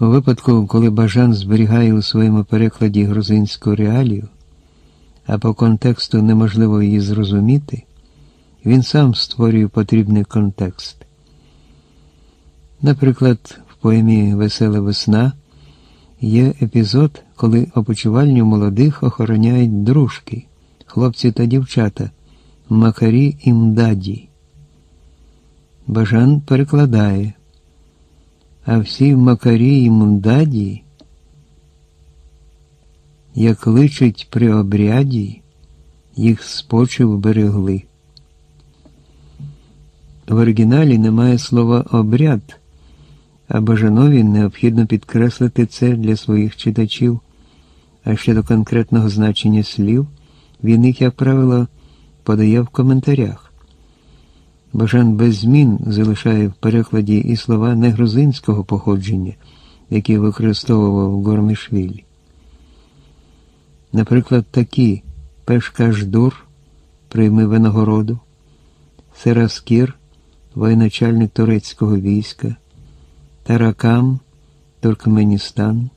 У випадку, коли Бажан зберігає у своєму перекладі грузинську реалію, а по контексту неможливо її зрозуміти, він сам створює потрібний контекст. Наприклад, в поемі Весела весна є епізод, коли опочувальню молодих охороняють дружки, хлопці та дівчата, Макарі і Мдаді. Бажан перекладає, а всі Макарі і Мундаді, як личить при обряді, їх спочив берегли. В оригіналі немає слова обряд, а Бажанові необхідно підкреслити це для своїх читачів, а щодо конкретного значення слів, він їх, як правило, подає в коментарях. Бажан без змін залишає в перекладі і слова негрузинського походження, які використовував Гормішвілі. Наприклад, такі Пешкаждур прийми винагороду, Сераскір воєначальник турецького війська, Таракам, Туркменістан,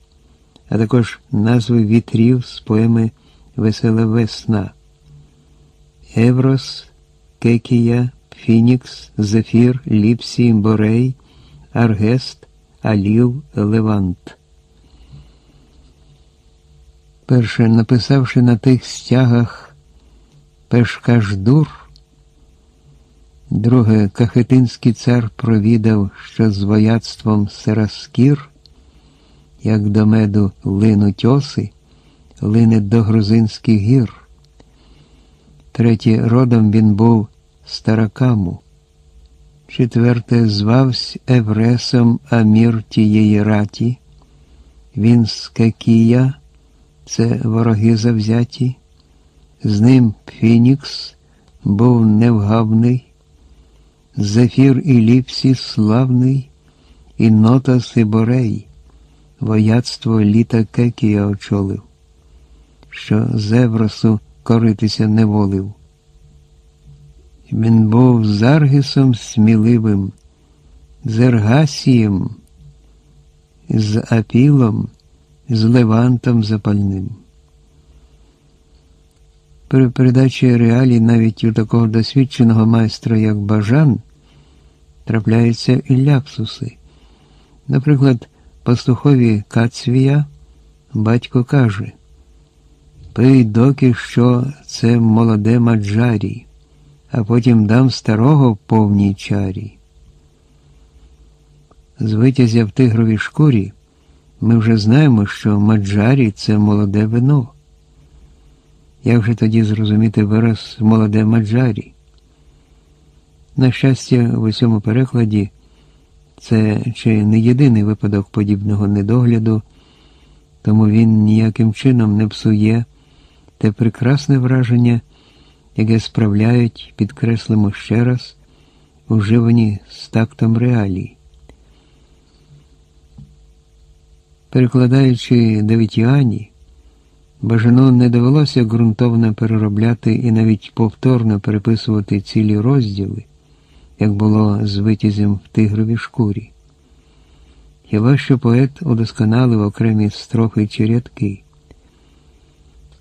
а також назви вітрів з поеми Весела весна, Еврос, Кекія, Фінікс, Зефір, Ліпсій, Борей, Аргест, Алів, Левант. Перше, написавши на тих стягах Пешкаждур, Друге, Кахетинський цар провідав, що з вояцтвом Сераскір, як до меду линуть оси, лине до грузинських гір. Третє, родом він був з Таракаму. Четверте, звався Евресом Амір тієї раті. Він з Кекія, це вороги завзяті. З ним Фінікс був невгавний. Зефір і ліпсі славний, і нота Сиборей, вояцтво літа Кекія очолив, що Зевросу коритися не волив. Він був Заргисом сміливим, з Ергасієм, з Апілом, з Левантом запальним. При передачі реалій навіть у такого досвідченого майстра, як Бажан, трапляються і ляпсуси. Наприклад, пастухові Кацвія батько каже Пий доки що це молоде маджарі, а потім дам старого в повній чарі. З витязя в тигровій шкурі ми вже знаємо, що маджарі це молоде вино. Як же тоді зрозуміти вираз молоде маджарі? На щастя, в усьому перекладі це чи не єдиний випадок подібного недогляду, тому він ніяким чином не псує те прекрасне враження, яке справляють, підкреслимо ще раз, уживані з тактом реалій. Перекладаючи Давітіані, Бажано не довелося ґрунтовно переробляти і навіть повторно переписувати цілі розділи, як було з витязем в тигровій шкурі. Хіба що поет удосконалив окремі строфи чи рядки.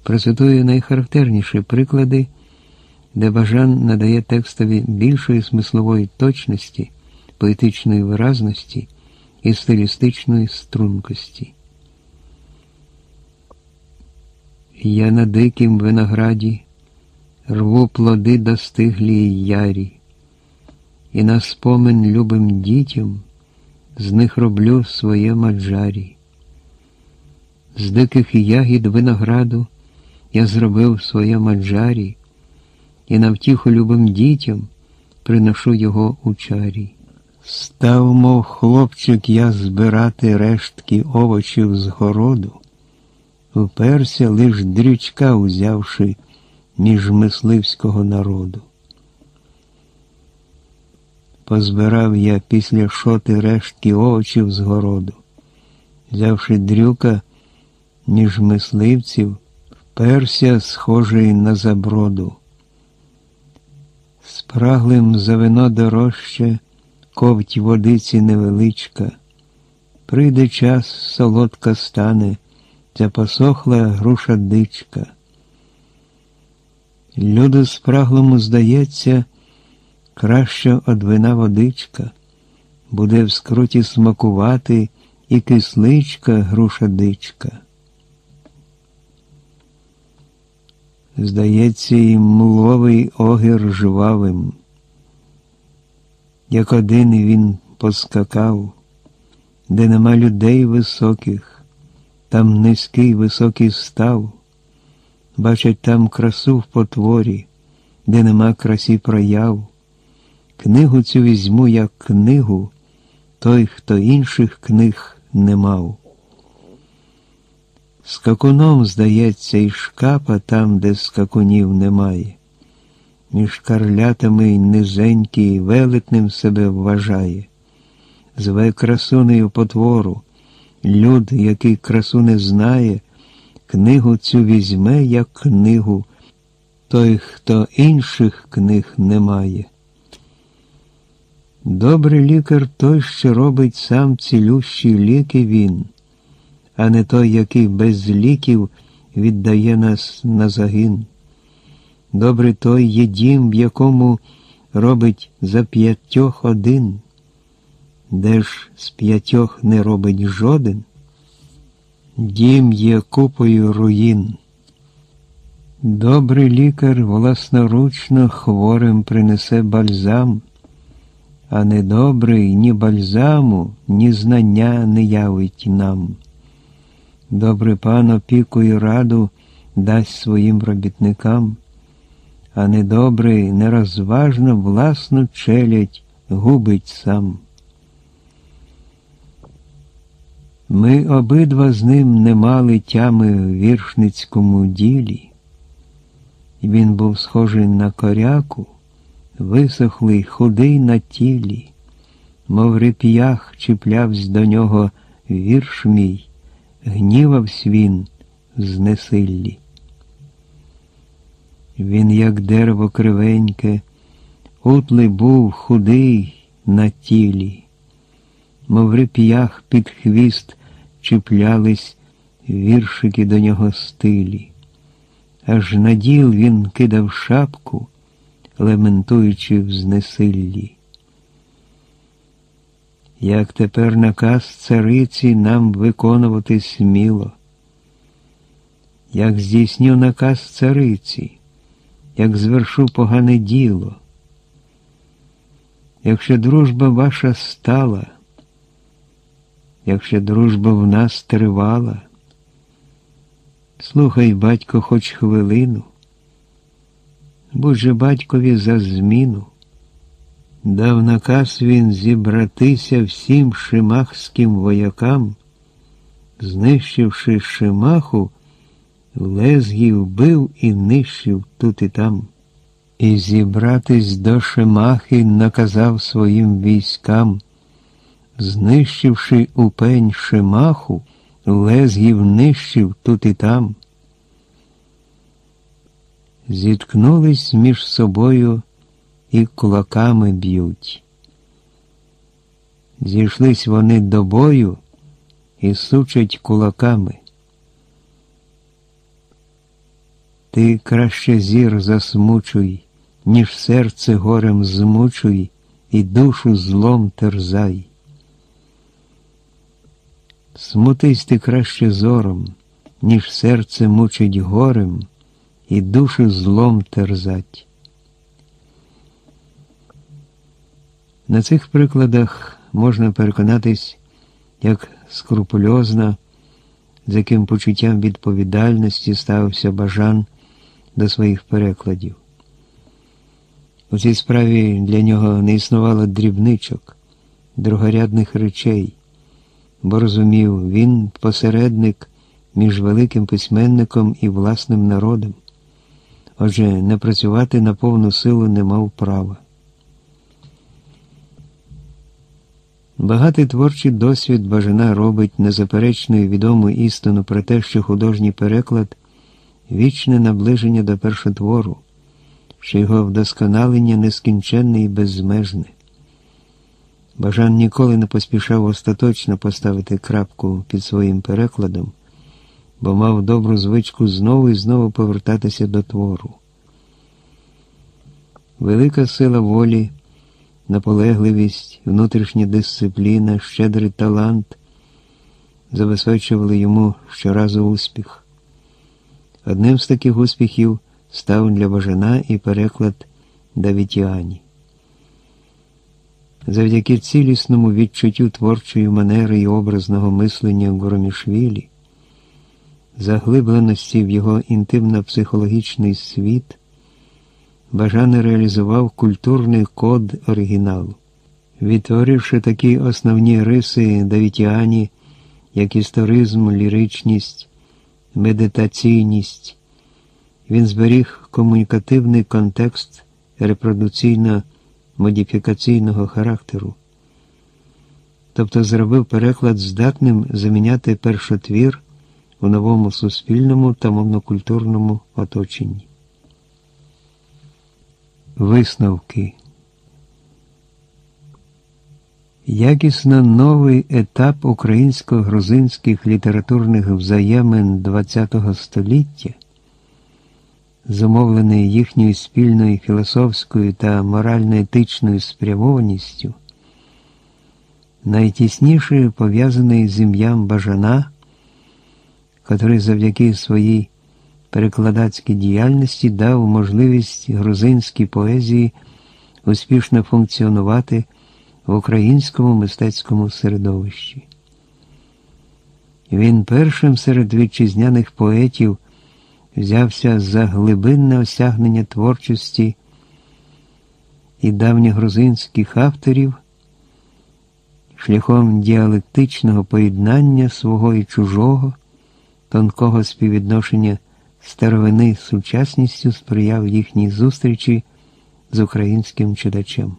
Процитую найхарактерніші приклади, де Бажан надає текстові більшої смислової точності, поетичної виразності і стилістичної стрункості. Я на дикім винограді рву плоди достиглі й ярі, і на спомин любим дітям з них роблю своє маджарі. З диких ягід винограду я зробив своє маджарі, і на втіху любим дітям приношу його у чарі. Став, мов хлопчик, я збирати рештки овочів з городу вперся лиш дрючка узявши між мисливського народу. Позбирав я після шоти рештки овочів з городу, взявши дрюка між мисливців, вперся, схожий на заброду. Спраглим за вино дорожче ковть водиці невеличка Прийде час, солодка стане, ця посохла груша дичка. Люду спраглому здається, краще од вина водичка, буде в скруті смакувати і кисличка груша дичка. Здається, і мловий огір жвавим, як один він поскакав, де нема людей високих, там низький високий став, бачать там красу в потворі, де нема красі прояв. Книгу цю візьму як книгу, той, хто інших книг не мав. Скакуном, здається, і шкапа там, де скакунів немає. Між карлятами й низенький велетним себе вважає, зве красунею потвору, люд, який красу не знає, книгу цю візьме, як книгу, той, хто інших книг не має. Добрий лікар той, що робить сам цілющі ліки він а не той, який без ліків віддає нас на загин. Добре той є дім, в якому робить за п'ятьох один, де ж з п'ятьох не робить жоден. Дім є купою руїн. Добрий лікар власноручно хворим принесе бальзам, а недобрий ні бальзаму, ні знання не явить нам. Добрий пан опіку і раду дасть своїм робітникам, а недобрий нерозважно власну челядь губить сам. Ми обидва з ним не мали тями в віршницькому ділі, він був схожий на коряку, висохлий, худий на тілі, мов реп'ях чіплявсь до нього вірш мій гнівавсь він знесиллі. Він, як дерево кривеньке, утлий був худий на тілі, мов реп'ях під хвіст чіплялись віршики до нього стилі, аж на діл він кидав шапку, лементуючи в знесиллі як тепер наказ цариці нам виконувати сміло, як здійсню наказ цариці, як звершу погане діло. Якщо дружба ваша стала, якщо дружба в нас тривала, слухай, батько, хоч хвилину, будь же батькові за зміну. Дав наказ він зібратися всім шимахським воякам, знищивши шимаху, лезгів бив і нищив тут і там. І зібратись до Шимахи наказав своїм військам, знищивши у пень Шимаху, лезгів нищив тут і там. Зіткнулись між собою і кулаками б'ють. Зійшлись вони до бою і сучать кулаками. Ти краще зір засмучуй, ніж серце горем змучуй і душу злом терзай. Смутись ти краще зором, ніж серце мучить горем, і душу злом терзать. На цих прикладах можна переконатись, як скрупульозно, з яким почуттям відповідальності ставився Бажан до своїх перекладів. У цій справі для нього не існувало дрібничок, другорядних речей, бо розумів, він посередник між великим письменником і власним народом. Отже, не працювати на повну силу не мав права. Багатий творчий досвід Бажана робить незаперечною відому істину про те, що художній переклад вічне наближення до першотвору, що його вдосконалення нескінченне і безмежне. Бажан ніколи не поспішав остаточно поставити крапку під своїм перекладом, бо мав добру звичку знову і знову повертатися до твору. Велика сила волі, наполегливість, внутрішня дисципліна, щедрий талант забезпечували йому щоразу успіх. Одним з таких успіхів став для Бажана і переклад Давітіані. Завдяки цілісному відчуттю творчої манери і образного мислення Горомішвілі, заглибленості в його інтимно-психологічний світ, Бажан реалізував культурний код оригіналу, відтворивши такі основні риси Давітіані, як історизм, ліричність, медитаційність. Він зберіг комунікативний контекст репродуційно-модифікаційного характеру, тобто зробив переклад здатним заміняти першотвір у новому суспільному та мовнокультурному оточенні. Висновки. Якісно новий етап українсько-грузинських літературних взаємин ХХ століття, зумовлений їхньою спільною філософською та морально-етичною спрямованістю, найтісніше пов'язаний з ім'ям Бажана, котрий завдяки своїй перекладацькій діяльності дав можливість грузинській поезії успішно функціонувати в українському мистецькому середовищі. Він першим серед вітчизняних поетів взявся за глибинне осягнення творчості і давньогрузинських авторів шляхом діалектичного поєднання свого і чужого, тонкого співвідношення старовини сучасністю сприяв їхній зустрічі з українським читачем.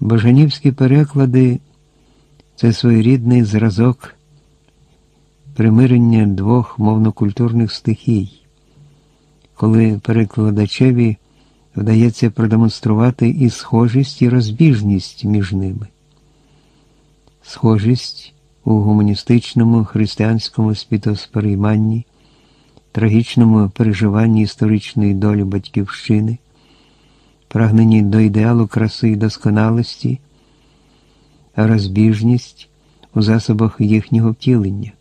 Божанівські переклади це своєрідний зразок примирення двох мовнокультурних стихій, коли перекладачеві вдається продемонструвати і схожість, і розбіжність між ними. Схожість у гуманістичному християнському світосприйманні, трагічному переживанні історичної долі батьківщини прагнені до ідеалу краси і досконалості, розбіжність у засобах їхнього втілення.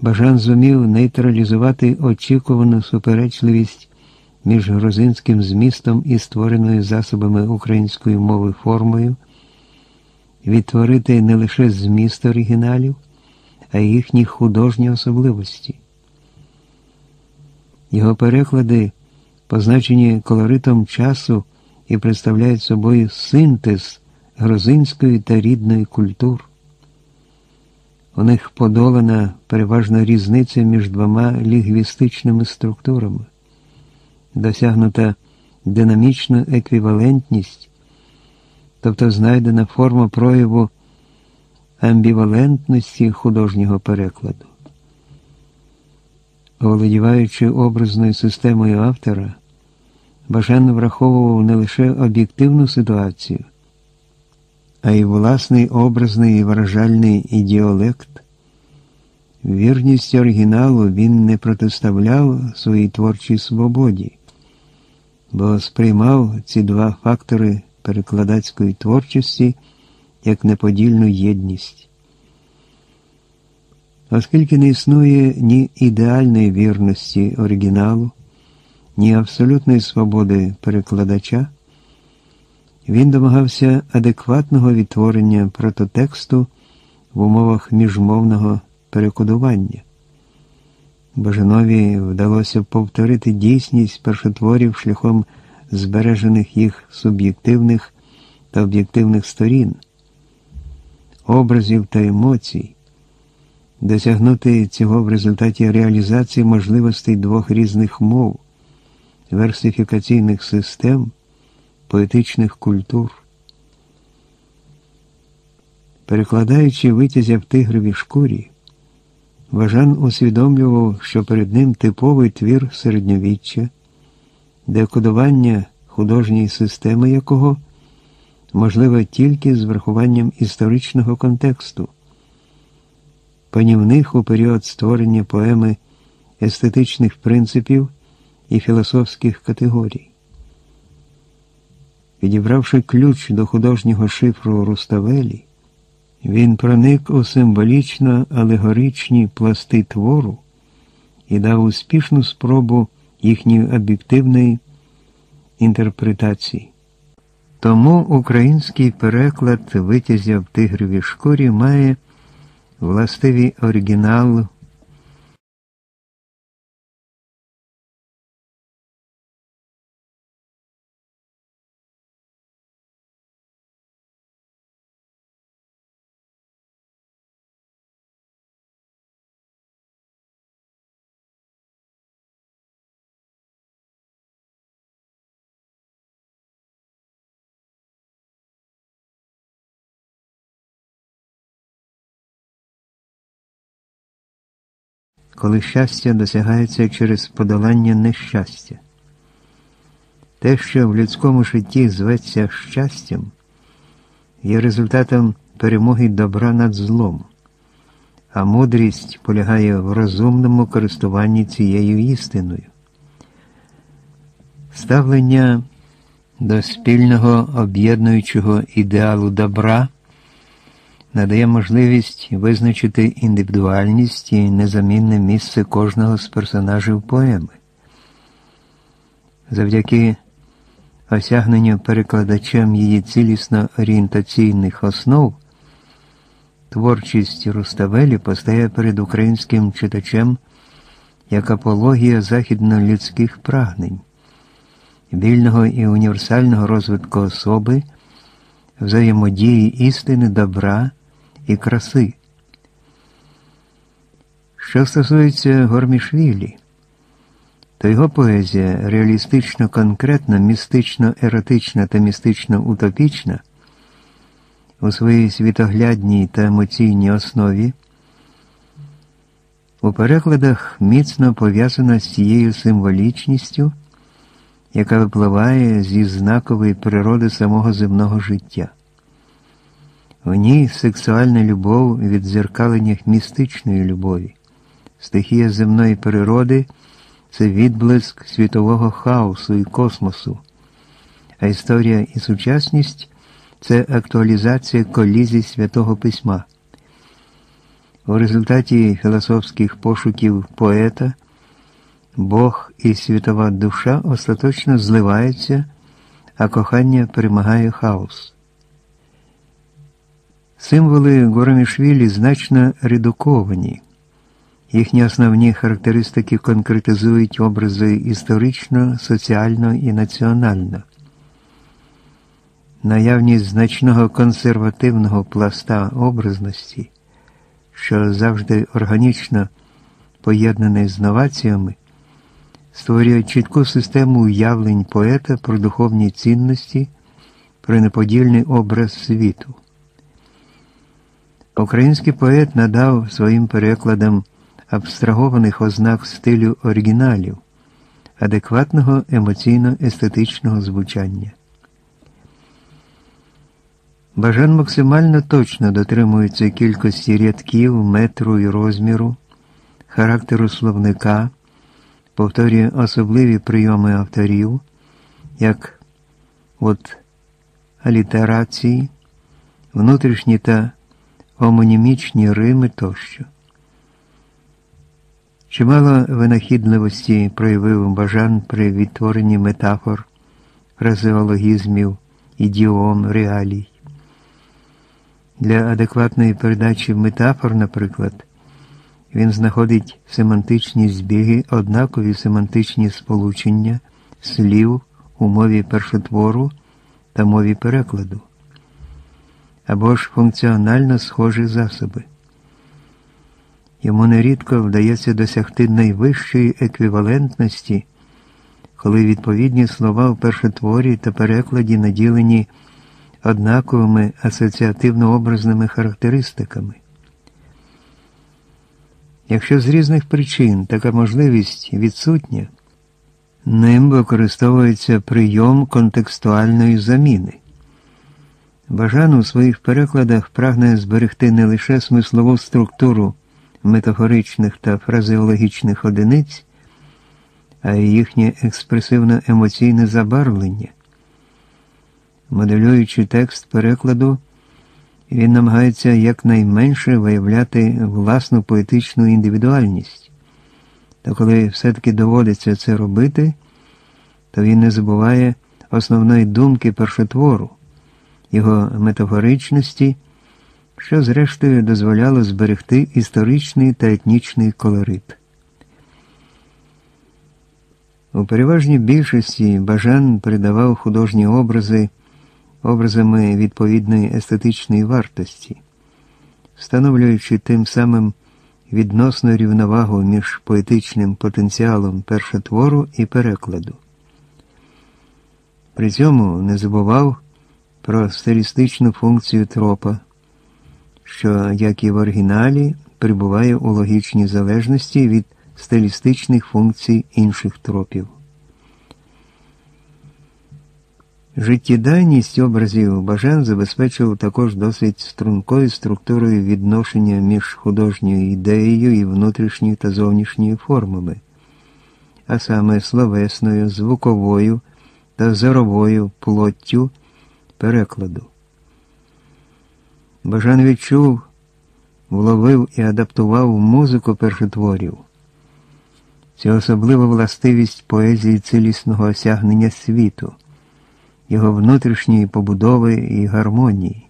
Бажан зумів нейтралізувати очікувану суперечливість між грузинським змістом і створеною засобами української мови формою, відтворити не лише зміст оригіналів, а й їхні художні особливості. Його переклади позначені колоритом часу і представляють собою синтез грузинської та рідної культур. У них подолана переважна різниця між двома лінгвістичними структурами, досягнута динамічна еквівалентність, тобто знайдена форма прояву амбівалентності художнього перекладу. Володіваючи образною системою автора, Бажан враховував не лише об'єктивну ситуацію, а й власний образний і вражальний ідіолект. Вірність оригіналу він не протиставляв своїй творчій свободі, бо сприймав ці два фактори перекладацької творчості як неподільну єдність. Оскільки не існує ні ідеальної вірності оригіналу, ні абсолютної свободи перекладача, він домагався адекватного відтворення прототексту в умовах міжмовного перекодування. Бажанові вдалося повторити дійсність першотворів шляхом збережених їх суб'єктивних та об'єктивних сторін, образів та емоцій, досягнути цього в результаті реалізації можливостей двох різних мов версифікаційних систем, поетичних культур. Перекладаючи витязя в тигровій шкурі, Важан усвідомлював, що перед ним типовий твір середньовіччя, де кодування художньої системи якого можлива тільки з врахуванням історичного контексту, панівних у період створення поеми естетичних принципів і філософських категорій. Підібравши ключ до художнього шифру Руставелі, він проник у символічно алегоричні пласти твору і дав успішну спробу їхньої об'єктивної інтерпретації. Тому український переклад витязя в тигровій шкурі має властивий оригінал коли щастя досягається через подолання нещастя. Те, що в людському житті зветься щастям, є результатом перемоги добра над злом, а мудрість полягає в розумному користуванні цією істиною. Ставлення до спільного об'єднуючого ідеалу добра надає можливість визначити індивідуальність і незамінне місце кожного з персонажів поеми. Завдяки осягненню перекладачем її цілісно орієнтаційних основ, творчість Руставелі постає перед українським читачем як апологія західно-людських прагнень, вільного і універсального розвитку особи, взаємодії істини добра і краси. Що стосується Гормішвілі, то його поезія реалістично конкретна, містично еротична та містично утопічна у своїй світоглядній та емоційній основі, у перекладах міцно пов'язана з цією символічністю, яка випливає зі знакової природи самого земного життя. В ній сексуальна любов від зеркалення містичної любові, стихія земної природи це відблиск світового хаосу і космосу, а історія і сучасність це актуалізація колізій святого письма. У результаті філософських пошуків поета Бог і світова душа остаточно зливаються, а кохання перемагає хаос. Символи Горомішвілі значно редуковані. Їхні основні характеристики конкретизують образи історично, соціально і національно. Наявність значного консервативного пласта образності, що завжди органічно поєднаний з новаціями, створює чітку систему уявлень поета про духовні цінності, про неподільний образ світу. Український поет надав своїм перекладам абстрагованих ознак стилю оригіналів, адекватного емоційно-естетичного звучання. Бажан максимально точно дотримується кількості рядків, метру і розміру, характеру словника, повторює особливі прийоми авторів, як от алітерації, внутрішні та омонімічні Рими тощо. Чимало винахідливості проявив бажан при відтворенні метафор, фразеологізмів, ідіом, реалій. Для адекватної передачі метафор, наприклад, він знаходить семантичні збіги, однакові семантичні сполучення слів у мові першотвору та мові перекладу або ж функціонально схожі засоби. Йому нерідко вдається досягти найвищої еквівалентності, коли відповідні слова в першотворі та перекладі наділені однаковими асоціативно-образними характеристиками. Якщо з різних причин така можливість відсутня, Ним використовується прийом контекстуальної заміни. Бажан у своїх перекладах прагне зберегти не лише смислову структуру метафоричних та фразеологічних одиниць, а й їхнє експресивно-емоційне забарвлення. Моделюючи текст перекладу, він намагається якнайменше виявляти власну поетичну індивідуальність. Та коли все-таки доводиться це робити, то він не забуває основної думки першотвору, його метафоричності, що зрештою дозволяло зберегти історичний та етнічний колорит. У переважній більшості Бажан передавав художні образи образами відповідної естетичної вартості, встановлюючи тим самим відносну рівновагу між поетичним потенціалом першотвору і перекладу. При цьому не забував про стилістичну функцію тропа, що, як і в оригіналі, перебуває у логічній залежності від стилістичних функцій інших тропів. Життєдайність образів Бажан забезпечив також досить стрункою структурою відношення між художньою ідеєю і внутрішньою та зовнішньою формами, а саме словесною, звуковою та зоровою плоттю перекладу. Бажан відчув, вловив і адаптував музику першотворів. Це особлива властивість поезії цілісного осягнення світу його внутрішньої побудови і гармонії.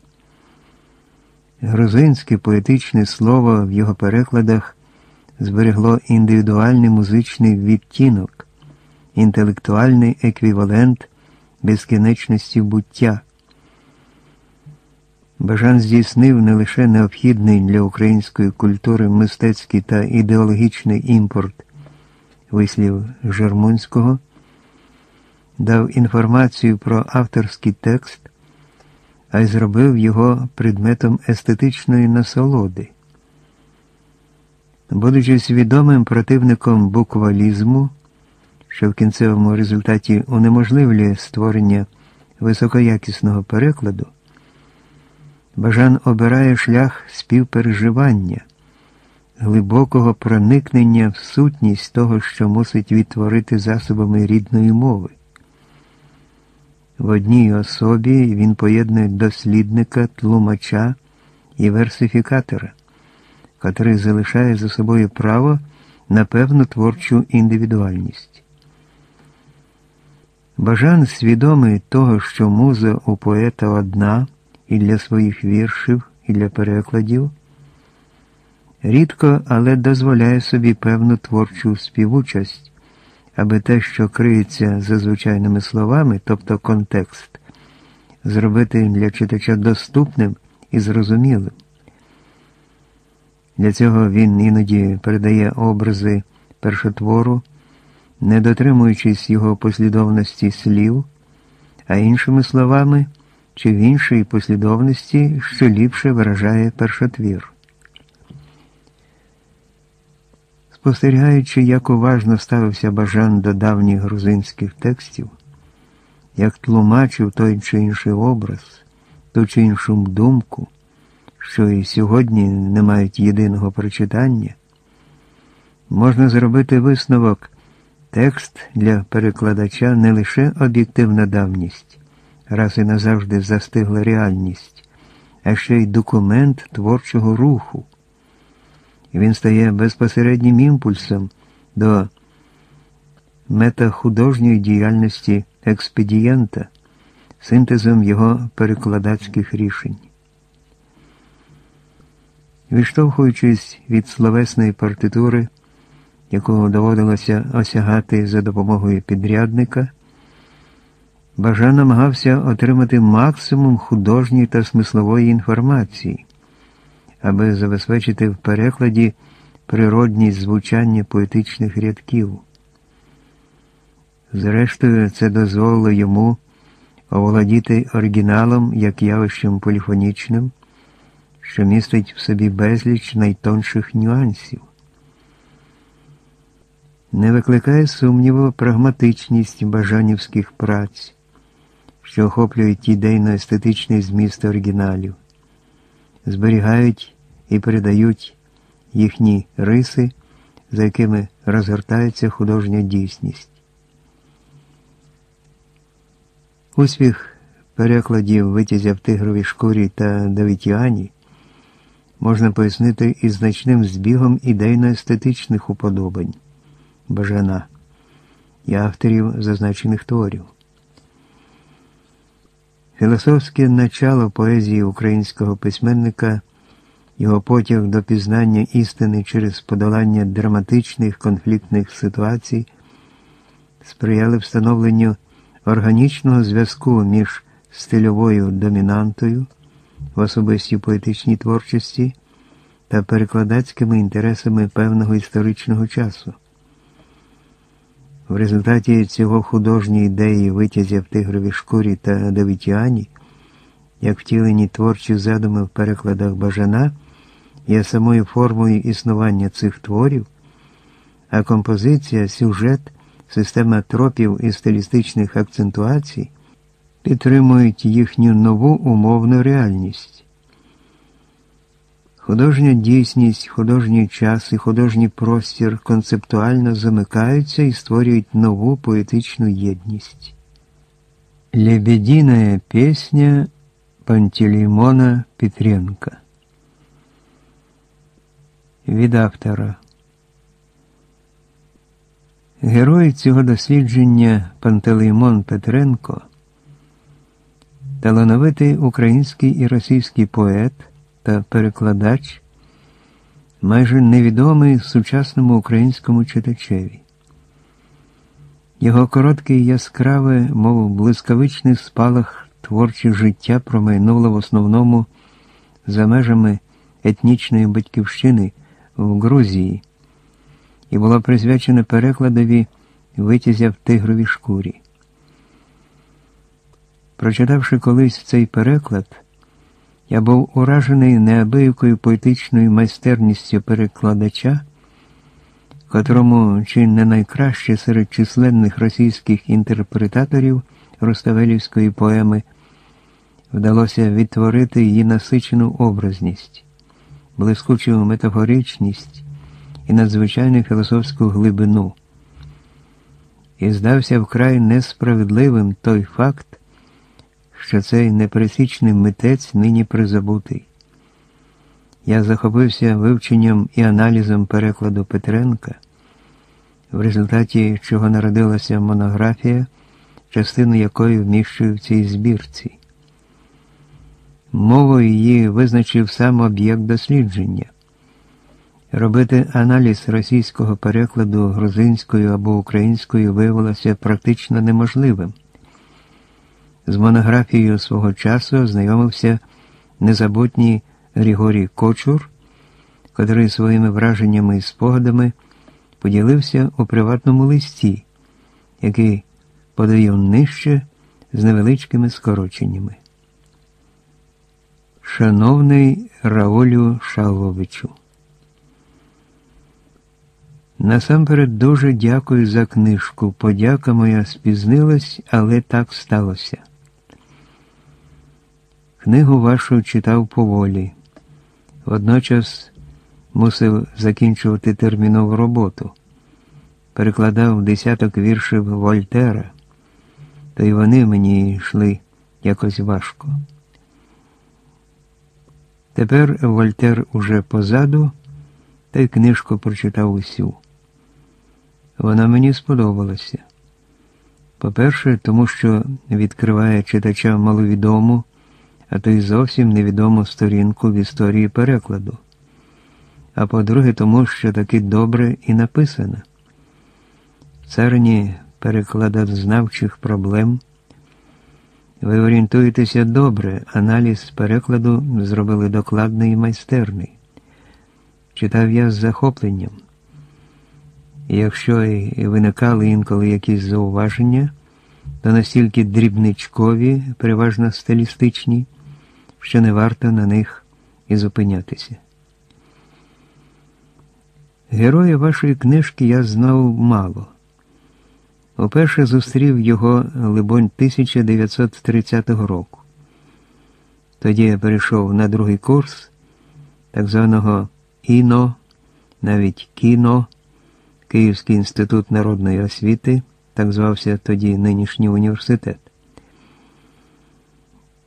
Грузинське поетичне слово в його перекладах зберегло індивідуальний музичний відтінок, інтелектуальний еквівалент безкінечності буття. Бажан здійснив не лише необхідний для української культури мистецький та ідеологічний імпорт вислів Жермунського дав інформацію про авторський текст, а й зробив його предметом естетичної насолоди. Будучи свідомим противником буквалізму, що в кінцевому результаті унеможливлює створення високоякісного перекладу, Бажан обирає шлях співпереживання, глибокого проникнення в сутність того, що мусить відтворити засобами рідної мови. В одній особі він поєднує дослідника, тлумача і версифікатора, котрий залишає за собою право на певну творчу індивідуальність. Бажан свідомий того, що муза у поета одна і для своїх віршів, і для перекладів, рідко, але дозволяє собі певну творчу співучасть аби те, що криється за звичайними словами, тобто контекст, зробити для читача доступним і зрозумілим. Для цього він іноді передає образи першотвору, не дотримуючись його послідовності слів, а іншими словами чи в іншій послідовності, що ліпше виражає першотвір. Спостерігаючи, як уважно ставився Бажан до давніх грузинських текстів, як тлумачив той чи інший образ, ту чи іншу думку, що і сьогодні не мають єдиного прочитання, можна зробити висновок текст для перекладача не лише об'єктивна давність, раз і назавжди застигла реальність, а ще й документ творчого руху він стає безпосереднім імпульсом до метахудожньої діяльності експедієнта, синтезом його перекладацьких рішень. Відштовхуючись від словесної партитури, якого доводилося осягати за допомогою підрядника, Бажан намагався отримати максимум художньої та смислової інформації аби забезпечити в перекладі природність звучання поетичних рядків. Зрештою, це дозволило йому оволодіти оригіналом як явищем поліфонічним, що містить в собі безліч найтонших нюансів. Не викликає сумніву прагматичність бажанівських праць, що охоплюють ідейно-естетичний зміст оригіналів, зберігають і передають їхні риси, за якими розгортається художня дійсність. Успіх перекладів витязя в тигровій шкурі та Давітіані можна пояснити і значним збігом ідейно-естетичних уподобань Бажана і авторів зазначених творів. Філософське начало поезії українського письменника, його потяг до пізнання істини через подолання драматичних конфліктних ситуацій сприяли встановленню органічного зв'язку між стильовою домінантою в особистій поетичній творчості та перекладацькими інтересами певного історичного часу. В результаті цього художні ідеї витязя в тигровій шкурі та Давітіані, як втілені творчі задуми в перекладах Бажана, є самою формою існування цих творів, а композиція, сюжет, система тропів і стилістичних акцентуацій підтримують їхню нову умовну реальність. Художня дійсність, художній час і художній простір концептуально замикаються і створюють нову поетичну єдність. Лебединая песня Пантелеймона Петренка Від автора Герой цього дослідження Пантелеймон Петренко талановитий український і російський поет та перекладач, майже невідомий сучасному українському читачеві. Його коротке і яскраве, мов блискавичний спалах творче життя промайнуло в основному за межами етнічної батьківщини в Грузії і було присвячене перекладові витязя в тигровій шкурі. Прочитавши колись цей переклад, я був уражений неабиякою поетичною майстерністю перекладача, котрому чи не найкраще серед численних російських інтерпретаторів Руставелівської поеми вдалося відтворити її насичену образність, блискучу метафоричність і надзвичайну філософську глибину. І здався вкрай несправедливим той факт що цей непересічний митець нині призабутий. Я захопився вивченням і аналізом перекладу Петренка, в результаті чого народилася монографія, частину якої вміщую в цій збірці. Мовою її визначив сам об'єкт дослідження. Робити аналіз російського перекладу грузинською або українською виявилося практично неможливим. З монографією свого часу ознайомився незабутній Григорій Кочур, котрий своїми враженнями і спогадами поділився у приватному листі, який подаю нижче з невеличкими скороченнями. Шановний Раулю Шаловичу, Насамперед дуже дякую за книжку. Подяка моя спізнилась, але так сталося. Книгу вашу читав поволі, водночас мусив закінчувати термінову роботу, перекладав десяток віршів Вольтера, та й вони мені йшли якось важко. Тепер Вольтер уже позаду, та й книжку прочитав усю. Вона мені сподобалася. По-перше, тому що відкриває читача маловідому а то й зовсім невідому сторінку в історії перекладу. А по-друге, тому що таки добре і написано. В царині перекладознавчих проблем ви орієнтуєтеся добре, аналіз перекладу зробили докладний і майстерний. Читав я з захопленням. Якщо і виникали інколи якісь зауваження, то настільки дрібничкові, переважно стилістичні, що не варто на них і зупинятися. Героя вашої книжки я знав мало. Уперше зустрів його, либонь, 1930 року. Тоді я перейшов на другий курс так званого ІНО, навіть кіно, Київський інститут народної освіти, так звався тоді нинішній університет.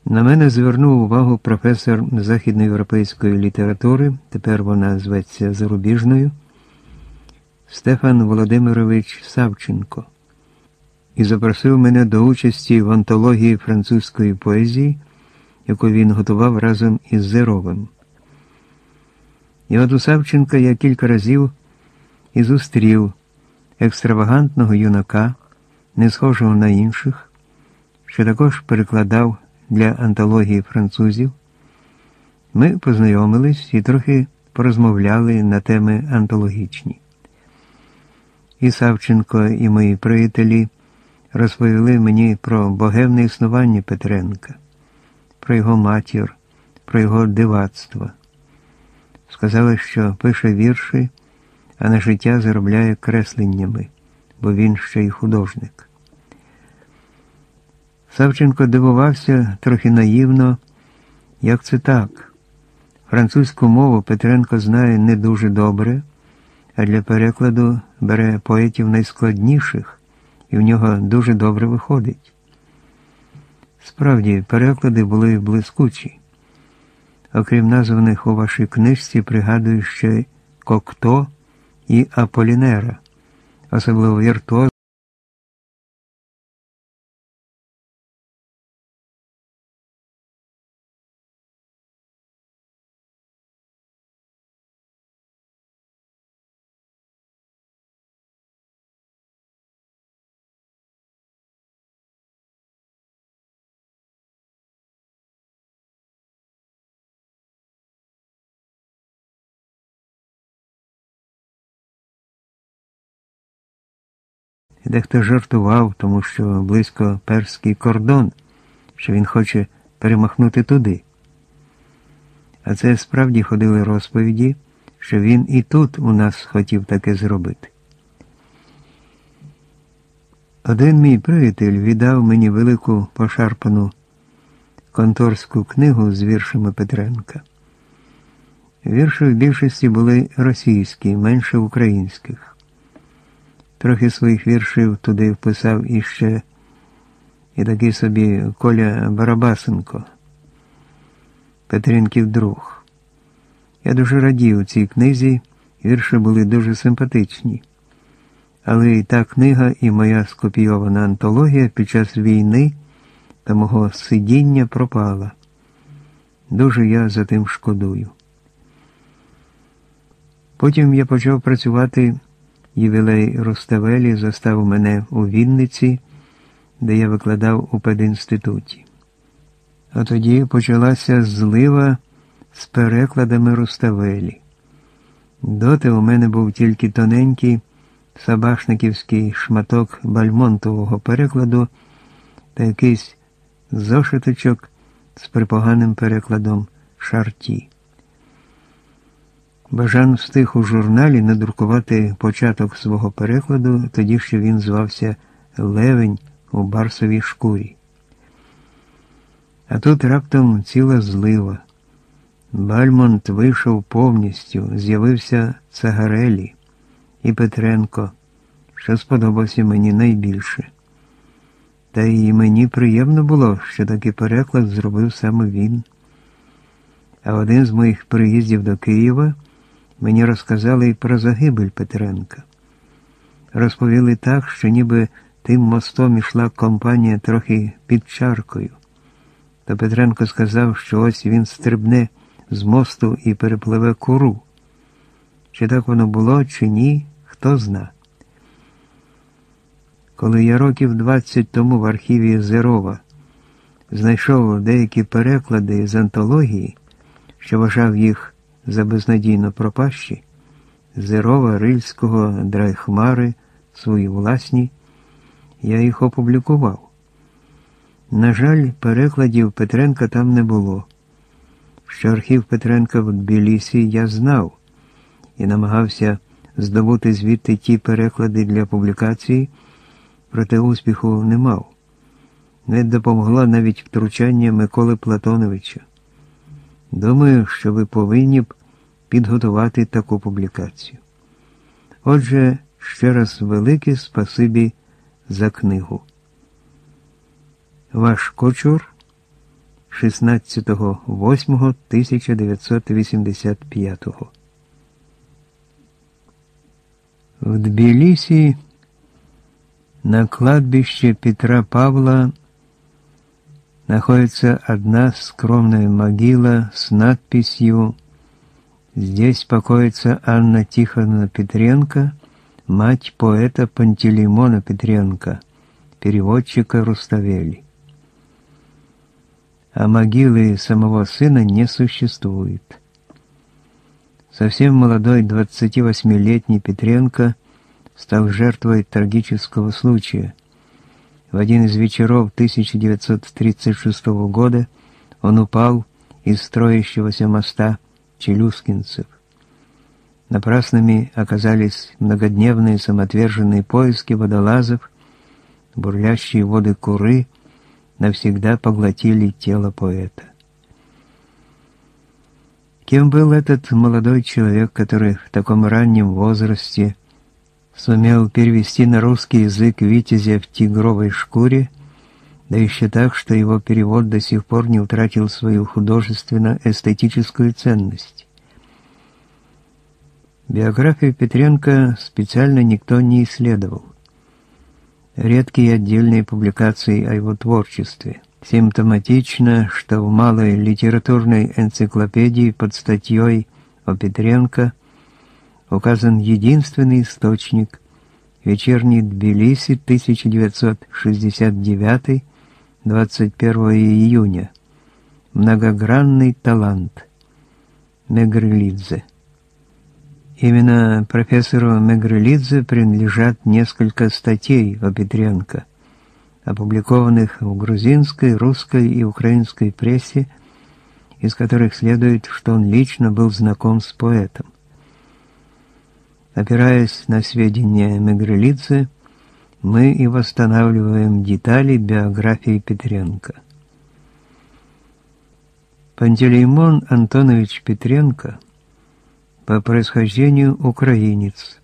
На мене звернув увагу професор західноєвропейської літератури, тепер вона зветься зарубіжною, Стефан Володимирович Савченко, і запросив мене до участі в антології французької поезії, яку він готував разом із Зеровим. І от у Савченка я кілька разів і зустрів екстравагантного юнака, не схожого на інших, що також перекладав для антології французів. Ми познайомились і трохи порозмовляли на теми антологічні. І Савченко, і мої приятелі розповіли мені про богемне існування Петренка, про його матір, про його дивацтво. Сказали, що пише вірші, а на життя заробляє кресленнями, бо він ще й художник. Савченко дивувався трохи наївно, як це так. Французьку мову Петренко знає не дуже добре, а для перекладу бере поетів найскладніших, і в нього дуже добре виходить. Справді, переклади були блискучі. Окрім названих у вашій книжці, пригадую ще Кокто і Аполінера, особливо віртуоз. Дехто жартував, тому що близько перський кордон, що він хоче перемахнути туди. А це справді ходили розповіді, що він і тут у нас хотів таке зробити. Один мій приятель віддав мені велику пошарпану конторську книгу з віршами Петренка. Вірші в більшості були російські, менше українських. Трохи своїх віршів туди вписав іще і такий собі Коля Барабасенко, Петринків друг. Я дуже радів цій книзі, вірші були дуже симпатичні. Але і та книга, і моя скопійована антологія під час війни та мого сидіння пропала. Дуже я за тим шкодую. Потім я почав працювати. Ювілей Руставелі застав мене у Вінниці, де я викладав у пединституті. А тоді почалася злива з перекладами Руставелі. Доти у мене був тільки тоненький сабашниківський шматок бальмонтового перекладу та якийсь зошиточок з припоганим перекладом шарті. Бажан встиг у журналі надрукувати початок свого перекладу, тоді що він звався Левень у барсовій шкурі. А тут раптом ціла злива. Бальмонт вийшов повністю, з'явився Цагарелі і Петренко, що сподобався мені найбільше. Та й мені приємно було, що такий переклад зробив саме він. А один з моїх приїздів до Києва. Мені розказали і про загибель Петренка. Розповіли так, що ніби тим мостом ішла компанія трохи під чаркою. Та Петренко сказав, що ось він стрибне з мосту і перепливе куру. Чи так воно було, чи ні, хто зна. Коли я років 20 тому в архіві Зерова знайшов деякі переклади з антології, що вважав їх за безнадійно пропащі, Зерова, Рильського, Драйхмари, свої власні, я їх опублікував. На жаль, перекладів Петренка там не було. Що архів Петренка в Тбілісі я знав і намагався здобути звідти ті переклади для публікації, проте успіху не мав. Не допомогло навіть втручання Миколи Платоновича. Думаю, що ви повинні б підготувати таку публікацію. Отже, ще раз велике спасибі за книгу. Ваш кочур 16.08.1985 В Тбилиси на кладбище Петра Павла находится одна скромная могила с надписью «Здесь покоится Анна Тихоновна Петренко, мать поэта Пантелеймона Петренко, переводчика Руставели». А могилы самого сына не существует. Совсем молодой 28-летний Петренко стал жертвой трагического случая – в один из вечеров 1936 года он упал из строящегося моста Челюскинцев. Напрасными оказались многодневные самоотверженные поиски водолазов, бурлящие воды Куры навсегда поглотили тело поэта. Кем был этот молодой человек, который в таком раннем возрасте сумел перевести на русский язык «Витязя в тигровой шкуре», да еще так, что его перевод до сих пор не утратил свою художественно-эстетическую ценность. Биографию Петренко специально никто не исследовал. Редкие отдельные публикации о его творчестве. Симптоматично, что в малой литературной энциклопедии под статьей о Петренко – указан единственный источник «Вечерний Тбилиси, 1969, 21 июня. Многогранный талант. Мегрелидзе». Именно профессору Мегрелидзе принадлежат несколько статей о Петренко, опубликованных в грузинской, русской и украинской прессе, из которых следует, что он лично был знаком с поэтом. Опираясь на сведения Мегрелидзе, мы и восстанавливаем детали биографии Петренко. Пантелеймон Антонович Петренко по происхождению украинец.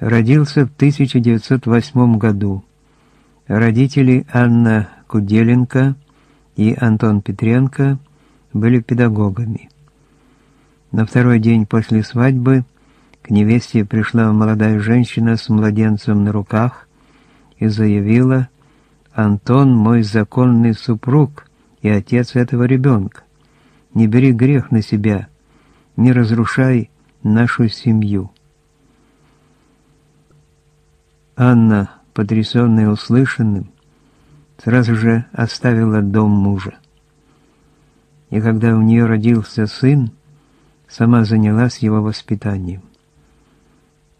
Родился в 1908 году. Родители Анна Куделенко и Антон Петренко были педагогами. На второй день после свадьбы – к невесте пришла молодая женщина с младенцем на руках и заявила, «Антон мой законный супруг и отец этого ребенка. Не бери грех на себя, не разрушай нашу семью». Анна, потрясенная услышанным, сразу же оставила дом мужа. И когда у нее родился сын, сама занялась его воспитанием.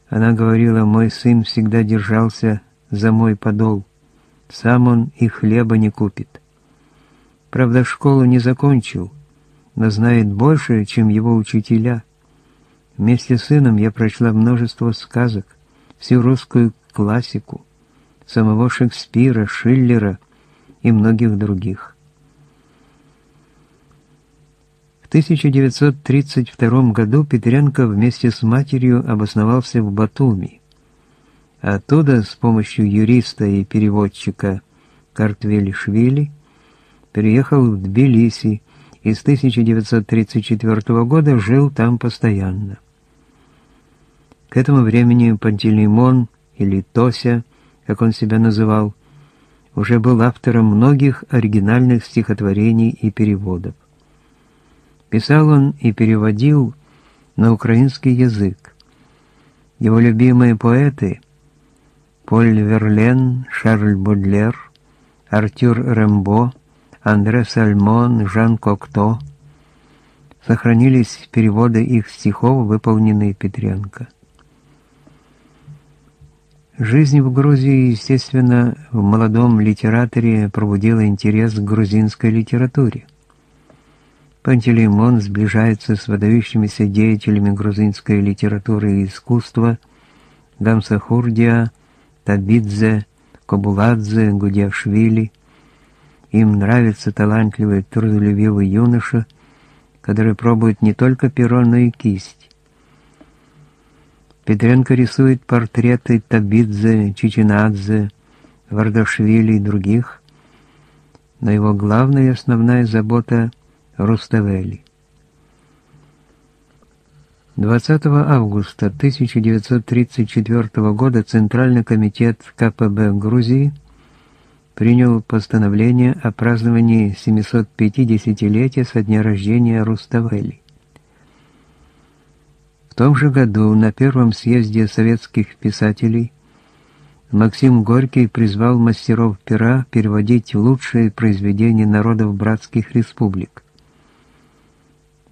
Она говорила, мой сын всегда держался за мой подол. Сам он и хлеба не купит. Правда, школу не закончил, но знает больше, чем его учителя. Вместе с сыном я прочла множество сказок, всю русскую классику, самого Шекспира, Шиллера и многих других. В 1932 году Петренко вместе с матерью обосновался в Батуми. Оттуда с помощью юриста и переводчика Картвелишвили переехал в Тбилиси и с 1934 года жил там постоянно. К этому времени Пантелеймон, или Тося, как он себя называл, уже был автором многих оригинальных стихотворений и переводов. Писал он и переводил на украинский язык. Его любимые поэты Поль Верлен, Шарль Бодлер, Артюр Рембо, Андре Сальмон, Жан Кокто сохранились переводы их стихов, выполненные Петренко. Жизнь в Грузии, естественно, в молодом литераторе пробудила интерес к грузинской литературе. Пантелеймон сближается с выдающимися деятелями грузинской литературы и искусства Гамсахурдия, Табидзе, Кобуладзе, Гудявшвили. Им нравится талантливый, трудолюбивый юноша, который пробует не только перо, но и кисть. Петренко рисует портреты Табидзе, Чичинадзе, Вардашвили и других, но его главная и основная забота – Руставели. 20 августа 1934 года Центральный комитет КПБ Грузии принял постановление о праздновании 750-летия со дня рождения Руставели. В том же году на первом съезде советских писателей Максим Горький призвал мастеров пера переводить лучшие произведения народов братских республик.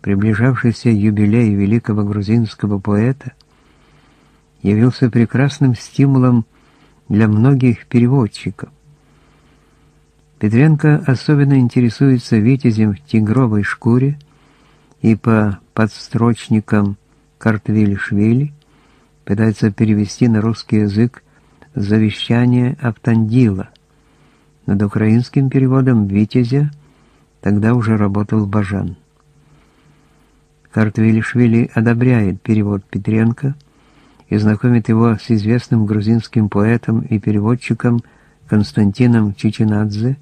Приближавшийся юбилей великого грузинского поэта явился прекрасным стимулом для многих переводчиков. Петренко особенно интересуется витязем в тигровой шкуре и по подстрочникам Картвиль-Швили пытается перевести на русский язык завещание Автандила. Над украинским переводом «Витязя» тогда уже работал Бажан. Картвелишвили одобряет перевод Петренко и знакомит его с известным грузинским поэтом и переводчиком Константином Чичинадзе,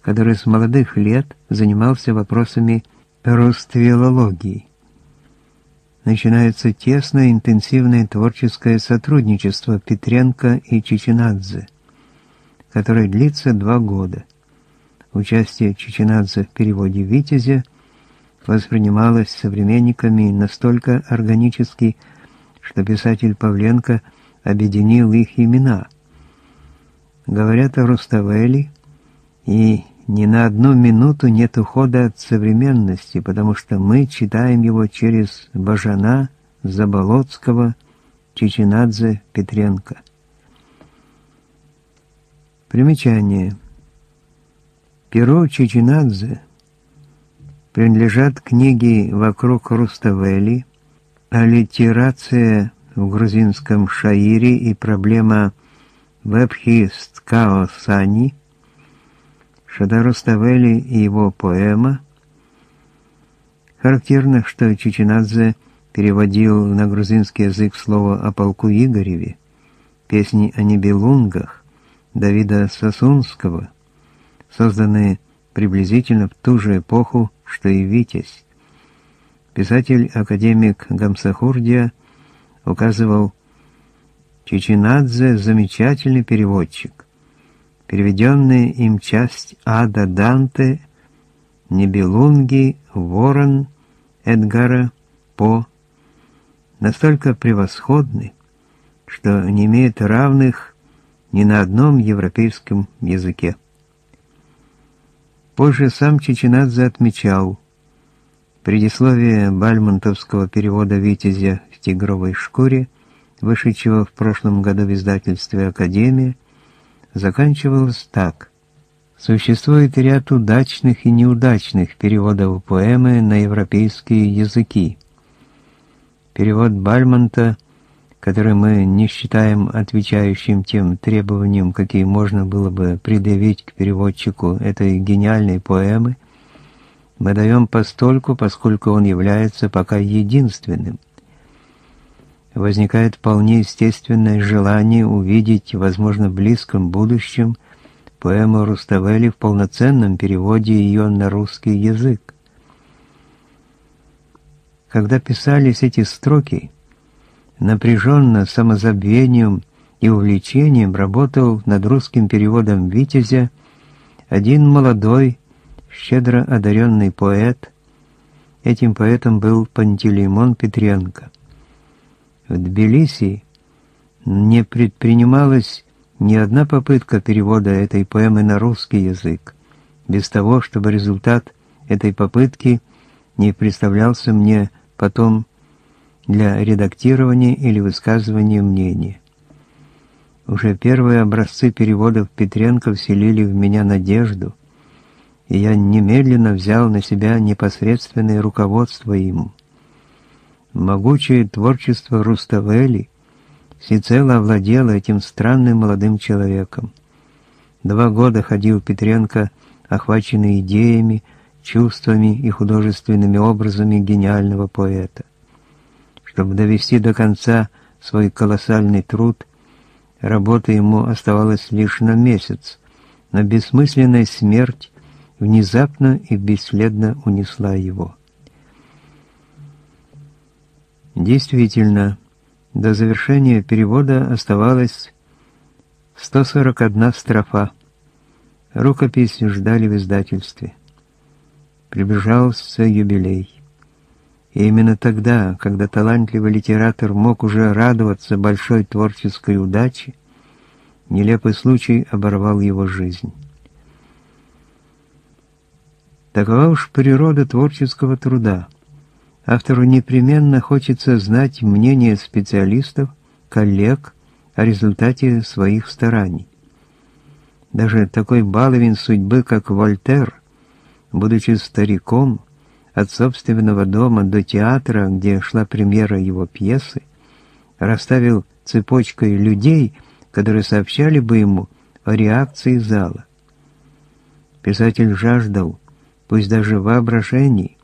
который с молодых лет занимался вопросами руствелологии. Начинается тесное интенсивное творческое сотрудничество Петренко и Чичинадзе, которое длится два года. Участие Чичинадзе в переводе «Витязя» воспринималось современниками настолько органически, что писатель Павленко объединил их имена. Говорят о Руставели, и ни на одну минуту нет ухода от современности, потому что мы читаем его через Бажана, Заболоцкого, Чеченадзе, Петренко. Примечание. Перо Чеченадзе – принадлежат книги «Вокруг Руставели», «Аллитерация в грузинском шаире» и «Проблема Вебхи Сткао Сани», Шада Руставели и его поэма. Характерно, что Чичинадзе переводил на грузинский язык слово о полку Игореве, песни о небелунгах Давида Сосунского, созданные приблизительно в ту же эпоху, что и Витязь. Писатель-академик Гамсахурдия указывал, Чичинадзе – замечательный переводчик. Переведенная им часть Ада Данте, Небелунги, Ворон, Эдгара По настолько превосходны, что не имеют равных ни на одном европейском языке. Позже сам Чеченадзе отмечал, предисловие бальмонтовского перевода «Витязя в тигровой шкуре», вышедшего в прошлом году в издательстве «Академия», заканчивалось так. Существует ряд удачных и неудачных переводов поэмы на европейские языки. Перевод Бальмонта который мы не считаем отвечающим тем требованиям, какие можно было бы предъявить к переводчику этой гениальной поэмы, мы даем постольку, поскольку он является пока единственным. Возникает вполне естественное желание увидеть, возможно, в близком будущем, поэму Руставели в полноценном переводе ее на русский язык. Когда писались эти строки, напряженно, самозабвением и увлечением работал над русским переводом «Витязя» один молодой, щедро одаренный поэт. Этим поэтом был Пантелеймон Петренко. В Тбилиси не предпринималась ни одна попытка перевода этой поэмы на русский язык, без того, чтобы результат этой попытки не представлялся мне потом для редактирования или высказывания мнения. Уже первые образцы переводов Петренко вселили в меня надежду, и я немедленно взял на себя непосредственное руководство им. Могучее творчество Руставели всецело овладело этим странным молодым человеком. Два года ходил Петренко, охваченный идеями, чувствами и художественными образами гениального поэта. Чтобы довести до конца свой колоссальный труд, работа ему оставалась лишь на месяц, но бессмысленная смерть внезапно и бесследно унесла его. Действительно, до завершения перевода оставалось 141 строфа. Рукопись ждали в издательстве. Приближался юбилей. И именно тогда, когда талантливый литератор мог уже радоваться большой творческой удаче, нелепый случай оборвал его жизнь. Такова уж природа творческого труда. Автору непременно хочется знать мнение специалистов, коллег о результате своих стараний. Даже такой баловин судьбы, как Вольтер, будучи стариком, от собственного дома до театра, где шла премьера его пьесы, расставил цепочкой людей, которые сообщали бы ему о реакции зала. Писатель жаждал, пусть даже в воображении,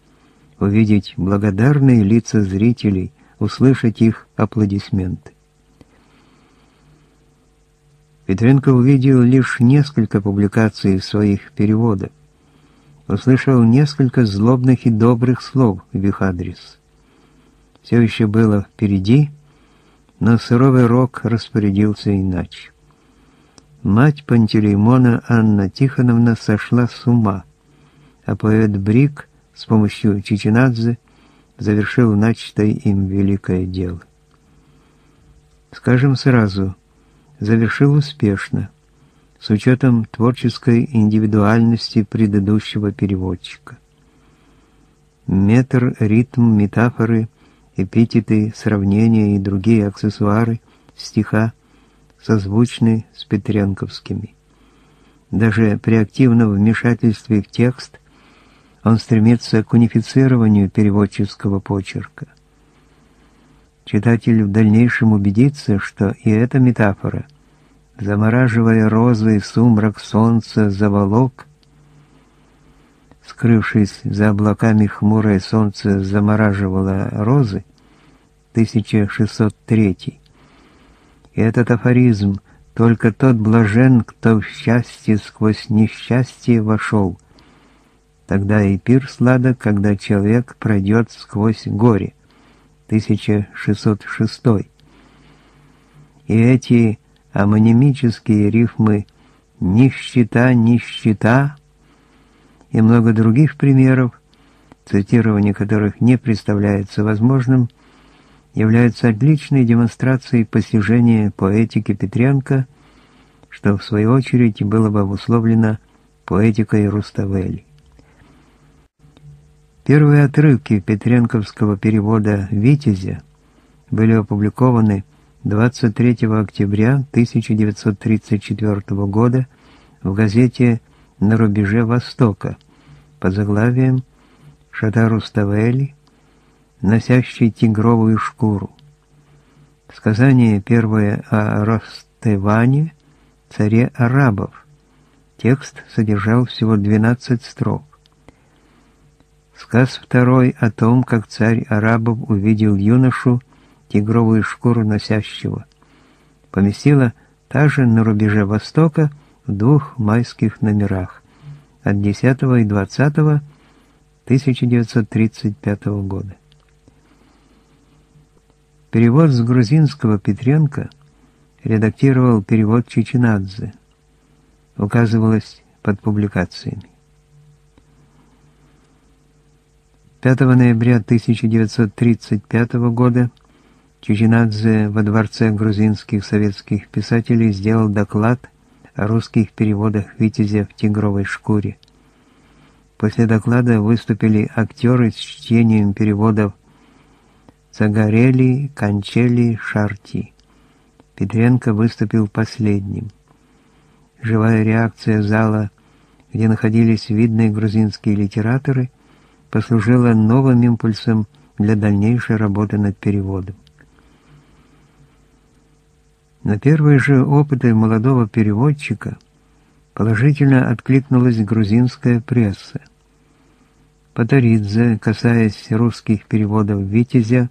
увидеть благодарные лица зрителей, услышать их аплодисменты. Петренко увидел лишь несколько публикаций своих переводов, услышал несколько злобных и добрых слов в их адрес. Все еще было впереди, но суровый рок распорядился иначе. Мать Пантелеймона Анна Тихоновна сошла с ума, а поэт Брик с помощью Чичинадзе завершил начатое им великое дело. Скажем сразу, завершил успешно – с учетом творческой индивидуальности предыдущего переводчика. Метр, ритм, метафоры, эпитеты, сравнения и другие аксессуары стиха созвучны с петренковскими. Даже при активном вмешательстве в текст он стремится к унифицированию переводческого почерка. Читатель в дальнейшем убедится, что и эта метафора – замораживая розы, сумрак солнца заволок. Скрывшись за облаками, хмурое солнце замораживало розы. 1603. И этот афоризм «Только тот блажен, кто в счастье сквозь несчастье вошел». Тогда и пир сладок, когда человек пройдет сквозь горе. 1606. И эти амонимические рифмы «нищета, нищета» и много других примеров, цитирование которых не представляется возможным, являются отличной демонстрацией постижения поэтики Петренко, что в свою очередь было бы обусловлено поэтикой Руставели. Первые отрывки петренковского перевода «Витязя» были опубликованы 23 октября 1934 года в газете «На рубеже Востока» под заглавием «Шатару Ставели, носящий тигровую шкуру». Сказание первое о Ростеване, царе арабов. Текст содержал всего 12 строк. Сказ второй о том, как царь арабов увидел юношу, тигровую шкуру носящего. Поместила также на рубеже Востока в двух майских номерах от 10 и 20 1935 года. Перевод с грузинского Петренко редактировал перевод Чеченадзе. Указывалось под публикациями. 5 ноября 1935 года Чучинадзе во Дворце грузинских советских писателей сделал доклад о русских переводах «Витязя в тигровой шкуре». После доклада выступили актеры с чтением переводов Цагарели, Кончели, Шарти. Петренко выступил последним. Живая реакция зала где находились видные грузинские литераторы, послужило новым импульсом для дальнейшей работы над переводом. На первые же опыты молодого переводчика положительно откликнулась грузинская пресса. Патаридзе, касаясь русских переводов «Витязя»,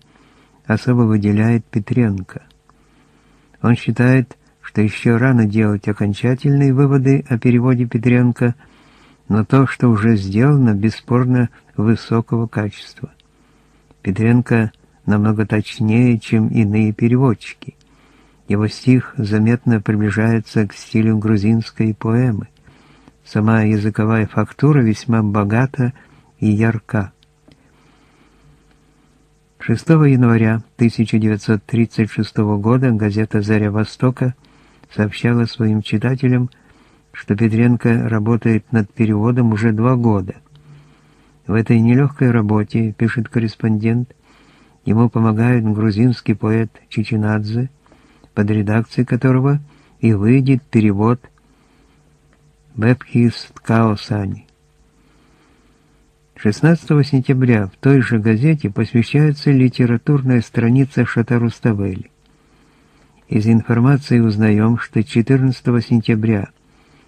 особо выделяет Петренко. Он считает, что еще рано делать окончательные выводы о переводе Петренко, но то, что уже сделано, бесспорно высокого качества. Петренко намного точнее, чем иные переводчики. Его стих заметно приближается к стилю грузинской поэмы. Сама языковая фактура весьма богата и ярка. 6 января 1936 года газета «Заря Востока» сообщала своим читателям, что Петренко работает над переводом уже два года. В этой нелегкой работе, пишет корреспондент, ему помогает грузинский поэт Чичинадзе, под редакцией которого и выйдет перевод Бепхис Ткаосани. 16 сентября в той же газете посвящается литературная страница Шатаруставели. Из информации узнаем, что 14 сентября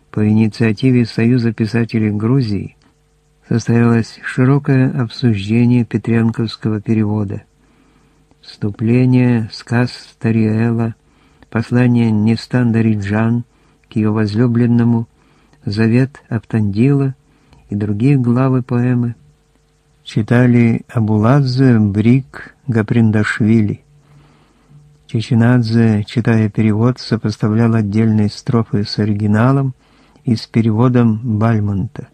по инициативе Союза писателей Грузии состоялось широкое обсуждение петренковского перевода. Вступление, сказ Тариэла, послание Нестандариджан к ее возлюбленному, завет Автандила и другие главы поэмы читали Абуладзе, Брик, Гаприндашвили. Чеченадзе, читая перевод, сопоставлял отдельные строфы с оригиналом и с переводом Бальмонта.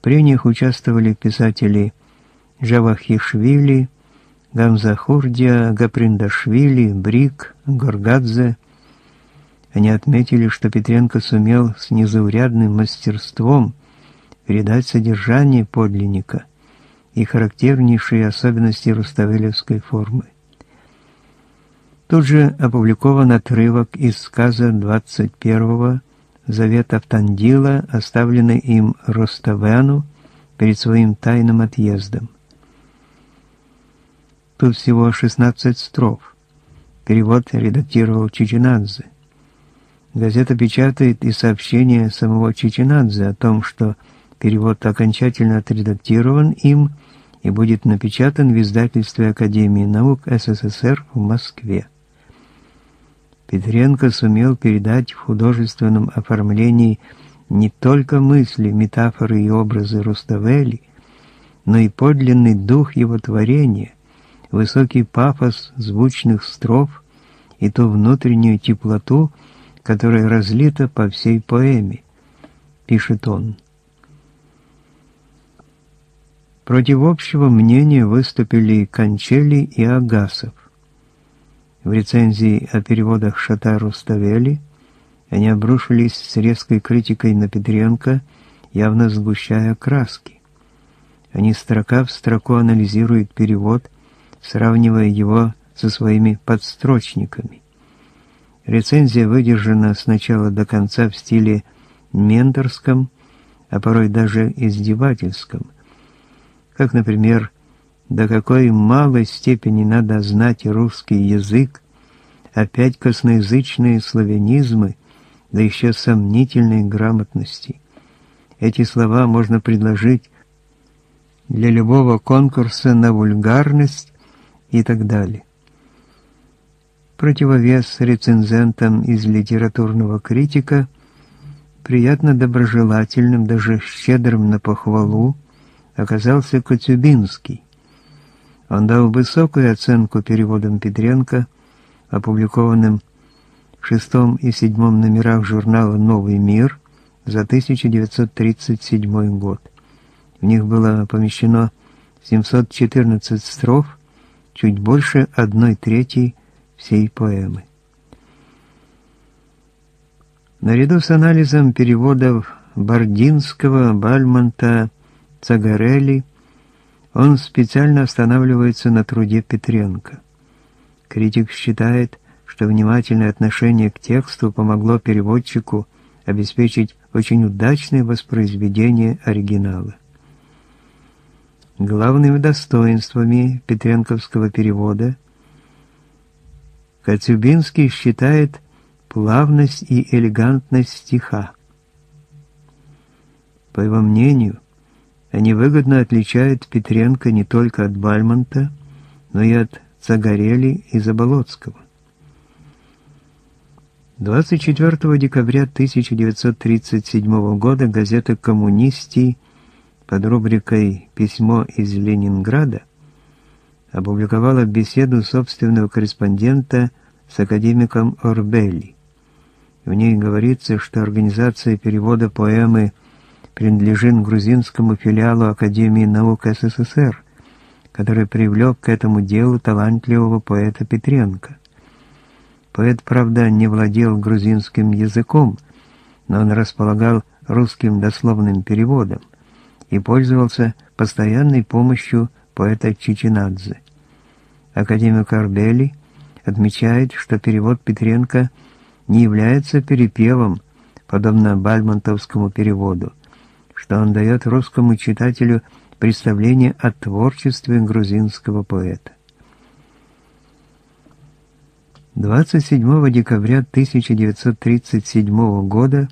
При них участвовали писатели Джавахишвили, Гамзахурдия, Гаприндашвили, Брик, Горгадзе. Они отметили, что Петренко сумел с незаурядным мастерством передать содержание подлинника и характернейшие особенности руставелевской формы. Тут же опубликован отрывок из сказа 21-го Завета Автандила, оставленный им Роставену перед своим тайным отъездом. Тут всего 16 строф. Перевод редактировал Чичинадзе. Газета печатает и сообщение самого Чичинадзе о том, что перевод окончательно отредактирован им и будет напечатан в издательстве Академии наук СССР в Москве. Петренко сумел передать в художественном оформлении не только мысли, метафоры и образы Руставели, но и подлинный дух его творения – высокий пафос звучных строф и ту внутреннюю теплоту, которая разлита по всей поэме, пишет он. Против общего мнения выступили Кончели и Агасов. В рецензии о переводах Шатару Ставели они обрушились с резкой критикой на Петренко, явно сгущая краски. Они строка в строку анализируют перевод сравнивая его со своими подстрочниками. Рецензия выдержана с начала до конца в стиле менторском, а порой даже издевательском. Как, например, до какой малой степени надо знать русский язык, опять косноязычные славянизмы, да еще сомнительной грамотности. Эти слова можно предложить для любого конкурса на вульгарность и так далее. Противовес рецензентам из литературного критика приятно доброжелательным, даже щедрым на похвалу, оказался Коцюбинский. Он дал высокую оценку переводам Петренко, опубликованным в шестом и седьмом номерах журнала «Новый мир» за 1937 год. В них было помещено 714 строф, чуть больше одной трети всей поэмы. Наряду с анализом переводов Бардинского, Бальмонта, Цагарелли, он специально останавливается на труде Петренко. Критик считает, что внимательное отношение к тексту помогло переводчику обеспечить очень удачное воспроизведение оригинала. Главными достоинствами петренковского перевода Коцюбинский считает плавность и элегантность стиха. По его мнению, они выгодно отличают Петренко не только от Бальмонта, но и от Цагарели и Заболоцкого. 24 декабря 1937 года газета «Коммунисти» под рубрикой «Письмо из Ленинграда» опубликовала беседу собственного корреспондента с академиком Орбелли. В ней говорится, что организация перевода поэмы принадлежит грузинскому филиалу Академии наук СССР, который привлек к этому делу талантливого поэта Петренко. Поэт, правда, не владел грузинским языком, но он располагал русским дословным переводом и пользовался постоянной помощью поэта Чичинадзе. Академик Арбели отмечает, что перевод Петренко не является перепевом, подобно бальмонтовскому переводу, что он дает русскому читателю представление о творчестве грузинского поэта. 27 декабря 1937 года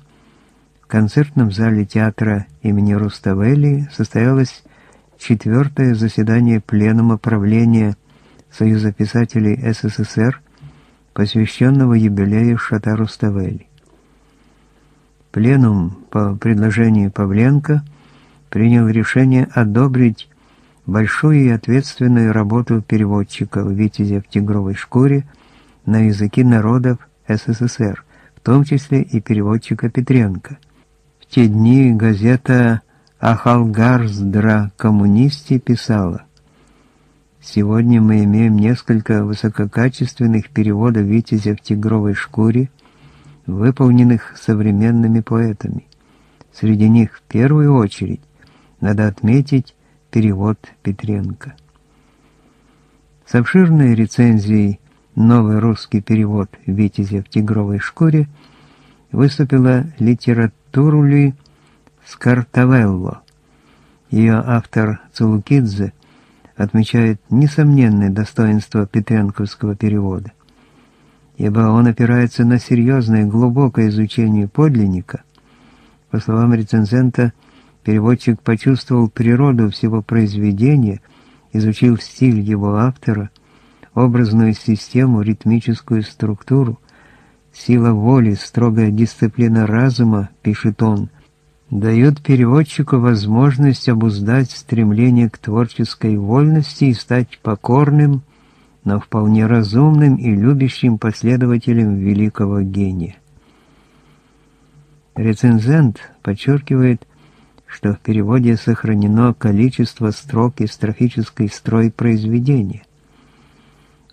концертном зале театра имени Руставели состоялось четвертое заседание Пленума правления Союза писателей СССР, посвященного юбилею Шата Руставели. Пленум по предложению Павленко принял решение одобрить большую и ответственную работу переводчика Витязя в тигровой шкуре на языки народов СССР, в том числе и переводчика Петренко. Те дни газета «Ахалгарздра коммунисти» писала «Сегодня мы имеем несколько высококачественных переводов «Витязя в тигровой шкуре», выполненных современными поэтами. Среди них в первую очередь надо отметить перевод Петренко. С обширной рецензией новый русский перевод «Витязя в тигровой шкуре» выступила литературули Скартавелло. Ее автор Цулукидзе отмечает несомненное достоинство петренковского перевода, ибо он опирается на серьезное глубокое изучение подлинника. По словам рецензента, переводчик почувствовал природу всего произведения, изучил стиль его автора – образную систему, ритмическую структуру, сила воли, строгая дисциплина разума, пишет он, дают переводчику возможность обуздать стремление к творческой вольности и стать покорным, но вполне разумным и любящим последователем великого гения. Рецензент подчеркивает, что в переводе сохранено количество строк и строфический строй произведения.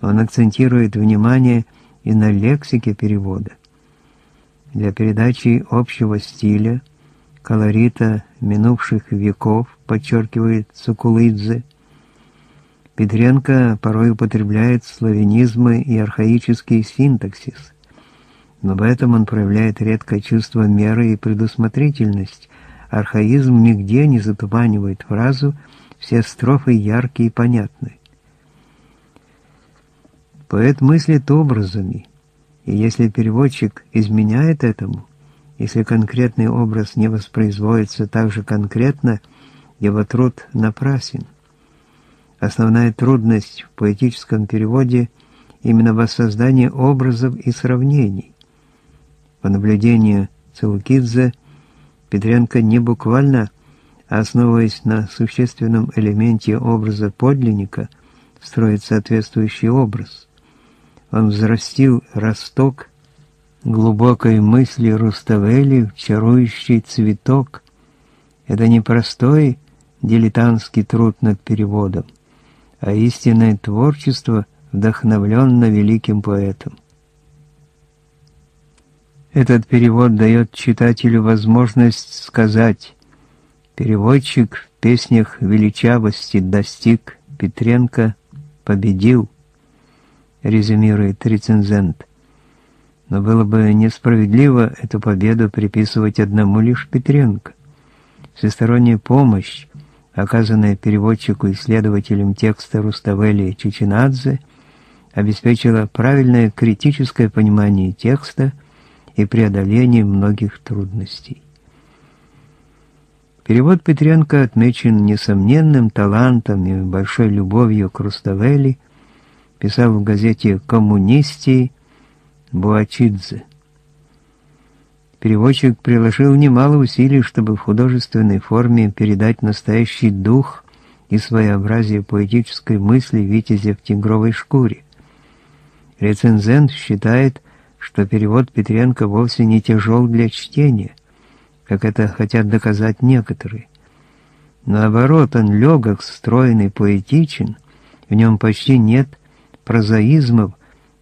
Он акцентирует внимание и на лексике перевода. Для передачи общего стиля, колорита минувших веков, подчеркивает Сукулидзе, Петренко порой употребляет славянизмы и архаический синтаксис, но в этом он проявляет редкое чувство меры и предусмотрительность. Архаизм нигде не затуманивает фразу, все строфы яркие и понятны. Поэт мыслит образами, и если переводчик изменяет этому, если конкретный образ не воспроизводится так же конкретно, его труд напрасен. Основная трудность в поэтическом переводе именно воссоздание образов и сравнений. По наблюдению Целукидзе, Петренко не буквально, а основываясь на существенном элементе образа подлинника, строит соответствующий образ – он взрастил росток глубокой мысли Руставели в чарующий цветок. Это не простой дилетантский труд над переводом, а истинное творчество, вдохновленно великим поэтом. Этот перевод дает читателю возможность сказать «Переводчик в песнях величавости достиг, Петренко победил» резюмирует рецензент. Но было бы несправедливо эту победу приписывать одному лишь Петренко. Всесторонняя помощь, оказанная переводчику и исследователям текста Руставели Чичинадзе, обеспечила правильное критическое понимание текста и преодоление многих трудностей. Перевод Петренко отмечен несомненным талантом и большой любовью к Руставели, писал в газете «Коммунисти» Буачидзе. Переводчик приложил немало усилий, чтобы в художественной форме передать настоящий дух и своеобразие поэтической мысли Витязя в тигровой шкуре. Рецензент считает, что перевод Петренко вовсе не тяжел для чтения, как это хотят доказать некоторые. Наоборот, он легок, стройный, поэтичен, в нем почти нет прозаизмов,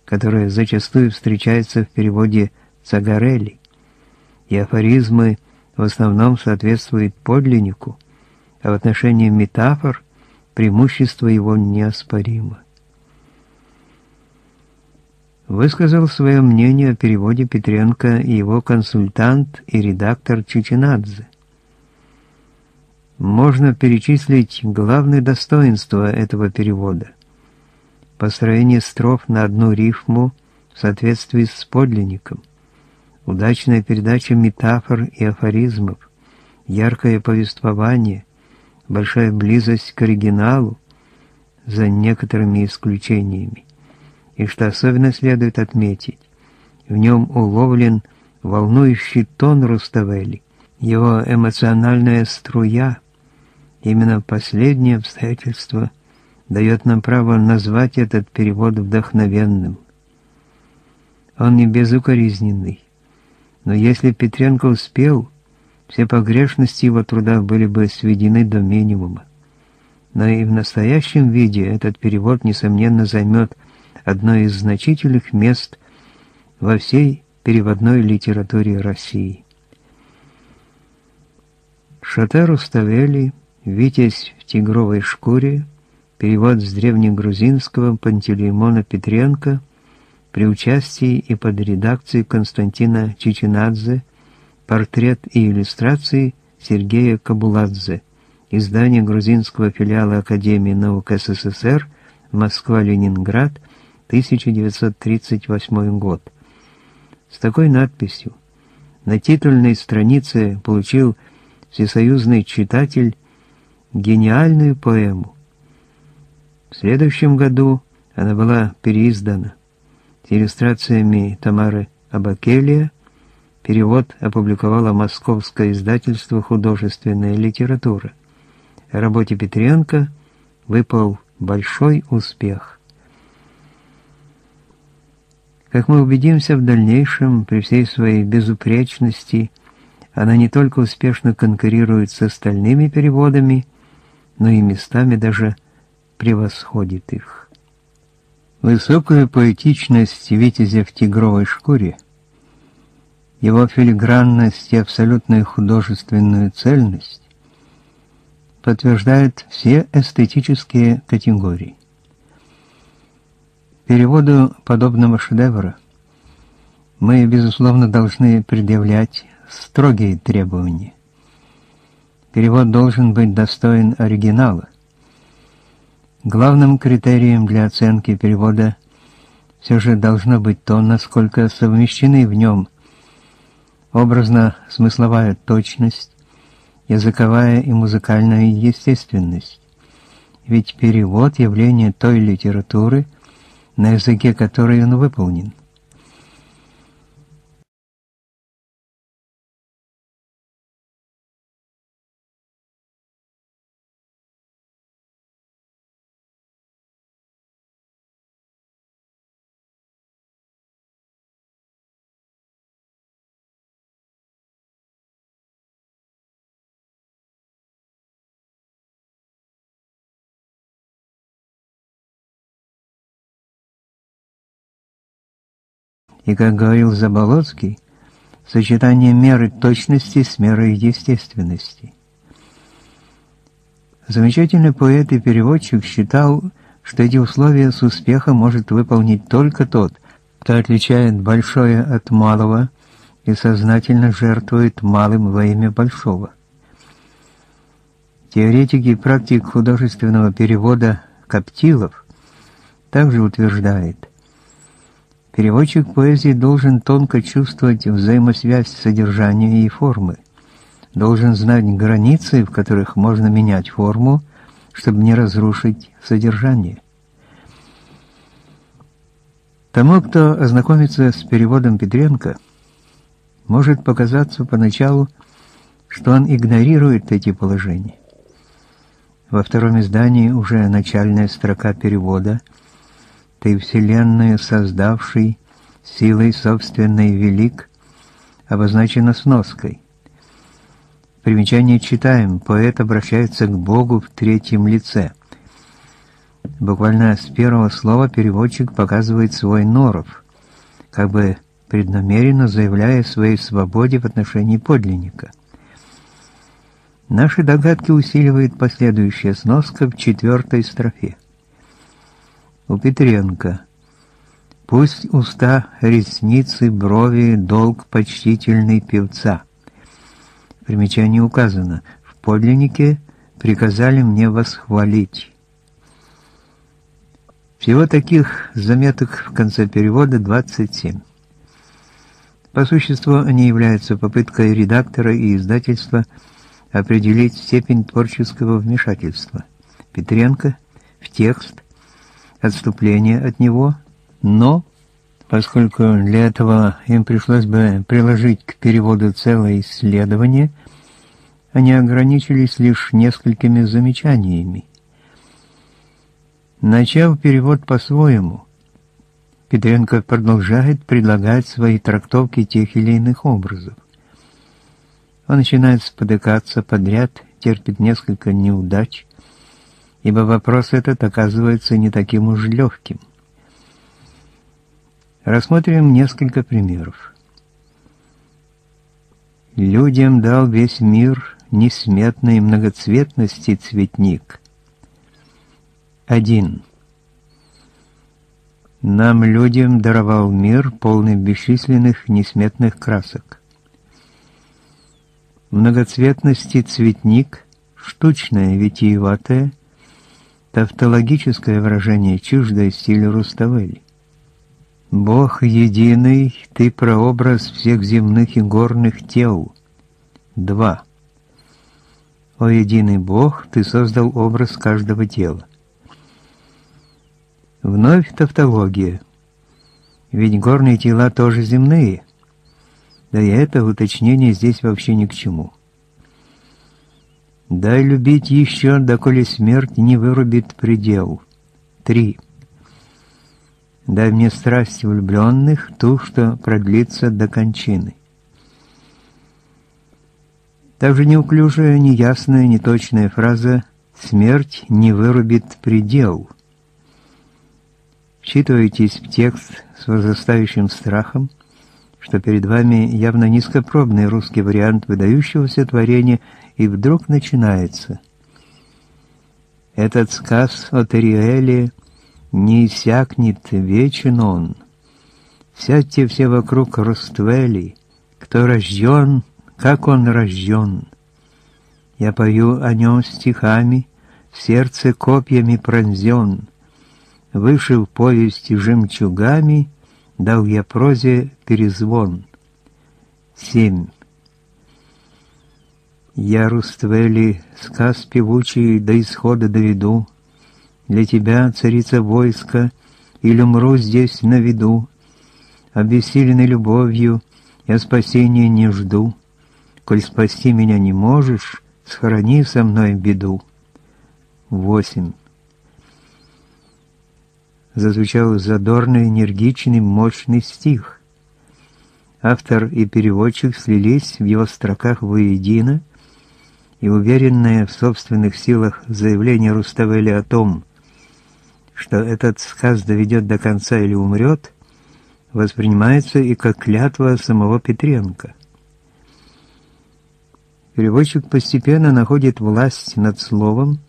которые зачастую встречаются в переводе Цагарелли. И афоризмы в основном соответствуют подлиннику, а в отношении метафор преимущество его неоспоримо высказал свое мнение о переводе Петренко его консультант и редактор Чичинадзе. Можно перечислить главные достоинства этого перевода. Построение строф на одну рифму в соответствии с подлинником, удачная передача метафор и афоризмов, яркое повествование, большая близость к оригиналу, за некоторыми исключениями и что особенно следует отметить, в нем уловлен волнующий тон Руставели, его эмоциональная струя. Именно последнее обстоятельство дает нам право назвать этот перевод вдохновенным. Он не безукоризненный, но если Петренко успел, все погрешности его труда были бы сведены до минимума. Но и в настоящем виде этот перевод, несомненно, займет одно из значительных мест во всей переводной литературе России. Шатер Ставели, «Витязь в тигровой шкуре», перевод с древнегрузинского Пантелеймона Петренко при участии и под редакцией Константина Чичинадзе, портрет и иллюстрации Сергея Кабуладзе, издание грузинского филиала Академии наук СССР, Москва-Ленинград, 1938 год. С такой надписью на титульной странице получил всесоюзный читатель гениальную поэму. В следующем году она была переиздана с иллюстрациями Тамары Абакелия, перевод опубликовало московское издательство «Художественная литература». Работе Петренко выпал большой успех. Как мы убедимся в дальнейшем, при всей своей безупречности, она не только успешно конкурирует с остальными переводами, но и местами даже превосходит их. Высокая поэтичность Витязя в тигровой шкуре, его филигранность и абсолютную художественную цельность подтверждают все эстетические категории. Переводу подобного шедевра мы, безусловно, должны предъявлять строгие требования. Перевод должен быть достоин оригинала. Главным критерием для оценки перевода все же должно быть то, насколько совмещены в нем образно-смысловая точность, языковая и музыкальная естественность. Ведь перевод – явление той литературы – на языке которой он выполнен. И, как говорил Заболоцкий, сочетание меры точности с мерой естественности. Замечательный поэт и переводчик считал, что эти условия с успехом может выполнить только тот, кто отличает большое от малого и сознательно жертвует малым во имя большого. Теоретик и практик художественного перевода Коптилов также утверждает, переводчик поэзии должен тонко чувствовать взаимосвязь содержания и формы, должен знать границы, в которых можно менять форму, чтобы не разрушить содержание. Тому, кто ознакомится с переводом Петренко, может показаться поначалу, что он игнорирует эти положения. Во втором издании уже начальная строка перевода «Ты вселенную создавший, силой собственной велик» обозначена сноской. В примечании читаем, поэт обращается к Богу в третьем лице. Буквально с первого слова переводчик показывает свой норов, как бы преднамеренно заявляя о своей свободе в отношении подлинника. Наши догадки усиливает последующая сноска в четвертой строфе. У Петренко «Пусть уста, ресницы, брови, долг почтительный певца». В примечании указано «В подлиннике приказали мне восхвалить». Всего таких заметок в конце перевода 27. По существу они являются попыткой редактора и издательства – определить степень творческого вмешательства Петренко в текст, отступление от него, но, поскольку для этого им пришлось бы приложить к переводу целое исследование, они ограничились лишь несколькими замечаниями. Начав перевод по-своему, Петренко продолжает предлагать свои трактовки тех или иных образов. Он начинает спотыкаться подряд, терпит несколько неудач, ибо вопрос этот оказывается не таким уж легким. Рассмотрим несколько примеров. Людям дал весь мир несметной многоцветности цветник. 1. Нам, людям, даровал мир, полный бесчисленных несметных красок многоцветности цветник, штучное витиеватое, тавтологическое выражение чуждое стилю Руставели. Бог единый, ты прообраз всех земных и горных тел. 2. О единый Бог, ты создал образ каждого тела. Вновь тавтология. Ведь горные тела тоже земные. Да и это уточнение здесь вообще ни к чему. Дай любить еще, доколе смерть не вырубит предел. 3. Дай мне страсть влюбленных, ту, что продлится до кончины. Также неуклюжая, неясная, неточная фраза «смерть не вырубит предел». Вчитывайтесь в текст с возрастающим страхом, что перед вами явно низкопробный русский вариант выдающегося творения, и вдруг начинается. Этот сказ о Териэле не иссякнет, вечен он. Сядьте все вокруг Руствели, кто рожден, как он рожден. Я пою о нем стихами, сердце копьями пронзен, вышив повести жемчугами — дал я прозе перезвон. 7. Я, Руствели, сказ певучий до исхода доведу, Для тебя, царица войска, или умру здесь на виду, Обессиленной любовью я спасения не жду, Коль спасти меня не можешь, схорони со мной беду. 8 зазвучал задорный, энергичный, мощный стих. Автор и переводчик слились в его строках воедино, и уверенное в собственных силах заявление Руставели о том, что этот сказ доведет до конца или умрет, воспринимается и как клятва самого Петренко. Переводчик постепенно находит власть над словом,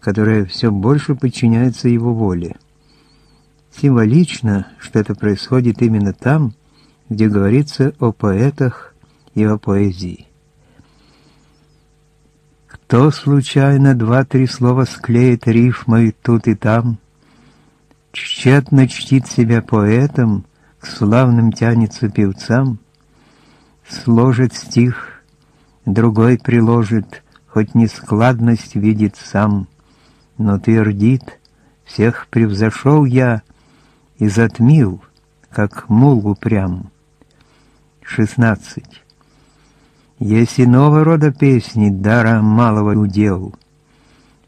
которое все больше подчиняется его воле. Символично, что это происходит именно там, где говорится о поэтах и о поэзии. Кто случайно два-три слова склеит рифмой тут и там, тщетно чтит себя поэтом, к славным тянется певцам, сложит стих, другой приложит, хоть нескладность видит сам, но твердит, всех превзошел я и затмил, как мул упрям. 16. Есть иного рода песни, дара малого удел,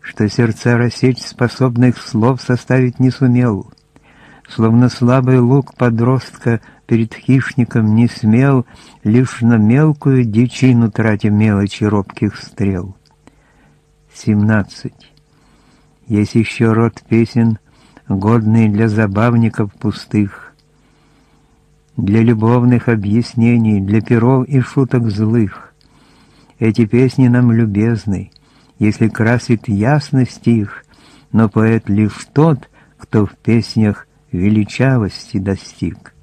что сердца рассечь способных слов составить не сумел, словно слабый лук подростка перед хищником не смел, лишь на мелкую дичину тратя мелочи робких стрел. 17. Есть еще род песен, годные для забавников пустых, для любовных объяснений, для перов и шуток злых. Эти песни нам любезны, если красит ясность их, но поэт лишь тот, кто в песнях величавости достиг.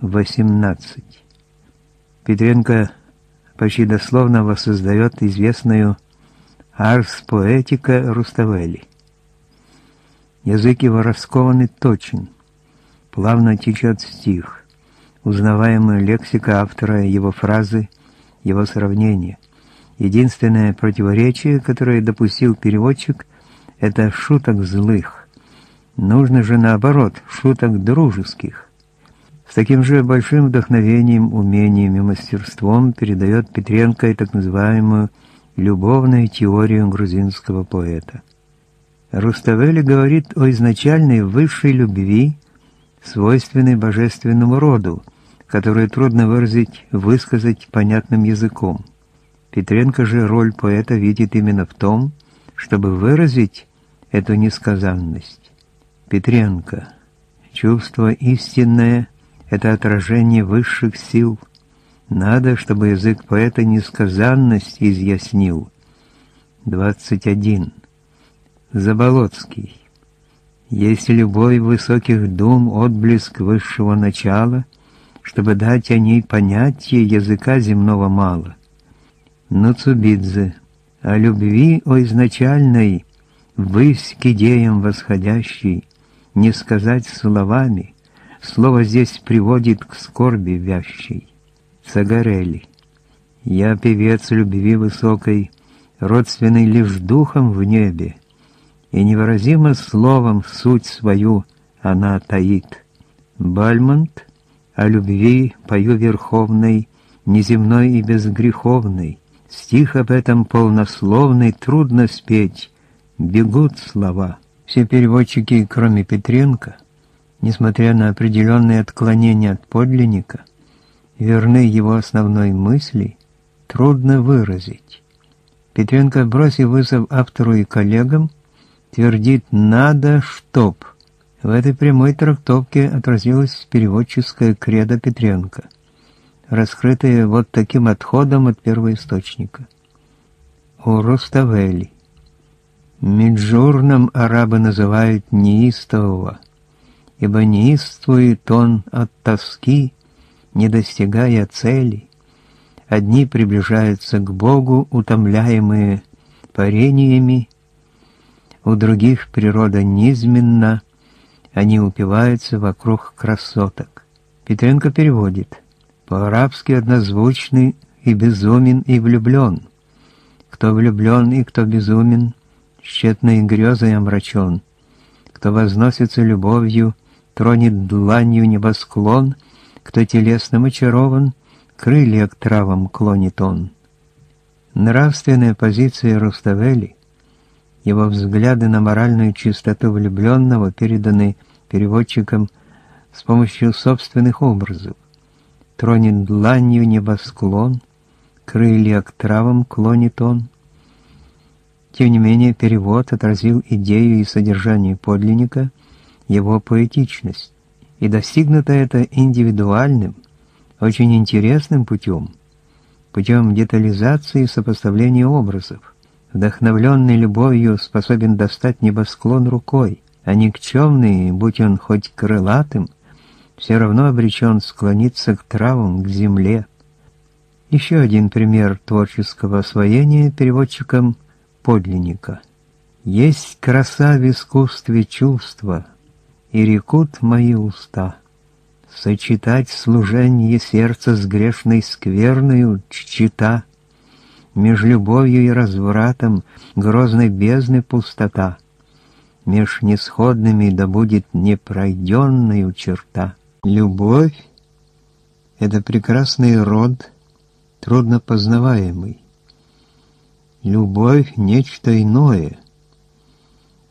18. Петренко почти дословно воссоздает известную «Арс поэтика» Руставели. Язык его раскован и точен, плавно течет стих, узнаваемая лексика автора, его фразы, его сравнения. Единственное противоречие, которое допустил переводчик, это шуток злых. Нужно же наоборот, шуток дружеских. С таким же большим вдохновением, умением и мастерством передает Петренко и так называемую любовную теорию грузинского поэта. Руставели говорит о изначальной высшей любви, свойственной божественному роду, которую трудно выразить, высказать понятным языком. Петренко же роль поэта видит именно в том, чтобы выразить эту несказанность. Петренко. Чувство истинное — это отражение высших сил. Надо, чтобы язык поэта несказанность изъяснил. 21. Заболоцкий. Есть любой высоких дум отблеск высшего начала, чтобы дать о ней понятие языка земного мало. Нацубидзе. О любви, о изначальной, высь к идеям восходящей, не сказать словами, слово здесь приводит к скорби вящей. Сагарели. Я певец любви высокой, родственный лишь духом в небе, и невыразимо словом суть свою она таит. Бальмонт о любви пою верховной, неземной и безгреховной, стих об этом полнословный трудно спеть, бегут слова. Все переводчики, кроме Петренко, несмотря на определенные отклонения от подлинника, верны его основной мысли, трудно выразить. Петренко, бросив вызов автору и коллегам, твердит «надо, чтоб». В этой прямой трактовке отразилась переводческая кредо Петренко, раскрытая вот таким отходом от первоисточника. У Руставели. Меджурном арабы называют неистового, ибо неистует он от тоски, не достигая цели. Одни приближаются к Богу, утомляемые парениями, у других природа низменна, они упиваются вокруг красоток. Петренко переводит. По-арабски однозвучный и безумен, и влюблен. Кто влюблен и кто безумен, тщетной грезой омрачен. Кто возносится любовью, тронет дланью небосклон, кто телесным очарован, крылья к травам клонит он. Нравственная позиция Руставели — его взгляды на моральную чистоту влюбленного переданы переводчиком с помощью собственных образов. Тронет дланью небосклон, крылья к травам клонит он. Тем не менее, перевод отразил идею и содержание подлинника, его поэтичность, и достигнуто это индивидуальным, очень интересным путем, путем детализации и сопоставления образов вдохновленный любовью, способен достать небосклон рукой, а никчемный, будь он хоть крылатым, все равно обречен склониться к травам, к земле. Еще один пример творческого освоения переводчиком подлинника. Есть краса в искусстве чувства, и рекут мои уста. Сочетать служение сердца с грешной скверною чита, Меж любовью и развратом грозной бездны пустота, Меж несходными да будет непройденную черта. Любовь — это прекрасный род, трудно познаваемый. Любовь — нечто иное.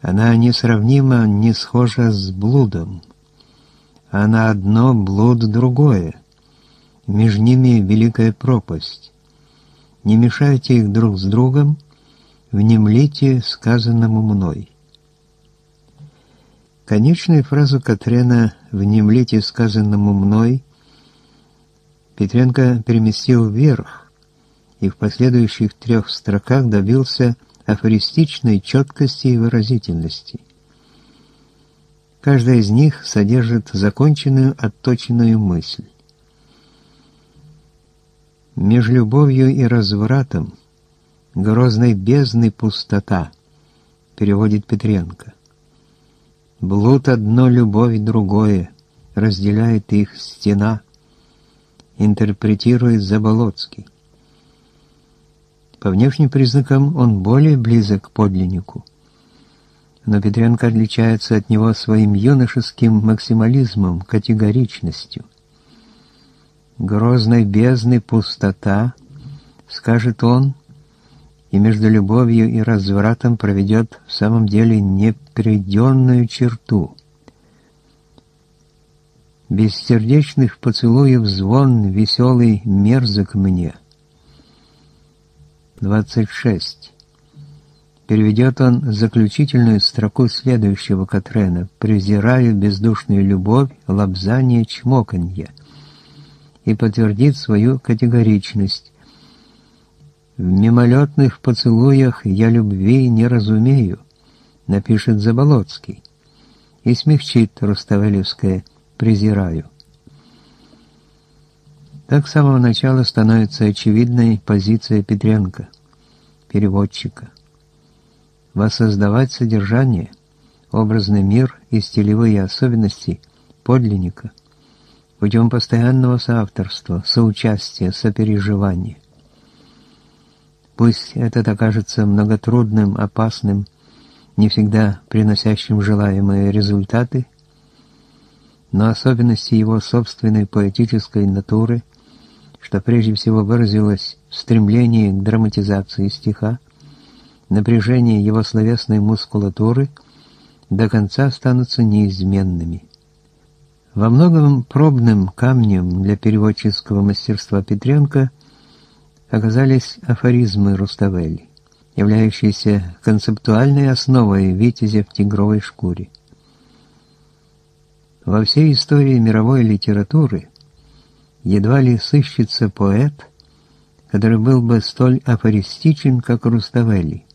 Она несравнима, не схожа с блудом. Она одно, блуд другое. Между ними великая пропасть. Не мешайте их друг с другом, внемлите сказанному мной. Конечную фразу Катрена «внемлите сказанному мной» Петренко переместил вверх и в последующих трех строках добился афористичной четкости и выразительности. Каждая из них содержит законченную, отточенную мысль. Меж любовью и развратом грозной бездны пустота, переводит Петренко. Блуд одно, любовь другое, разделяет их стена, интерпретирует Заболоцкий. По внешним признакам он более близок к подлиннику. Но Петренко отличается от него своим юношеским максимализмом, категоричностью. «Грозной бездны пустота», — скажет он, и между любовью и развратом проведет в самом деле непреденную черту. Бессердечных поцелуев звон веселый мерзок мне. 26. Переведет он заключительную строку следующего Катрена «Презираю бездушную любовь, лобзание, чмоканье» и подтвердит свою категоричность в мимолетных поцелуях я любви не разумею, напишет Заболоцкий, и смягчит Руставелевское «презираю». Так с самого начала становится очевидной позиция Петренко, переводчика. Воссоздавать содержание, образный мир и стилевые особенности подлинника путем постоянного соавторства, соучастия, сопереживания – Пусть этот окажется многотрудным, опасным, не всегда приносящим желаемые результаты, но особенности его собственной поэтической натуры, что прежде всего выразилось в стремлении к драматизации стиха, напряжение его словесной мускулатуры до конца останутся неизменными. Во многом пробным камнем для переводческого мастерства Петренко – оказались афоризмы Руставели, являющиеся концептуальной основой «Витязя в тигровой шкуре». Во всей истории мировой литературы едва ли сыщется поэт, который был бы столь афористичен, как Руставели,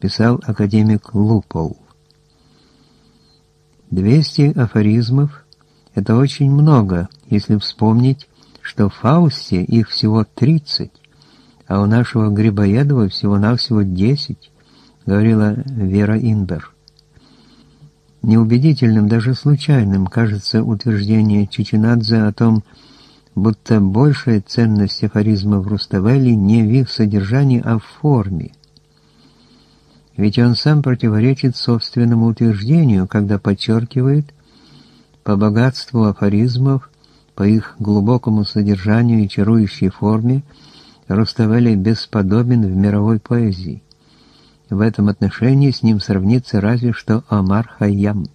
писал академик Лупол. 200 афоризмов – это очень много, если вспомнить, что в Фаусте их всего 30, а у нашего Грибоедова всего-навсего десять, говорила Вера Инбер. Неубедительным, даже случайным, кажется утверждение Чичинадзе о том, будто большая ценность афоризмов Руставели не в их содержании, а в форме. Ведь он сам противоречит собственному утверждению, когда подчеркивает, по богатству афоризмов, по их глубокому содержанию и чарующей форме, Руставели бесподобен в мировой поэзии. В этом отношении с ним сравнится разве что Омар Хайям.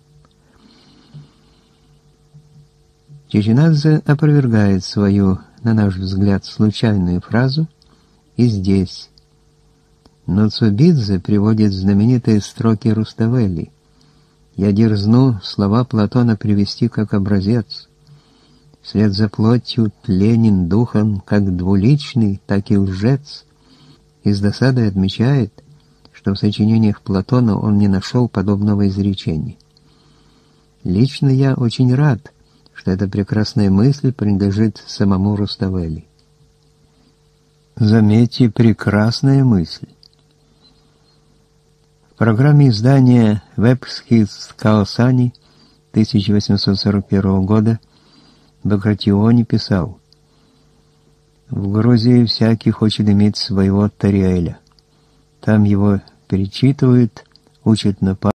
Чеченадзе опровергает свою, на наш взгляд, случайную фразу и здесь. Но Цубидзе приводит знаменитые строки Руставели. «Я дерзну слова Платона привести как образец». Вслед за плотью Ленин духом, как двуличный, так и лжец, и с досадой отмечает, что в сочинениях Платона он не нашел подобного изречения. Лично я очень рад, что эта прекрасная мысль принадлежит самому Руставели. Заметьте, прекрасная мысль. Программе издания «Вебскис Каосани» 1841 года Багратиони писал «В Грузии всякий хочет иметь своего Тариэля. Там его перечитывают, учат на память,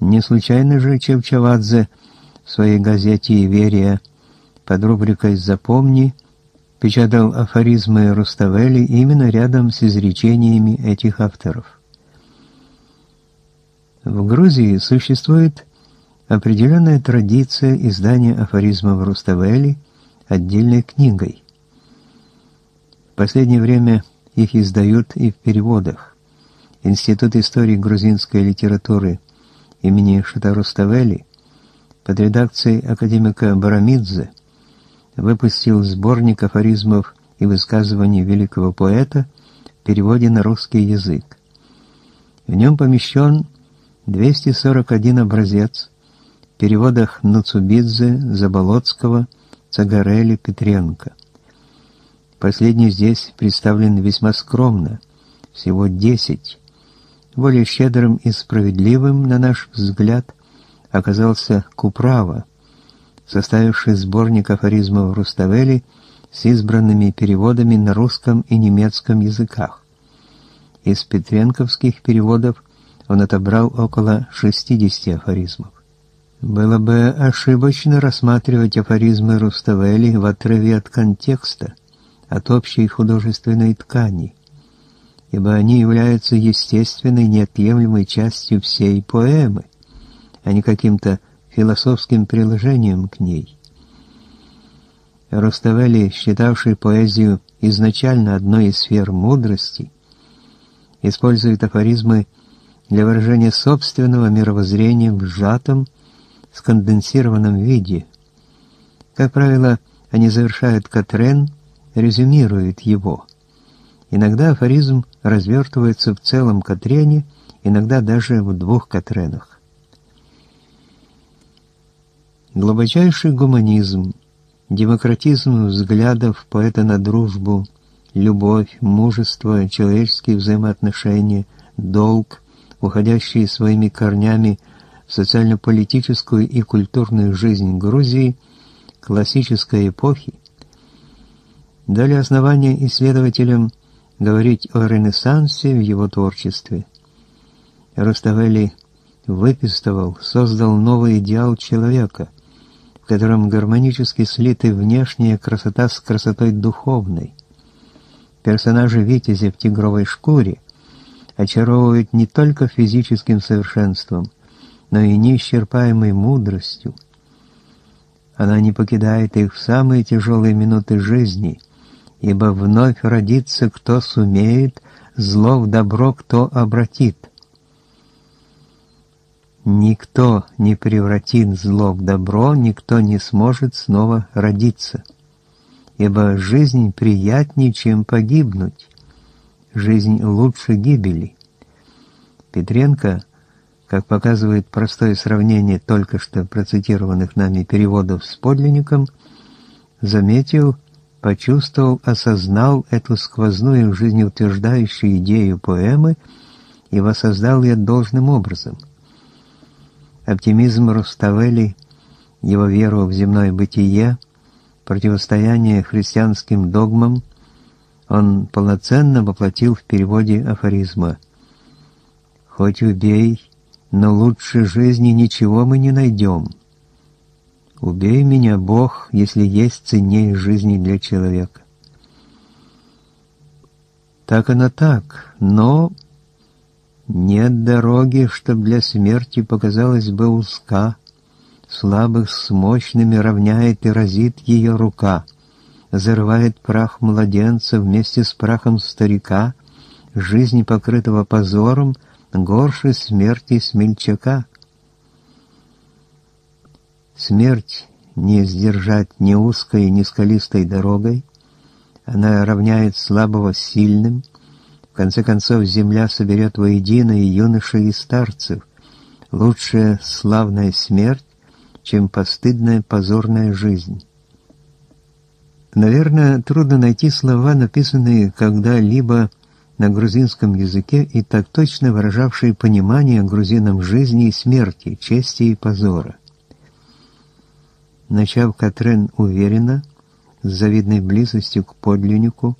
Не случайно же Чевчавадзе в своей газете «Иверия» под рубрикой «Запомни» печатал афоризмы Руставели именно рядом с изречениями этих авторов. В Грузии существует определенная традиция издания афоризмов Руставели отдельной книгой. В последнее время их издают и в переводах. Институт истории грузинской литературы – имени Шатаруставели под редакцией академика Барамидзе выпустил сборник афоризмов и высказываний великого поэта в переводе на русский язык. В нем помещен 241 образец в переводах Нуцубидзе, Заболоцкого, Цагарели, Петренко. Последний здесь представлен весьма скромно, всего 10 более щедрым и справедливым, на наш взгляд, оказался Куправа, составивший сборник афоризмов Руставели с избранными переводами на русском и немецком языках. Из петренковских переводов он отобрал около 60 афоризмов. Было бы ошибочно рассматривать афоризмы Руставели в отрыве от контекста, от общей художественной ткани – ибо они являются естественной, неотъемлемой частью всей поэмы, а не каким-то философским приложением к ней. Руставели, считавший поэзию изначально одной из сфер мудрости, использует афоризмы для выражения собственного мировоззрения в сжатом, сконденсированном виде. Как правило, они завершают Катрен, резюмируют его – Иногда афоризм развертывается в целом Катрене, иногда даже в двух Катренах. Глубочайший гуманизм, демократизм взглядов поэта на дружбу, любовь, мужество, человеческие взаимоотношения, долг, уходящие своими корнями в социально-политическую и культурную жизнь Грузии классической эпохи, дали основание исследователям говорить о Ренессансе в его творчестве. Руставели выпистывал, создал новый идеал человека, в котором гармонически слиты внешняя красота с красотой духовной. Персонажи Витязя в тигровой шкуре очаровывают не только физическим совершенством, но и неисчерпаемой мудростью. Она не покидает их в самые тяжелые минуты жизни – ибо вновь родится, кто сумеет, зло в добро кто обратит. Никто не превратит зло в добро, никто не сможет снова родиться, ибо жизнь приятнее, чем погибнуть, жизнь лучше гибели. Петренко, как показывает простое сравнение только что процитированных нами переводов с подлинником, заметил, почувствовал, осознал эту сквозную жизнеутверждающую идею поэмы и воссоздал ее должным образом. Оптимизм Руставели, его веру в земное бытие, противостояние христианским догмам он полноценно воплотил в переводе афоризма «Хоть убей, но лучше жизни ничего мы не найдем». Убей меня, Бог, если есть ценнее жизни для человека. Так оно так, но нет дороги, чтоб для смерти показалась бы узка, слабых с мощными равняет и разит ее рука, зарывает прах младенца вместе с прахом старика, жизни покрытого позором, горше смерти смельчака. Смерть не сдержать ни узкой, ни скалистой дорогой, она равняет слабого сильным, в конце концов земля соберет воедино и юношей, и старцев. Лучшая славная смерть, чем постыдная позорная жизнь. Наверное, трудно найти слова, написанные когда-либо на грузинском языке и так точно выражавшие понимание грузинам жизни и смерти, чести и позора. Начав Катрен уверенно, с завидной близостью к подлиннику,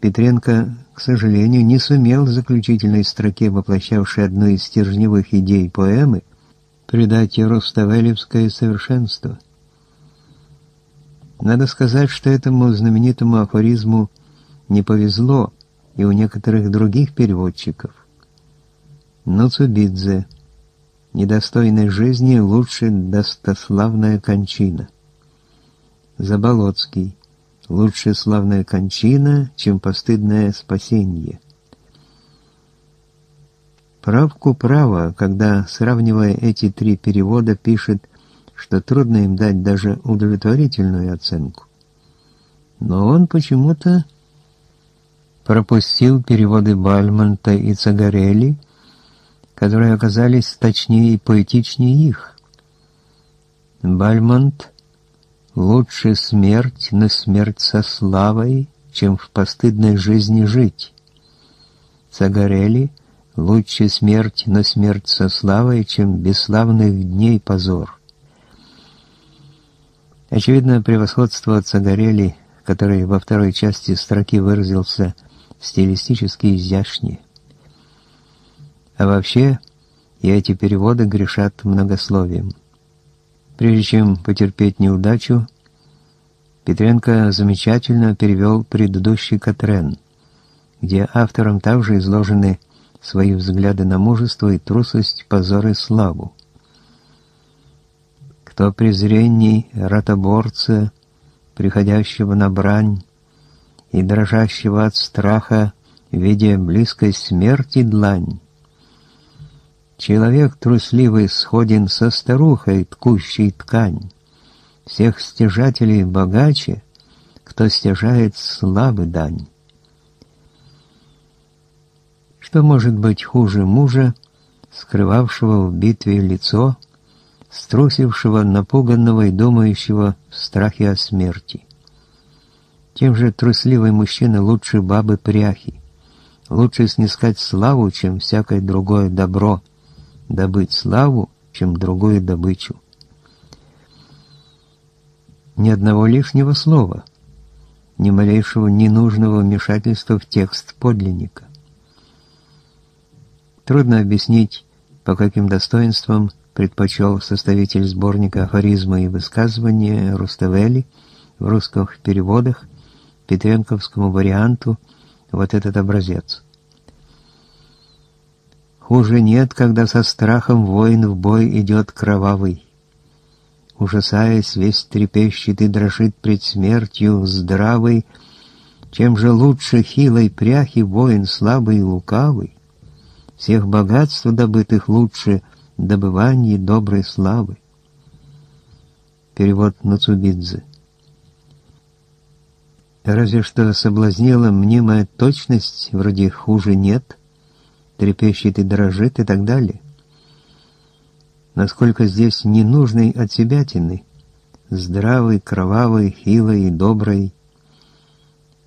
Петренко, к сожалению, не сумел в заключительной строке, воплощавшей одну из стержневых идей поэмы, придать руставелевское совершенство. Надо сказать, что этому знаменитому афоризму не повезло и у некоторых других переводчиков. Но Цубидзе недостойной жизни лучше достославная кончина. Заболоцкий. Лучше славная кончина, чем постыдное спасение. Правку право, когда, сравнивая эти три перевода, пишет, что трудно им дать даже удовлетворительную оценку. Но он почему-то пропустил переводы Бальмонта и Цагарелли, которые оказались точнее и поэтичнее их. Бальмонт Лучше смерть, но смерть со славой, чем в постыдной жизни жить. Загорели, лучше смерть, но смерть со славой, чем бесславных дней позор. Очевидно, превосходство от Загорели, который во второй части строки выразился стилистически изящнее. А вообще, и эти переводы грешат многословием. Прежде чем потерпеть неудачу, Петренко замечательно перевел предыдущий Катрен, где автором также изложены свои взгляды на мужество и трусость, позор и славу. Кто презрений ротоборца, приходящего на брань и дрожащего от страха, видя близкой смерти длань, Человек трусливый сходен со старухой, ткущей ткань. Всех стяжателей богаче, кто стяжает славы дань. Что может быть хуже мужа, скрывавшего в битве лицо, струсившего, напуганного и думающего в страхе о смерти? Тем же трусливый мужчина лучше бабы пряхи, лучше снискать славу, чем всякое другое добро — добыть славу, чем другую добычу. Ни одного лишнего слова, ни малейшего ненужного вмешательства в текст подлинника. Трудно объяснить, по каким достоинствам предпочел составитель сборника афоризма и высказывания Руставели в русских переводах Петренковскому варианту вот этот образец. Хуже нет, когда со страхом воин в бой идет кровавый. Ужасаясь, весь трепещет и дрожит пред смертью здравый, чем же лучше хилой пряхи воин слабый и лукавый, всех богатств добытых лучше добывание доброй славы. Перевод Нацубидзе. Разве что соблазнила мнимая точность, вроде хуже нет — трепещет и дрожит и так далее. Насколько здесь ненужный от себя тины, здравый, кровавый, хилый и добрый.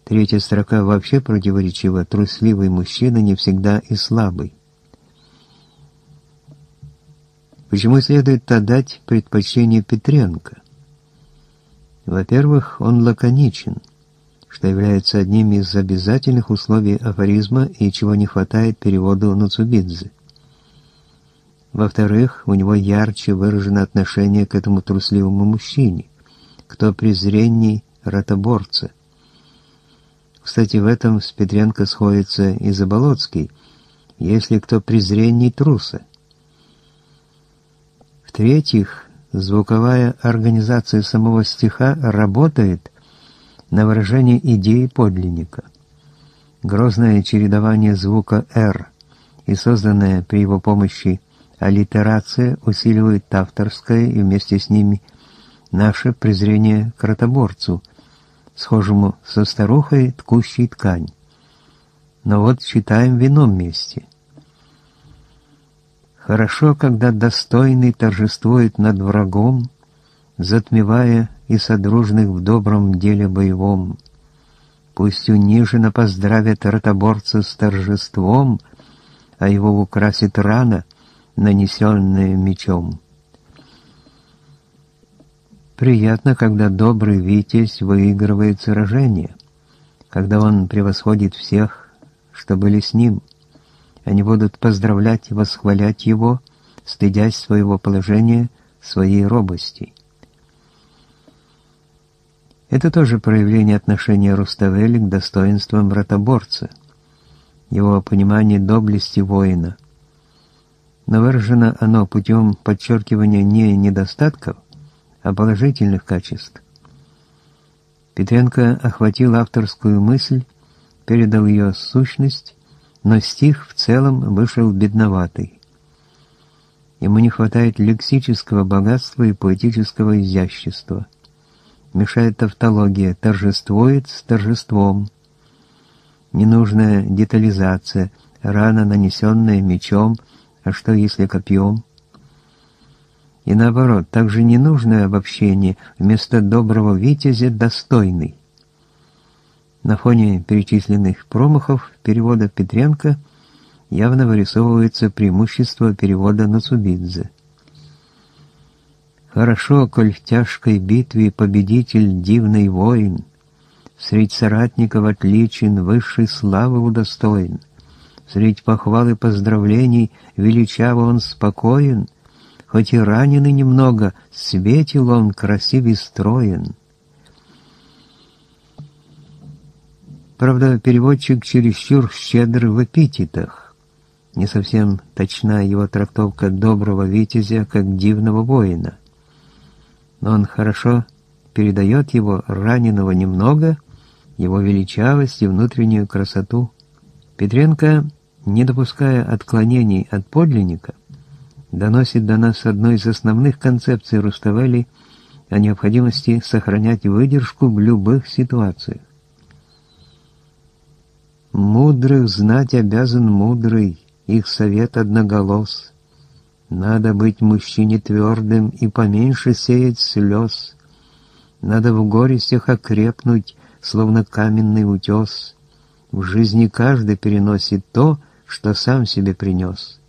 Третья строка вообще противоречива, трусливый мужчина не всегда и слабый. Почему следует отдать предпочтение Петренко? Во-первых, он лаконичен – что является одним из обязательных условий афоризма и чего не хватает переводу Нуцубидзе. Во-вторых, у него ярче выражено отношение к этому трусливому мужчине, кто презрений ротоборца. Кстати, в этом с Петренко сходится и Заболоцкий, если кто презрений труса. В-третьих, звуковая организация самого стиха работает на выражение идеи подлинника. Грозное чередование звука «р» и созданная при его помощи аллитерация усиливает авторское и вместе с ними наше презрение к ротоборцу, схожему со старухой, ткущей ткань. Но вот читаем в ином месте. Хорошо, когда достойный торжествует над врагом, затмевая и содружных в добром деле боевом. Пусть униженно поздравят ротоборца с торжеством, а его украсит рана, нанесенная мечом. Приятно, когда добрый Витязь выигрывает сражение, когда он превосходит всех, что были с ним. Они будут поздравлять и восхвалять его, стыдясь своего положения, своей робости. Это тоже проявление отношения Руставели к достоинствам ротоборца, его понимание доблести воина. Но оно путем подчеркивания не недостатков, а положительных качеств. Петренко охватил авторскую мысль, передал ее сущность, но стих в целом вышел бедноватый. Ему не хватает лексического богатства и поэтического изящества. Мешает тавтология, торжествует с торжеством. Ненужная детализация, рана, нанесенная мечом, а что если копьем? И наоборот, также ненужное обобщение вместо доброго витязя достойный. На фоне перечисленных промахов перевода Петренко явно вырисовывается преимущество перевода Нацубидзе. Хорошо, коль в тяжкой битве победитель дивный воин, Средь соратников отличен, высшей славы удостоен, Средь похвалы поздравлений величаво он спокоен — хоть и раненый немного, светил он, красив и строен. Правда, переводчик чересчур щедр в эпитетах. Не совсем точна его трактовка доброго витязя как дивного воина. Но он хорошо передает его раненого немного, его величавость и внутреннюю красоту. Петренко, не допуская отклонений от подлинника, доносит до нас одну из основных концепций Руставели о необходимости сохранять выдержку в любых ситуациях. Мудрых знать обязан мудрый, их совет одноголос. Надо быть мужчине твердым и поменьше сеять слез. Надо в горестях окрепнуть, словно каменный утес. В жизни каждый переносит то, что сам себе принес.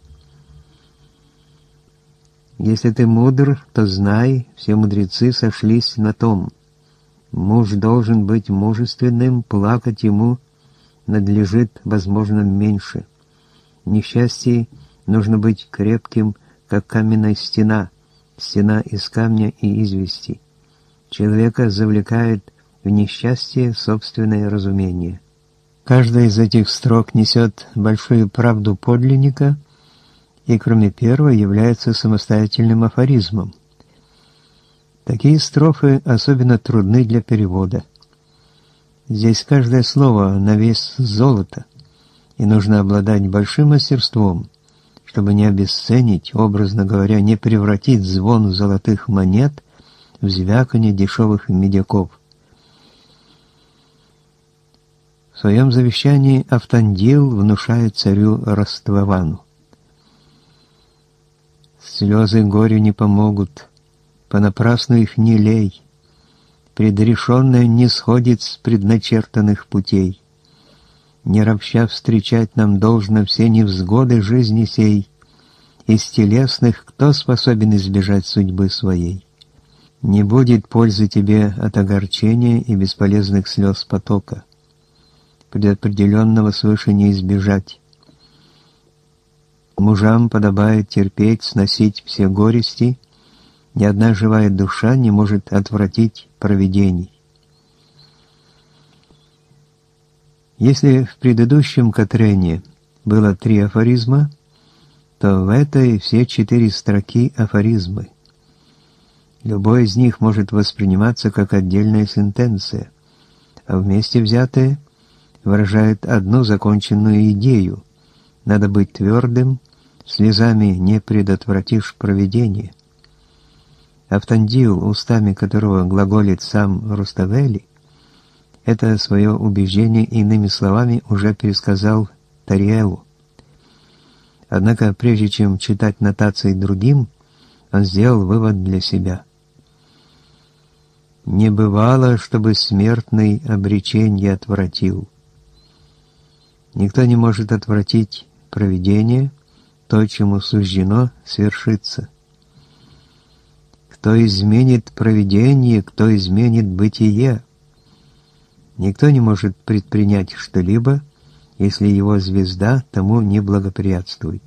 Если ты мудр, то знай, все мудрецы сошлись на том. Муж должен быть мужественным, плакать ему надлежит, возможно, меньше. Несчастье нужно быть крепким, как каменная стена, стена из камня и извести. Человека завлекает в несчастье собственное разумение. Каждая из этих строк несет большую правду подлинника — и кроме первой является самостоятельным афоризмом. Такие строфы особенно трудны для перевода. Здесь каждое слово на вес золота, и нужно обладать большим мастерством, чтобы не обесценить, образно говоря, не превратить звон золотых монет в звяканье дешевых медяков. В своем завещании Автандил внушает царю Раствавану. Слезы горю не помогут, понапрасну их не лей. Предрешенное не сходит с предначертанных путей. Не ропща встречать нам должно все невзгоды жизни сей. Из телесных кто способен избежать судьбы своей? Не будет пользы тебе от огорчения и бесполезных слез потока. Предопределенного свыше не избежать. Мужам подобает терпеть, сносить все горести, ни одна живая душа не может отвратить провидений. Если в предыдущем Катрене было три афоризма, то в этой все четыре строки афоризмы. Любой из них может восприниматься как отдельная сентенция, а вместе взятые выражают одну законченную идею. Надо быть твердым, слезами не предотвратишь проведение. Автандил, устами которого глаголит сам Руставели, это свое убеждение иными словами уже пересказал Тариэлу. Однако прежде чем читать нотации другим, он сделал вывод для себя. «Не бывало, чтобы смертный обреченье отвратил. Никто не может отвратить провидение, то, чему суждено свершиться. Кто изменит провидение, кто изменит бытие? Никто не может предпринять что-либо, если его звезда тому не благоприятствует.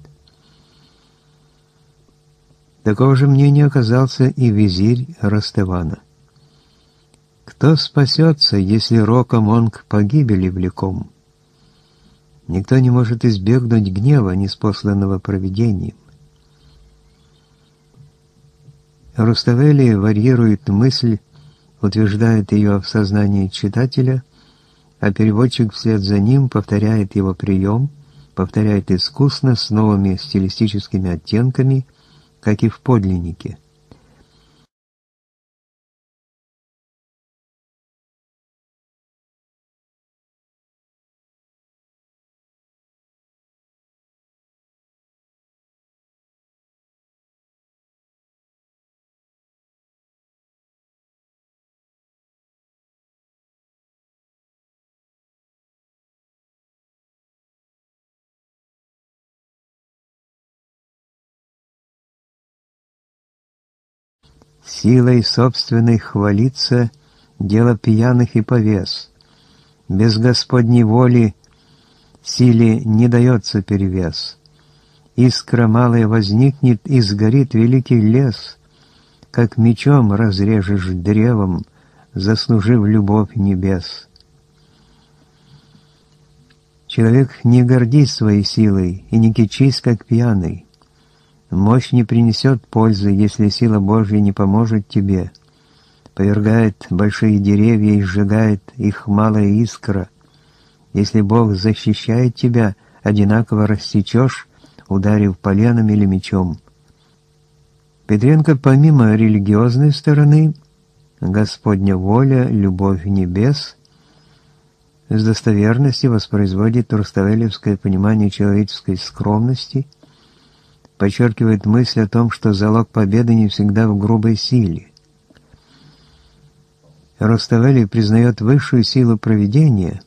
Такого же мнения оказался и визирь Растевана. Кто спасется, если Рока Монг погибели влеком? Никто не может избегнуть гнева, неспосланного провидением. Руставели варьирует мысль, утверждает ее в сознании читателя, а переводчик вслед за ним повторяет его прием, повторяет искусно с новыми стилистическими оттенками, как и в подлиннике. Силой собственной хвалиться — дело пьяных и повес. Без Господней воли силе не дается перевес. Искра малая возникнет, и сгорит великий лес, как мечом разрежешь древом, заслужив любовь небес. Человек, не гордись своей силой и не кичись, как пьяный. Мощь не принесет пользы, если сила Божья не поможет тебе. Повергает большие деревья и сжигает их малая искра. Если Бог защищает тебя, одинаково рассечешь, ударив поленом или мечом. Петренко помимо религиозной стороны, Господня воля, любовь небес, с достоверностью воспроизводит руставелевское понимание человеческой скромности – подчеркивает мысль о том, что залог победы не всегда в грубой силе. Роставели признает высшую силу провидения,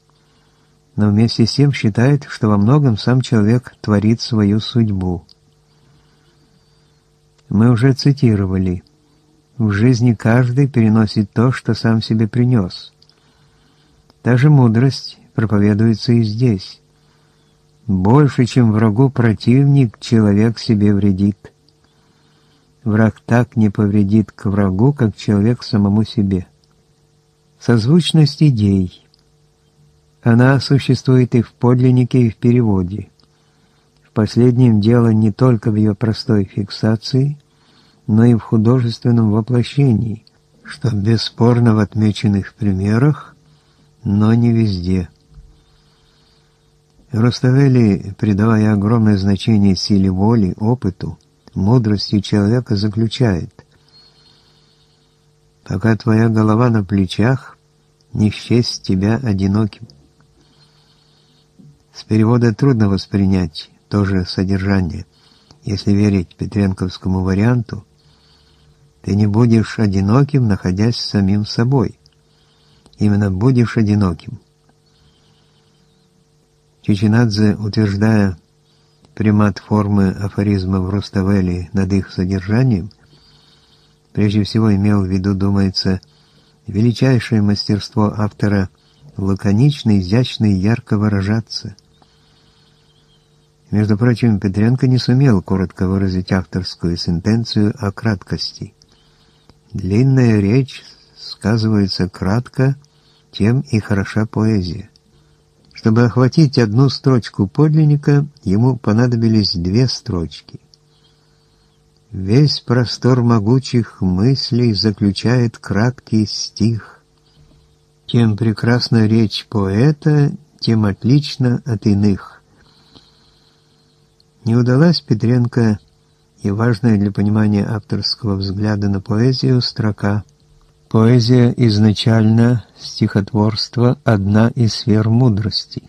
но вместе с тем считает, что во многом сам человек творит свою судьбу. Мы уже цитировали «В жизни каждый переносит то, что сам себе принес». Та же мудрость проповедуется и здесь. Больше, чем врагу противник, человек себе вредит. Враг так не повредит к врагу, как человек самому себе. Созвучность идей. Она существует и в подлиннике, и в переводе. В последнем дело не только в ее простой фиксации, но и в художественном воплощении, что бесспорно в отмеченных примерах, но не везде. Руставели, придавая огромное значение силе воли, опыту, мудрости человека, заключает «Пока твоя голова на плечах, не счесть тебя одиноким». С перевода трудно воспринять то же содержание. Если верить Петренковскому варианту, ты не будешь одиноким, находясь самим собой. Именно будешь одиноким. Чичинадзе, утверждая примат формы афоризмов Руставели над их содержанием, прежде всего имел в виду, думается, величайшее мастерство автора лаконично, изящно и ярко выражаться. Между прочим, Петренко не сумел коротко выразить авторскую сентенцию о краткости. Длинная речь сказывается кратко, тем и хороша поэзия. Чтобы охватить одну строчку подлинника, ему понадобились две строчки. Весь простор могучих мыслей заключает краткий стих. Тем прекрасна речь поэта, тем отлично от иных. Не удалась Петренко и важная для понимания авторского взгляда на поэзию строка «Поэзия изначально, стихотворство – одна из сфер мудрости».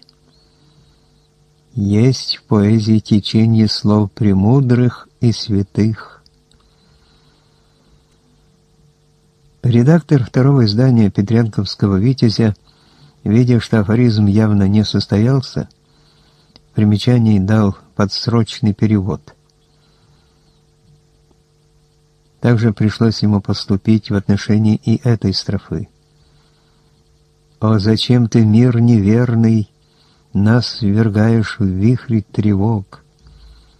Есть в поэзии течение слов премудрых и святых. Редактор второго издания Петренковского «Витязя», видя, что афоризм явно не состоялся, в примечании дал подсрочный перевод. Также пришлось ему поступить в отношении и этой строфы. «О, зачем ты, мир неверный, нас ввергаешь в вихрь тревог?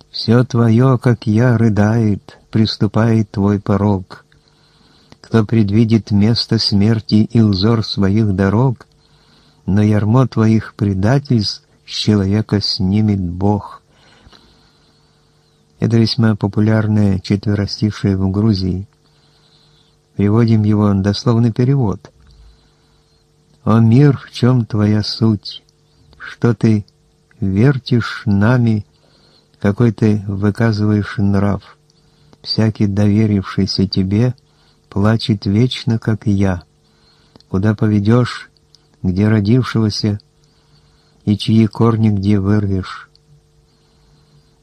Все твое, как я, рыдает, приступает твой порог. Кто предвидит место смерти и узор своих дорог, но ярмо твоих предательств с человека снимет Бог». Это весьма популярное четверостишее в Грузии. Приводим его дословный перевод. «О мир, в чем твоя суть? Что ты вертишь нами, какой ты выказываешь нрав? Всякий доверившийся тебе плачет вечно, как я. Куда поведешь, где родившегося, и чьи корни где вырвешь?»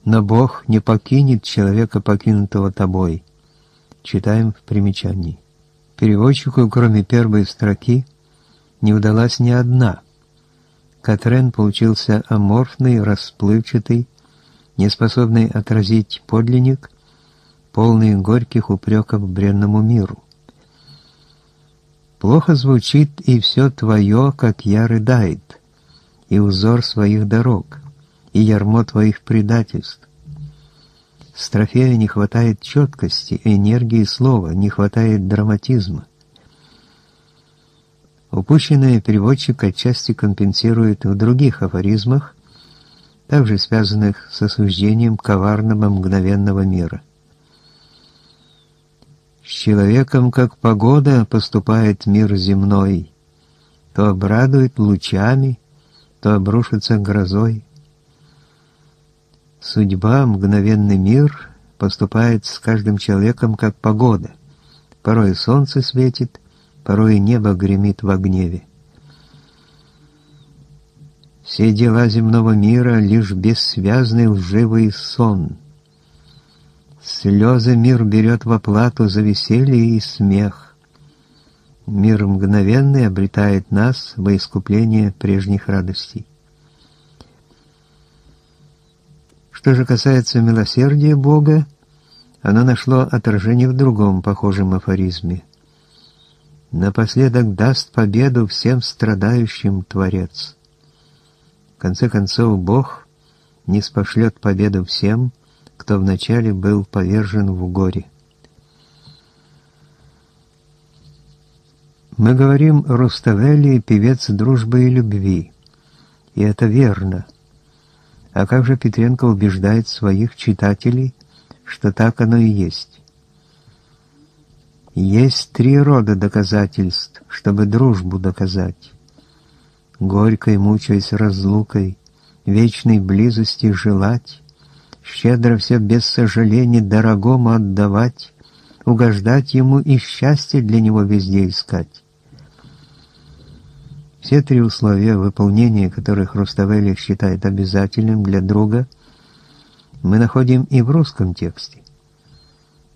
Но Бог не покинет человека, покинутого тобой. Читаем в примечании. Переводчику, кроме первой строки, не удалась ни одна. Катрен получился аморфный, расплывчатый, неспособный отразить подлинник, полный горьких упреков бренному миру. Плохо звучит и все твое, как я рыдает, и узор своих дорог и ярмо твоих предательств. С трофея не хватает четкости, энергии слова, не хватает драматизма. Упущенное переводчик отчасти компенсирует в других афоризмах, также связанных с осуждением коварного мгновенного мира. С человеком, как погода, поступает мир земной, то обрадует лучами, то обрушится грозой. Судьба, мгновенный мир поступает с каждым человеком как погода. Порой солнце светит, порой небо гремит в гневе. Все дела земного мира — лишь бессвязный лживый сон. Слезы мир берет в оплату за веселье и смех. Мир мгновенный обретает нас во искупление прежних радостей. Что же касается милосердия Бога, оно нашло отражение в другом похожем афоризме. «Напоследок даст победу всем страдающим Творец». В конце концов, Бог не спошлет победу всем, кто вначале был повержен в горе. Мы говорим Руставели певец дружбы и любви, и это верно – а как же Петренко убеждает своих читателей, что так оно и есть? Есть три рода доказательств, чтобы дружбу доказать. Горькой, мучаясь разлукой, вечной близости желать, щедро все без сожаления дорогому отдавать, угождать ему и счастье для него везде искать. Все три условия, выполнения которых Руставели считает обязательным для друга, мы находим и в русском тексте.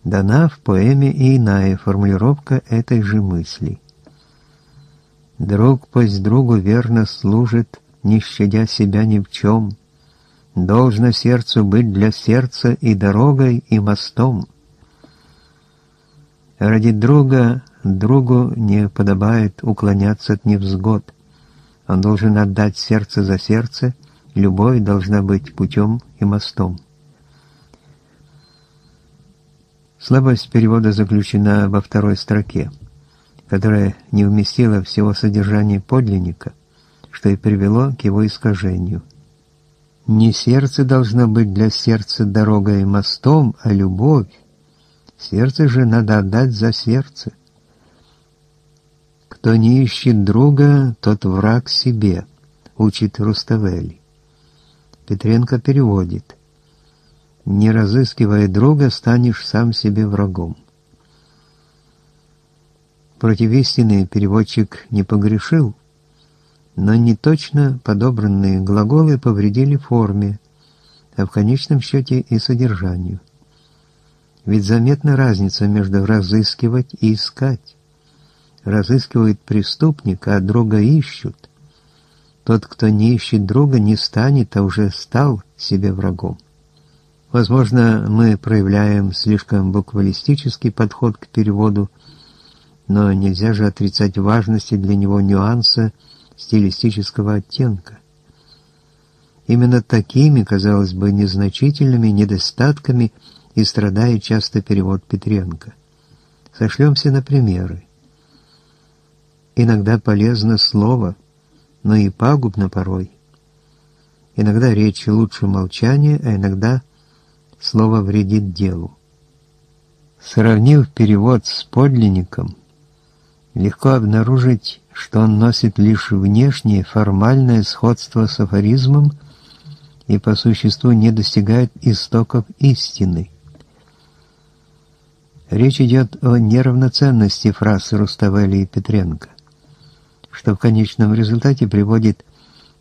Дана в поэме и иная формулировка этой же мысли. «Друг пусть другу верно служит, не щадя себя ни в чем. Должно сердцу быть для сердца и дорогой, и мостом». Ради друга другу не подобает уклоняться от невзгод. Он должен отдать сердце за сердце, любовь должна быть путем и мостом. Слабость перевода заключена во второй строке, которая не вместила всего содержания подлинника, что и привело к его искажению. Не сердце должно быть для сердца дорогой и мостом, а любовь, Сердце же надо отдать за сердце. Кто не ищет друга, тот враг себе, учит Руставели. Петренко переводит. Не разыскивая друга, станешь сам себе врагом. Против истины переводчик не погрешил, но не точно подобранные глаголы повредили форме, а в конечном счете и содержанию. Ведь заметна разница между разыскивать и искать. Разыскивают преступника, а друга ищут. Тот, кто не ищет друга, не станет, а уже стал себе врагом. Возможно, мы проявляем слишком буквалистический подход к переводу, но нельзя же отрицать важности для него нюанса стилистического оттенка. Именно такими, казалось бы, незначительными недостатками и страдает часто перевод Петренко. Сошлемся на примеры. Иногда полезно слово, но и пагубно порой. Иногда речь лучше молчания, а иногда слово вредит делу. Сравнив перевод с подлинником, легко обнаружить, что он носит лишь внешнее формальное сходство с афоризмом и по существу не достигает истоков истины. Речь идет о неравноценности фраз Руставели и Петренко, что в конечном результате приводит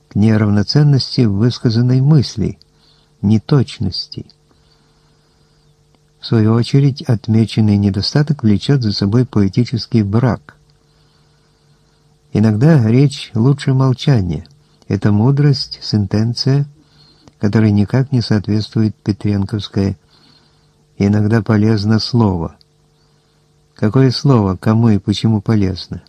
к неравноценности высказанной мысли, неточности. В свою очередь, отмеченный недостаток влечет за собой поэтический брак. Иногда речь лучше молчания. Это мудрость, сентенция, которой никак не соответствует Петренковское «иногда полезно слово». Какое слово, кому и почему полезно?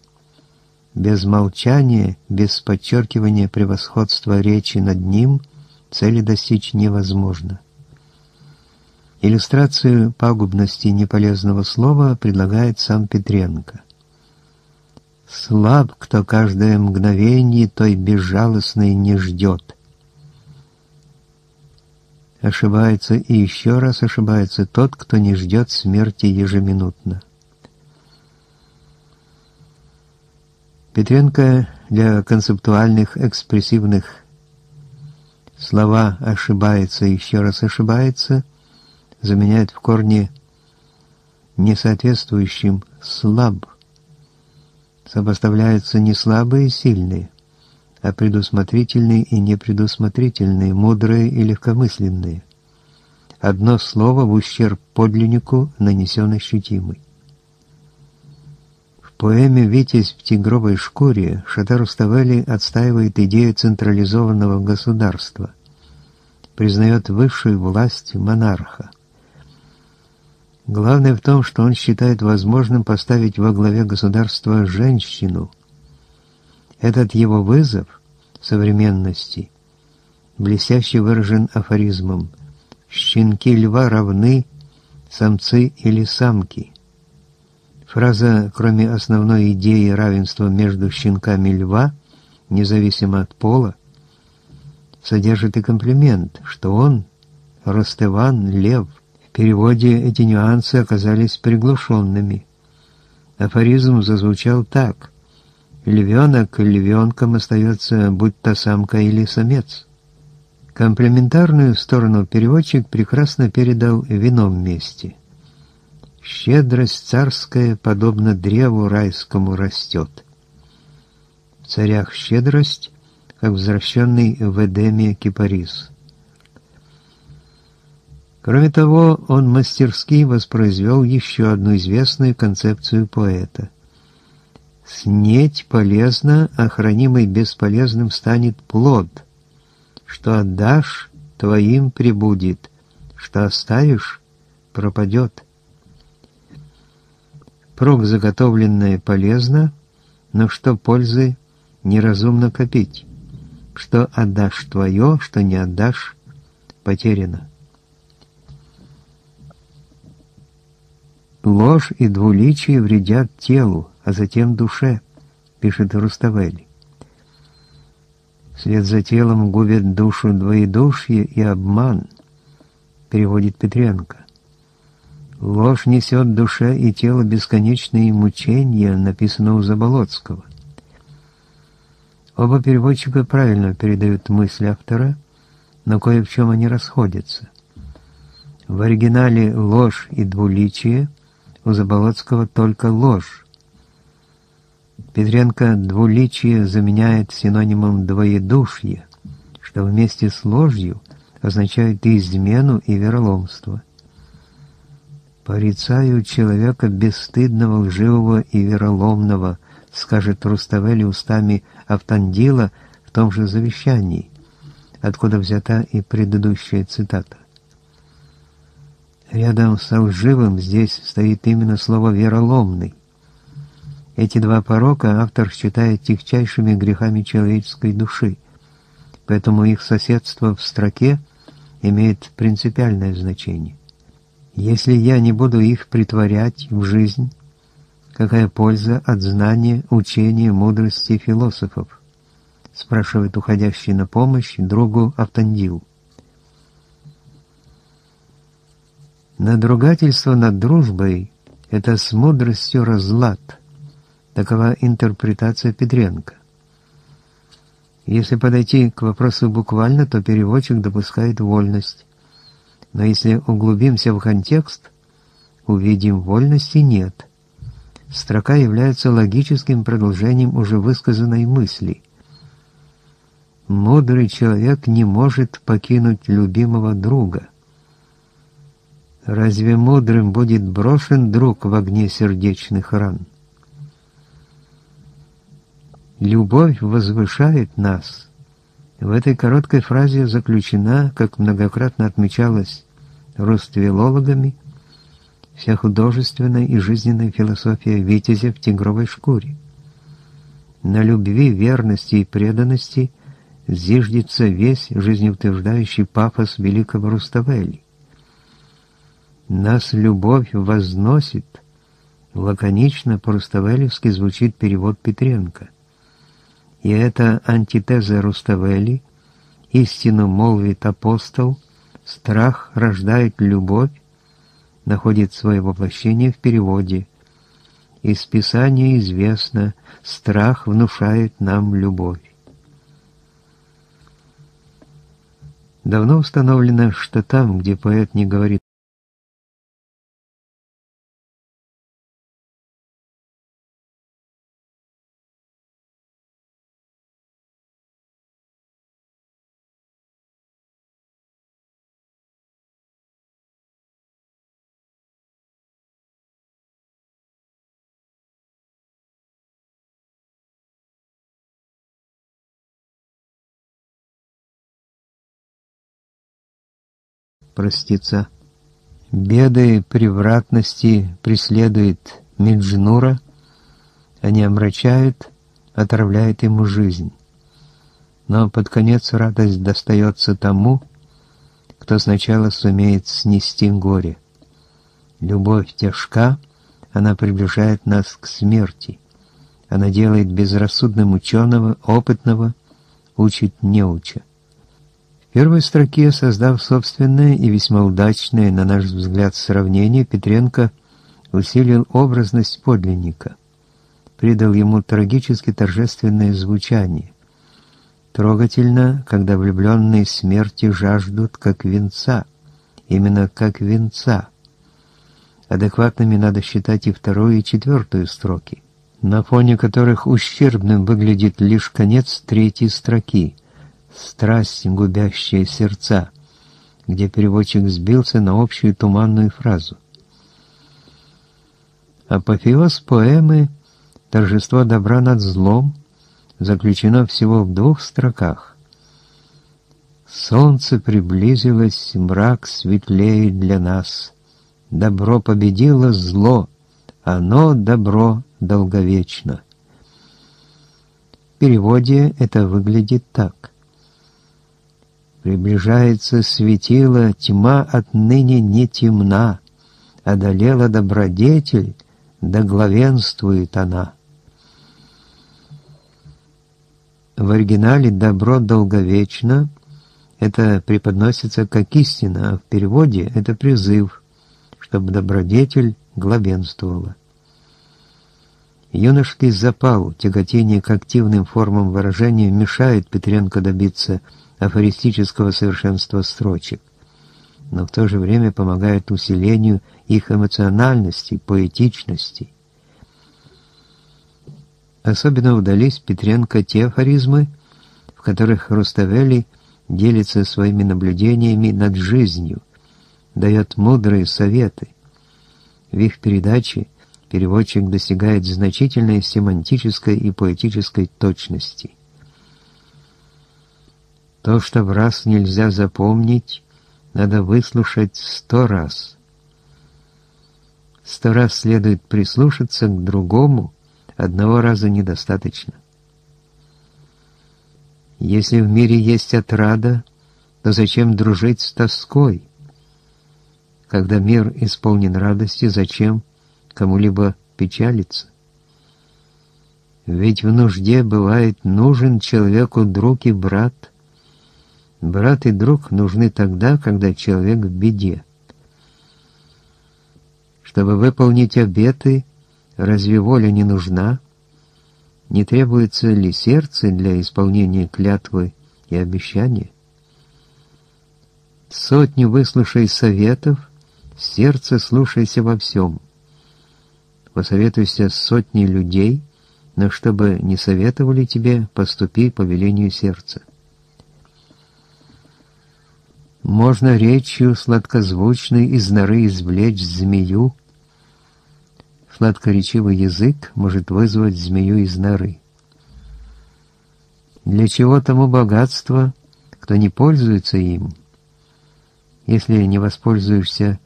Без молчания, без подчеркивания превосходства речи над ним цели достичь невозможно. Иллюстрацию пагубности неполезного слова предлагает сам Петренко. Слаб, кто каждое мгновение той безжалостной не ждет. Ошибается и еще раз ошибается тот, кто не ждет смерти ежеминутно. Петренко для концептуальных, экспрессивных слова «ошибается» и «еще раз ошибается» заменяет в корне несоответствующим «слаб» сопоставляются не слабые и сильные, а предусмотрительные и непредусмотрительные, мудрые и легкомысленные. Одно слово в ущерб подлиннику нанесен ощутимый. Поэме «Витязь в тигровой шкуре» Шатар Ставели отстаивает идею централизованного государства, признает высшую власть монарха. Главное в том, что он считает возможным поставить во главе государства женщину. Этот его вызов современности блестяще выражен афоризмом «Щенки льва равны самцы или самки». Фраза, кроме основной идеи равенства между щенками льва, независимо от пола, содержит и комплимент, что он, Ростыван, лев – переводе эти нюансы оказались приглушенными. Афоризм зазвучал так. Львенок львенком остается, будь то самка или самец. Комплементарную сторону переводчик прекрасно передал в ином месте. «Щедрость царская, подобно древу райскому, растет». В царях щедрость, как возвращенный в Эдеме кипарис – Кроме того, он мастерски воспроизвел еще одну известную концепцию поэта. «Снеть полезно, а хранимый бесполезным станет плод. Что отдашь, твоим прибудет, что оставишь, пропадет». Прок заготовленное полезно, но что пользы неразумно копить. Что отдашь твое, что не отдашь, потеряно. Ложь и двуличие вредят телу, а затем душе, пишет Руставели. Вслед за телом губят душу двоедушье и обман, переводит Петренко. Ложь несет душе и тело бесконечные мучения, написано у Заболоцкого. Оба переводчика правильно передают мысль автора, но кое в чем они расходятся. В оригинале ложь и двуличие, у Заболоцкого только ложь. Петренко двуличие заменяет синонимом двоедушье, что вместе с ложью означает и измену, и вероломство. «Порицаю человека бесстыдного, лживого и вероломного», скажет Руставели устами Автандила в том же завещании, откуда взята и предыдущая цитата. Рядом с лживым здесь стоит именно слово «вероломный». Эти два порока автор считает тягчайшими грехами человеческой души, поэтому их соседство в строке имеет принципиальное значение. Если я не буду их притворять в жизнь, какая польза от знания, учения, мудрости философов? спрашивает уходящий на помощь другу Автандил. Надругательство над дружбой — это с мудростью разлад. Такова интерпретация Петренко. Если подойти к вопросу буквально, то переводчик допускает вольность. Но если углубимся в контекст, увидим вольности нет. Строка является логическим продолжением уже высказанной мысли. Мудрый человек не может покинуть любимого друга. Разве мудрым будет брошен друг в огне сердечных ран? Любовь возвышает нас. В этой короткой фразе заключена, как многократно отмечалось руствелологами, вся художественная и жизненная философия Витязя в тигровой шкуре. На любви, верности и преданности зиждется весь жизнеутверждающий пафос великого Руставели. «Нас любовь возносит», лаконично по-руставелевски звучит перевод Петренко. И это антитеза Руставели, истину молвит апостол, страх рождает любовь, находит свое воплощение в переводе. Из Писания известно, страх внушает нам любовь. Давно установлено, что там, где поэт не говорит простеца. Беды превратности преследует Минджнура, они омрачают, отравляют ему жизнь. Но под конец радость достается тому, кто сначала сумеет снести горе. Любовь тяжка, она приближает нас к смерти. Она делает безрассудным ученого, опытного, учит неуча первой строке, создав собственное и весьма удачное, на наш взгляд, сравнение, Петренко усилил образность подлинника, придал ему трагически торжественное звучание. Трогательно, когда влюбленные смерти жаждут как венца, именно как венца. Адекватными надо считать и вторую, и четвертую строки, на фоне которых ущербным выглядит лишь конец третьей строки — страсть, губящая сердца, где переводчик сбился на общую туманную фразу. Апофеоз поэмы «Торжество добра над злом» заключено всего в двух строках. «Солнце приблизилось, мрак светлеет для нас. Добро победило зло, оно добро долговечно». В переводе это выглядит так. Приближается светило, тьма отныне не темна, Одолела добродетель, да главенствует она. В оригинале «добро долговечно» это преподносится как истина, а в переводе это призыв, чтобы добродетель главенствовала. Юношеский запал, тяготение к активным формам выражения мешает Петренко добиться афористического совершенства строчек, но в то же время помогает усилению их эмоциональности, поэтичности. Особенно удались Петренко те афоризмы, в которых Руставели делится своими наблюдениями над жизнью, дает мудрые советы. В их передаче переводчик достигает значительной семантической и поэтической точности. То, что в раз нельзя запомнить, надо выслушать сто раз. Сто раз следует прислушаться к другому, одного раза недостаточно. Если в мире есть отрада, то зачем дружить с тоской? Когда мир исполнен радости, зачем кому-либо печалиться? Ведь в нужде бывает нужен человеку друг и брат. Брат и друг нужны тогда, когда человек в беде. Чтобы выполнить обеты, разве воля не нужна? Не требуется ли сердце для исполнения клятвы и обещания? Сотни выслушай советов, сердце слушайся во всем. Посоветуйся с сотней людей, но чтобы не советовали тебе, поступи по велению сердца. Можно речью сладкозвучной из норы извлечь змею, Сладкоречивый язык может вызвать змею из норы. Для чего тому богатство, кто не пользуется им? Если не воспользуешься,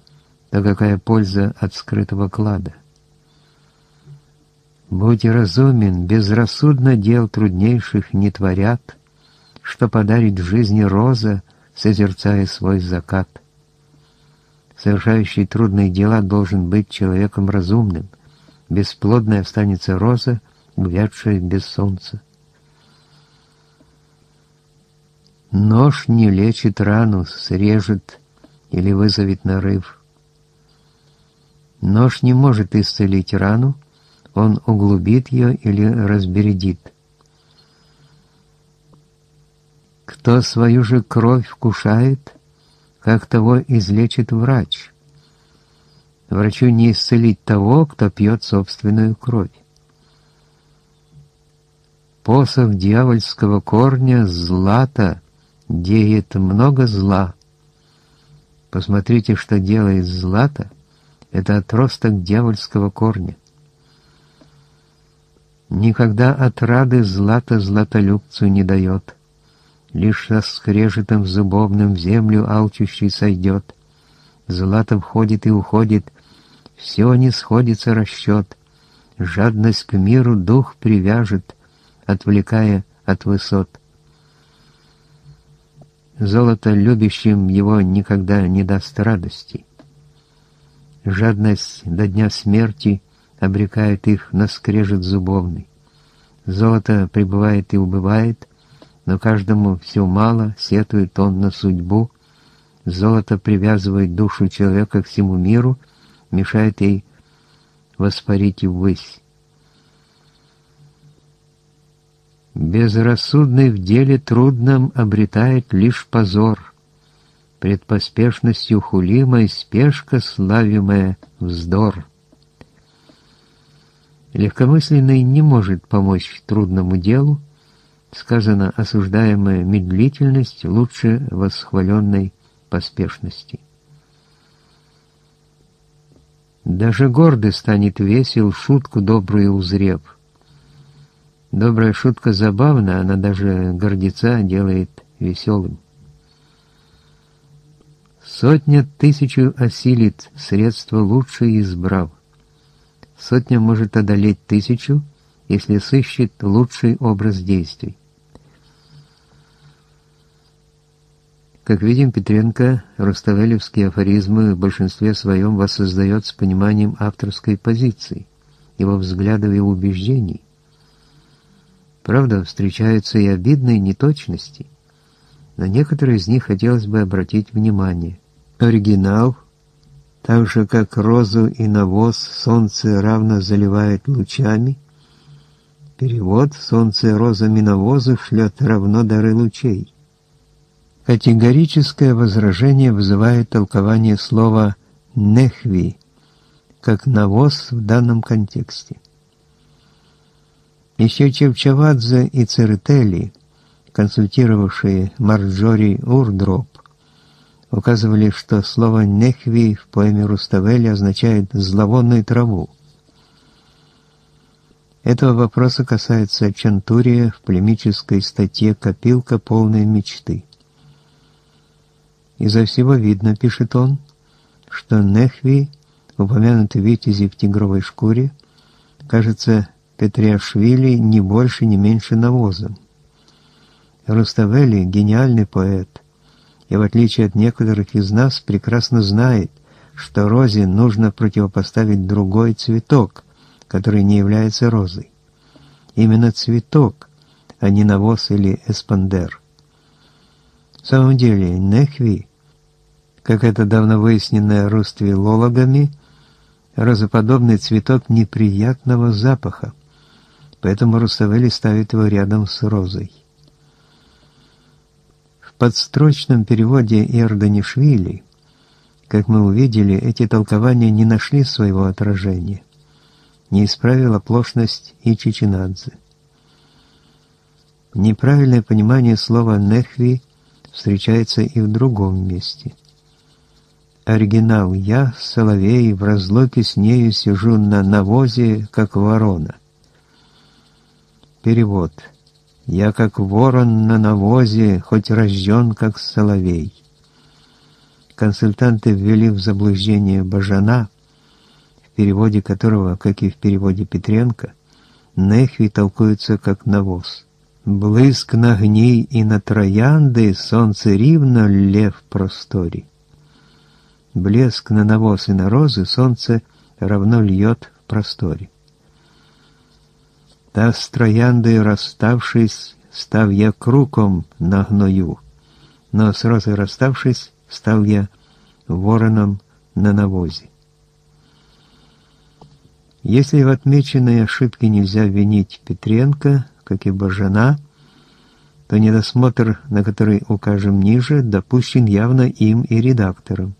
то какая польза от скрытого клада? Будь разумен, безрассудно дел труднейших не творят, что подарит в жизни роза, созерцая свой закат. Совершающий трудные дела должен быть человеком разумным — бесплодной останется роза, увядшая без солнца. Нож не лечит рану, срежет или вызовет нарыв. Нож не может исцелить рану, он углубит ее или разбередит. Кто свою же кровь вкушает, как того излечит врач. Врачу не исцелить того, кто пьет собственную кровь. Посох дьявольского корня злата деет много зла. Посмотрите, что делает злато. Это отросток дьявольского корня. Никогда отрады злата златолюбцу не дает. Лишь со скрежетом зубовным в землю алчущий сойдет. Злато входит и уходит, все не сходится расчет. Жадность к миру дух привяжет, отвлекая от высот. Золото любящим его никогда не даст радости. Жадность до дня смерти обрекает их на скрежет зубовный. Золото пребывает и убывает, но каждому все мало, сетует он на судьбу. Золото привязывает душу человека к всему миру — мешает ей воспарить ввысь. Безрассудный в деле трудном обретает лишь позор, предпоспешностью хулимой спешка славимая вздор. Легкомысленный не может помочь трудному делу, сказано осуждаемая медлительность лучше восхваленной поспешности. Даже гордый станет весел, шутку добрую узрев. Добрая шутка забавна, она даже гордеца делает веселым. Сотня тысячу осилит, средства лучшие избрав. Сотня может одолеть тысячу, если сыщет лучший образ действий. Как видим, Петренко руставелевские афоризмы в большинстве своем воссоздает с пониманием авторской позиции, его взглядов и убеждений. Правда, встречаются и обидные неточности. На некоторые из них хотелось бы обратить внимание. Оригинал Так же, как розу и навоз солнце равно заливает лучами, перевод «солнце розами навозу шлет равно дары лучей». Категорическое возражение вызывает толкование слова «нехви», как навоз в данном контексте. Еще Чевчавадзе и Церетели, консультировавшие Марджори Урдроп, указывали, что слово «нехви» в поэме Руставели означает «зловонную траву». Этого вопроса касается Чантурия в полемической статье «Копилка полной мечты». Изо всего видно, пишет он, что Нехви, упомянутый витязи в тигровой шкуре, кажется Петриашвили не больше, не меньше навозом. Руставели — гениальный поэт, и в отличие от некоторых из нас прекрасно знает, что розе нужно противопоставить другой цветок, который не является розой. Именно цветок, а не навоз или эспандер. В самом деле, нехви, как это давно выяснено руствилологами, розоподобный цветок неприятного запаха, поэтому Руставели ставит его рядом с розой подстрочном переводе Иорданишвили, как мы увидели, эти толкования не нашли своего отражения, не исправила оплошность и Чичинадзе. Неправильное понимание слова «нехви» встречается и в другом месте. Оригинал «Я, соловей, в разлуке с нею сижу на навозе, как ворона». Перевод – я, как ворон на навозе, хоть рожден, как соловей. Консультанты ввели в заблуждение Бажана, в переводе которого, как и в переводе Петренко, Нехви толкуется как навоз. Блыск на гней и на троянды, солнце ривно, лев просторе. Блеск на навоз и на розы, солнце равно льет в просторе. Та з трояндою расставшись, став я круком на гною, но с розой расставшись, стал я вороном на навозе. Если в отмеченной ошибке нельзя винить Петренко, как и Бажана, то недосмотр, на который укажем ниже, допущен явно им и редактором.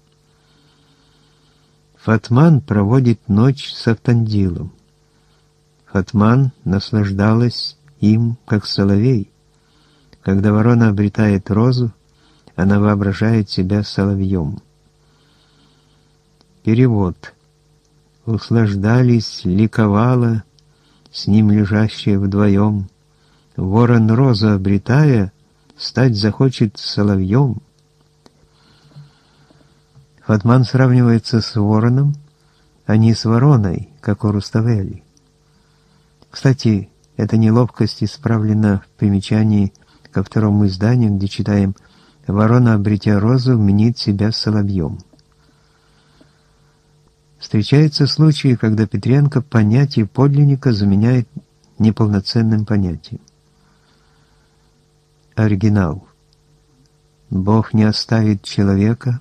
Фатман проводит ночь с Автандилом. Фатман наслаждалась им, как соловей. Когда ворона обретает розу, она воображает себя соловьем. Перевод. Услаждались, ликовала, с ним лежащая вдвоем. Ворон розу обретая, стать захочет соловьем. Фатман сравнивается с вороном, а не с вороной, как у Руставели. Кстати, эта неловкость исправлена в примечании ко второму изданию, где читаем «Ворона, обретя розу, мнит себя соловьем». Встречаются случаи, когда Петренко понятие подлинника заменяет неполноценным понятием. Оригинал. Бог не оставит человека,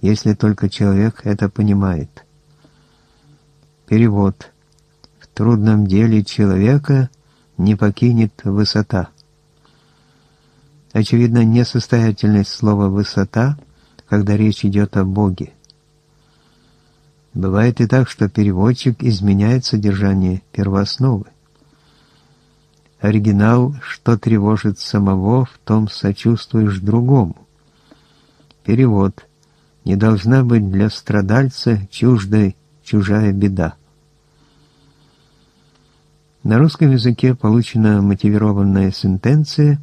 если только человек это понимает. Перевод трудном деле человека не покинет высота. Очевидно, несостоятельность слова «высота», когда речь идет о Боге. Бывает и так, что переводчик изменяет содержание первоосновы. Оригинал «что тревожит самого, в том сочувствуешь другому». Перевод «не должна быть для страдальца чуждой чужая беда». На русском языке получена мотивированная сентенция,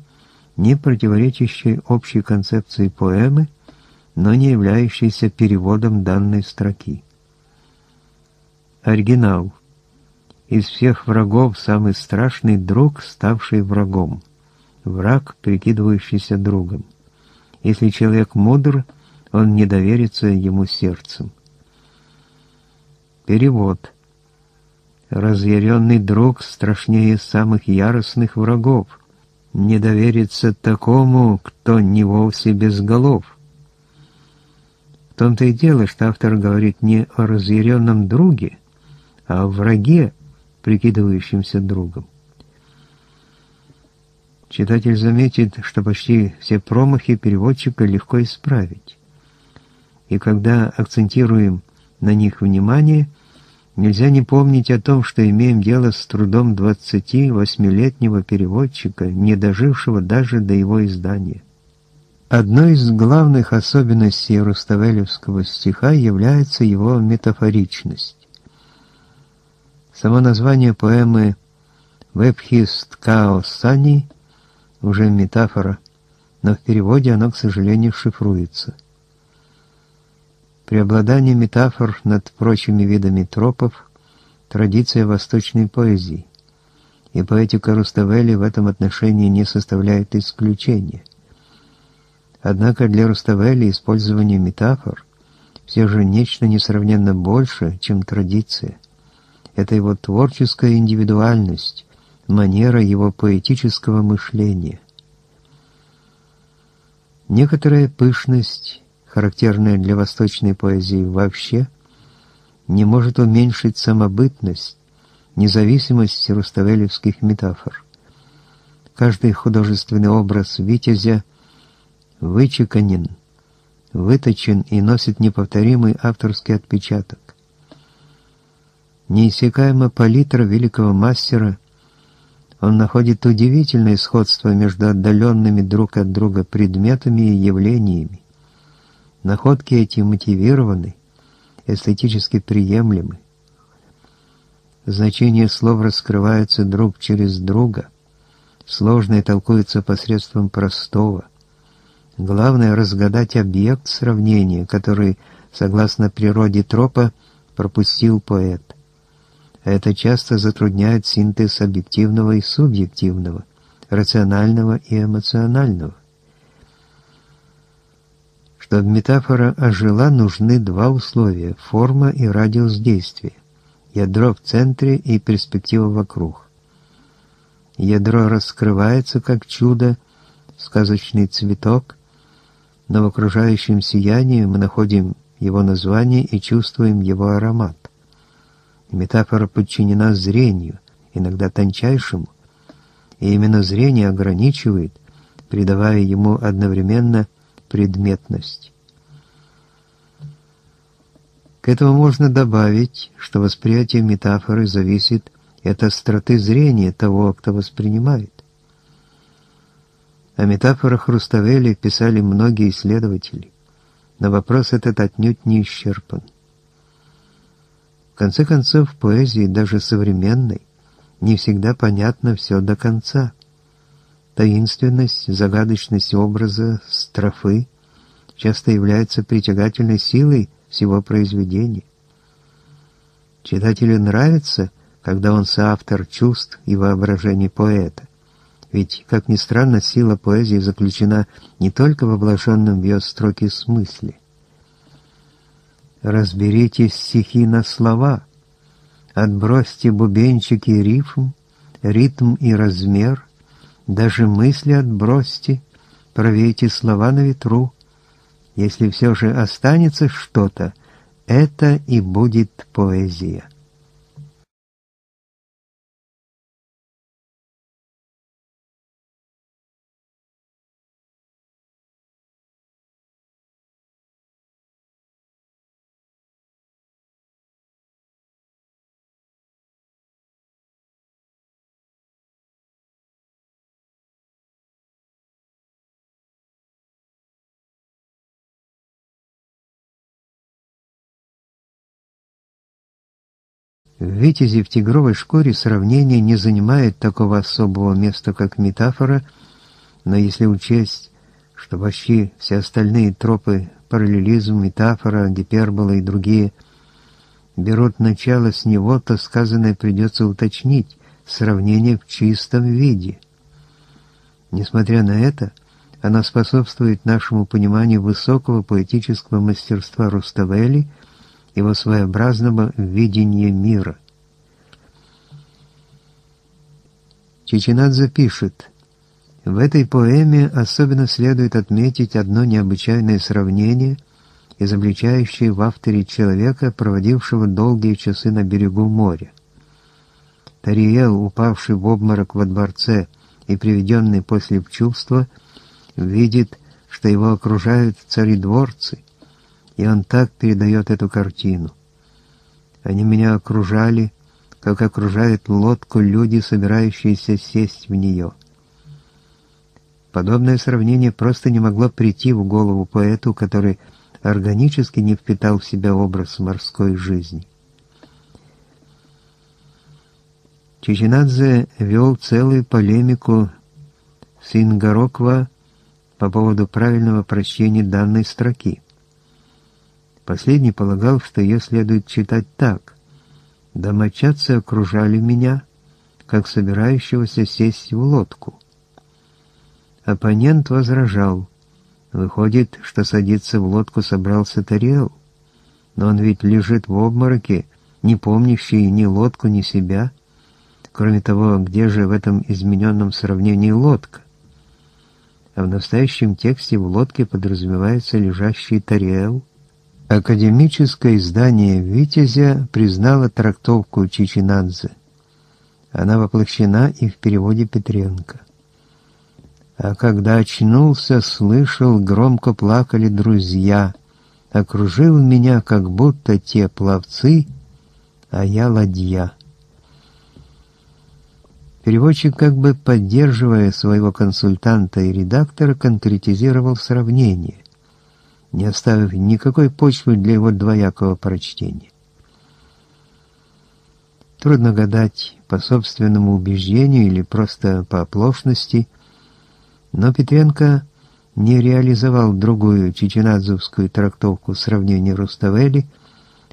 не противоречащая общей концепции поэмы, но не являющаяся переводом данной строки. Оригинал. Из всех врагов самый страшный друг, ставший врагом. Враг, прикидывающийся другом. Если человек мудр, он не доверится ему сердцем. Перевод. Разъяренный друг страшнее самых яростных врагов. Не довериться такому, кто не вовсе без голов. В том-то и дело, что автор говорит не о разъяренном друге, а о враге, прикидывающемся другом. Читатель заметит, что почти все промахи переводчика легко исправить. И когда акцентируем на них внимание, нельзя не помнить о том, что имеем дело с трудом 28-летнего переводчика, не дожившего даже до его издания. Одной из главных особенностей руставелевского стиха является его метафоричность. Само название поэмы «Вебхист Као Сани» уже метафора, но в переводе оно, к сожалению, шифруется. Преобладание метафор над прочими видами тропов – традиция восточной поэзии, и поэтика Руставели в этом отношении не составляет исключения. Однако для Руставели использование метафор все же нечто несравненно больше, чем традиция. Это его творческая индивидуальность, манера его поэтического мышления. Некоторая пышность, характерная для восточной поэзии вообще, не может уменьшить самобытность, независимость руставелевских метафор. Каждый художественный образ Витязя вычеканен, выточен и носит неповторимый авторский отпечаток. Неиссякаема палитра великого мастера – он находит удивительное сходство между отдаленными друг от друга предметами и явлениями. Находки эти мотивированы, эстетически приемлемы. Значение слов раскрывается друг через друга, сложное толкуется посредством простого. Главное — разгадать объект сравнения, который, согласно природе тропа, пропустил поэт. Это часто затрудняет синтез объективного и субъективного, рационального и эмоционального. Чтобы метафора ожила, нужны два условия – форма и радиус действия, ядро в центре и перспектива вокруг. Ядро раскрывается как чудо, сказочный цветок, но в окружающем сиянии мы находим его название и чувствуем его аромат. Метафора подчинена зрению, иногда тончайшему, и именно зрение ограничивает, придавая ему одновременно предметность. К этому можно добавить, что восприятие метафоры зависит от остроты зрения того, кто воспринимает. О метафорах Руставели писали многие исследователи, но вопрос этот отнюдь не исчерпан. В конце концов, в поэзии, даже современной, не всегда понятно все до конца. Таинственность, загадочность образа, строфы часто являются притягательной силой всего произведения. Читателю нравится, когда он соавтор чувств и воображений поэта. Ведь, как ни странно, сила поэзии заключена не только в облаженном в ее строке смысле, Разберите стихи на слова, отбросьте бубенчики рифм, ритм и размер, даже мысли отбросьте, провейте слова на ветру. Если все же останется что-то, это и будет поэзия. В «Витязе в тигровой шкуре» сравнение не занимает такого особого места, как метафора, но если учесть, что почти все остальные тропы параллелизм, метафора, гипербола и другие берут начало с него, то сказанное придется уточнить, сравнение в чистом виде. Несмотря на это, оно способствует нашему пониманию высокого поэтического мастерства Руставели – его своеобразного видения мира. Чеченадзе пишет, в этой поэме особенно следует отметить одно необычайное сравнение изобличающей в авторе человека, проводившего долгие часы на берегу моря. Тариел, упавший в обморок во дворце и приведенный после в видит, что его окружают царедворцы, и он так передает эту картину. Они меня окружали, как окружает лодку люди, собирающиеся сесть в нее. Подобное сравнение просто не могло прийти в голову поэту, который органически не впитал в себя образ морской жизни. Чичинадзе вел целую полемику с Ингароква по поводу правильного прочтения данной строки. Последний полагал, что ее следует читать так. «Домочадцы окружали меня, как собирающегося сесть в лодку». Оппонент возражал. Выходит, что садиться в лодку собрался Тариэл. Но он ведь лежит в обмороке, не помнящий ни лодку, ни себя. Кроме того, где же в этом измененном сравнении лодка? А в настоящем тексте в лодке подразумевается лежащий Тариэл. Академическое издание «Витязя» признало трактовку Чичинадзе. Она воплощена и в переводе Петренко а когда очнулся, слышал, громко плакали друзья. Окружил меня, как будто те пловцы, а я ладья. Переводчик, как бы поддерживая своего консультанта и редактора, конкретизировал сравнение, не оставив никакой почвы для его двоякого прочтения. Трудно гадать по собственному убеждению или просто по оплошности – но Петренко не реализовал другую чеченадзовскую трактовку сравнения Руставели,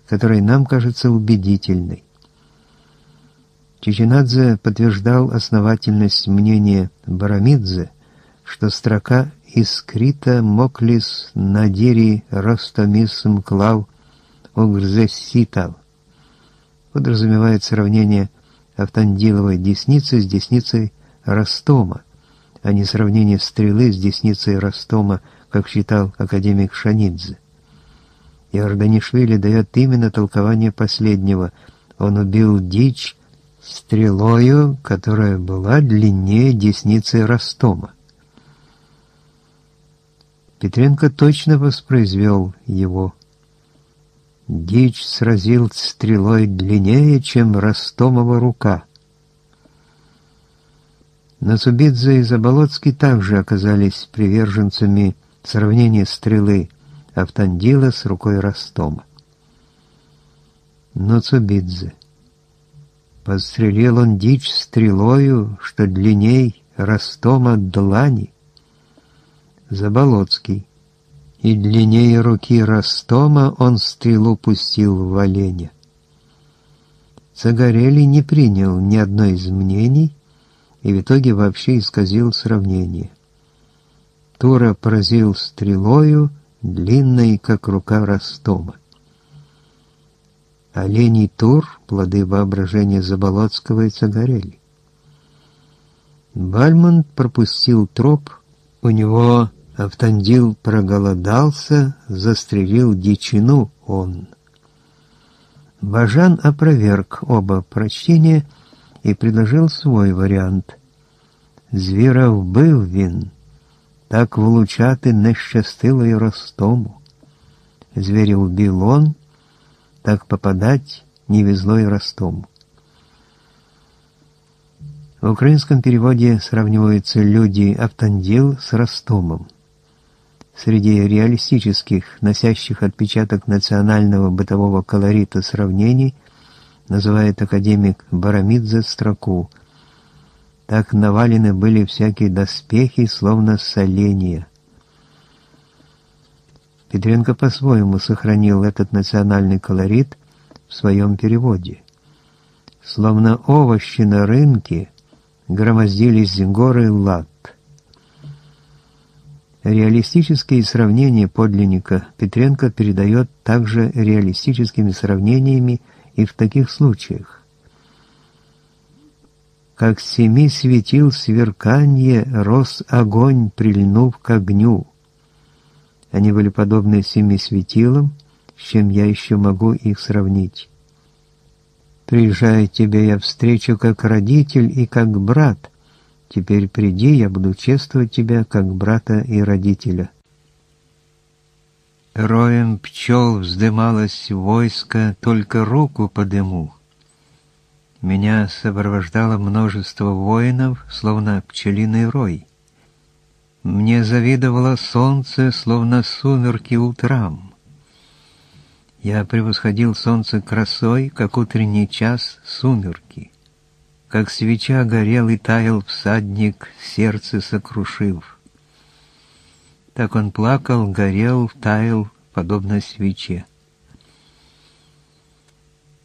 которая нам кажется убедительной. Чеченадзе подтверждал основательность мнения Барамидзе, что строка «Искрита моклис надери ростомисм клав угрзеситал» подразумевает сравнение автандиловой десницы с десницей Ростома, а не сравнение стрелы с десницей Ростома, как считал академик Шанидзе. И Органишвили дает именно толкование последнего. Он убил дичь стрелою, которая была длиннее десницы Ростома. Петренко точно воспроизвел его. Дичь сразил стрелой длиннее, чем Ростомова рука. Нацубидзе и Заболоцкий также оказались приверженцами сравнения стрелы Автандила с рукой Ростома. Нацубидзе. Подстрелил он дичь стрелою, что длинней Ростома длани. Заболоцкий. И длиннее руки Ростома он стрелу пустил в оленя. Загорели не принял ни одно из мнений, и в итоге вообще исказил сравнение. Тура поразил стрелою, длинной, как рука Ростома. Оленей Тур, плоды воображения Заболоцкого и Цагарели. Бальмонт пропустил троп, у него Автандил проголодался, застрелил дичину он. Бажан опроверг оба прочтения и предложил свой варіант. Звіра вбив він, так влучати не щастило й Ростому. Звіря вбил он, так попадать не везло и Ростому. В украинском переводе сравниваются люди Автандил с Ростомом. Среди реалистических, носящих отпечаток национального бытового колорита сравнений называет академик Барамидзе строку. Так навалены были всякие доспехи, словно соленья. Петренко по-своему сохранил этот национальный колорит в своем переводе. Словно овощи на рынке громоздились горы лад. Реалистические сравнения подлинника Петренко передает также реалистическими сравнениями и в таких случаях. Как семи светил сверканье, рос огонь, прильнув к огню. Они были подобны семи светилам, с чем я еще могу их сравнить. Приезжая тебе я встречу как родитель и как брат. Теперь приди, я буду чествовать тебя как брата и родителя. Роем пчел вздымалось войско, только руку подыму. Меня сопровождало множество воинов, словно пчелиный рой. Мне завидовало солнце, словно сумерки утрам. Я превосходил солнце красой, как утренний час сумерки. Как свеча горел и таял всадник, сердце сокрушив. Так он плакал, горел, таял, подобно свече.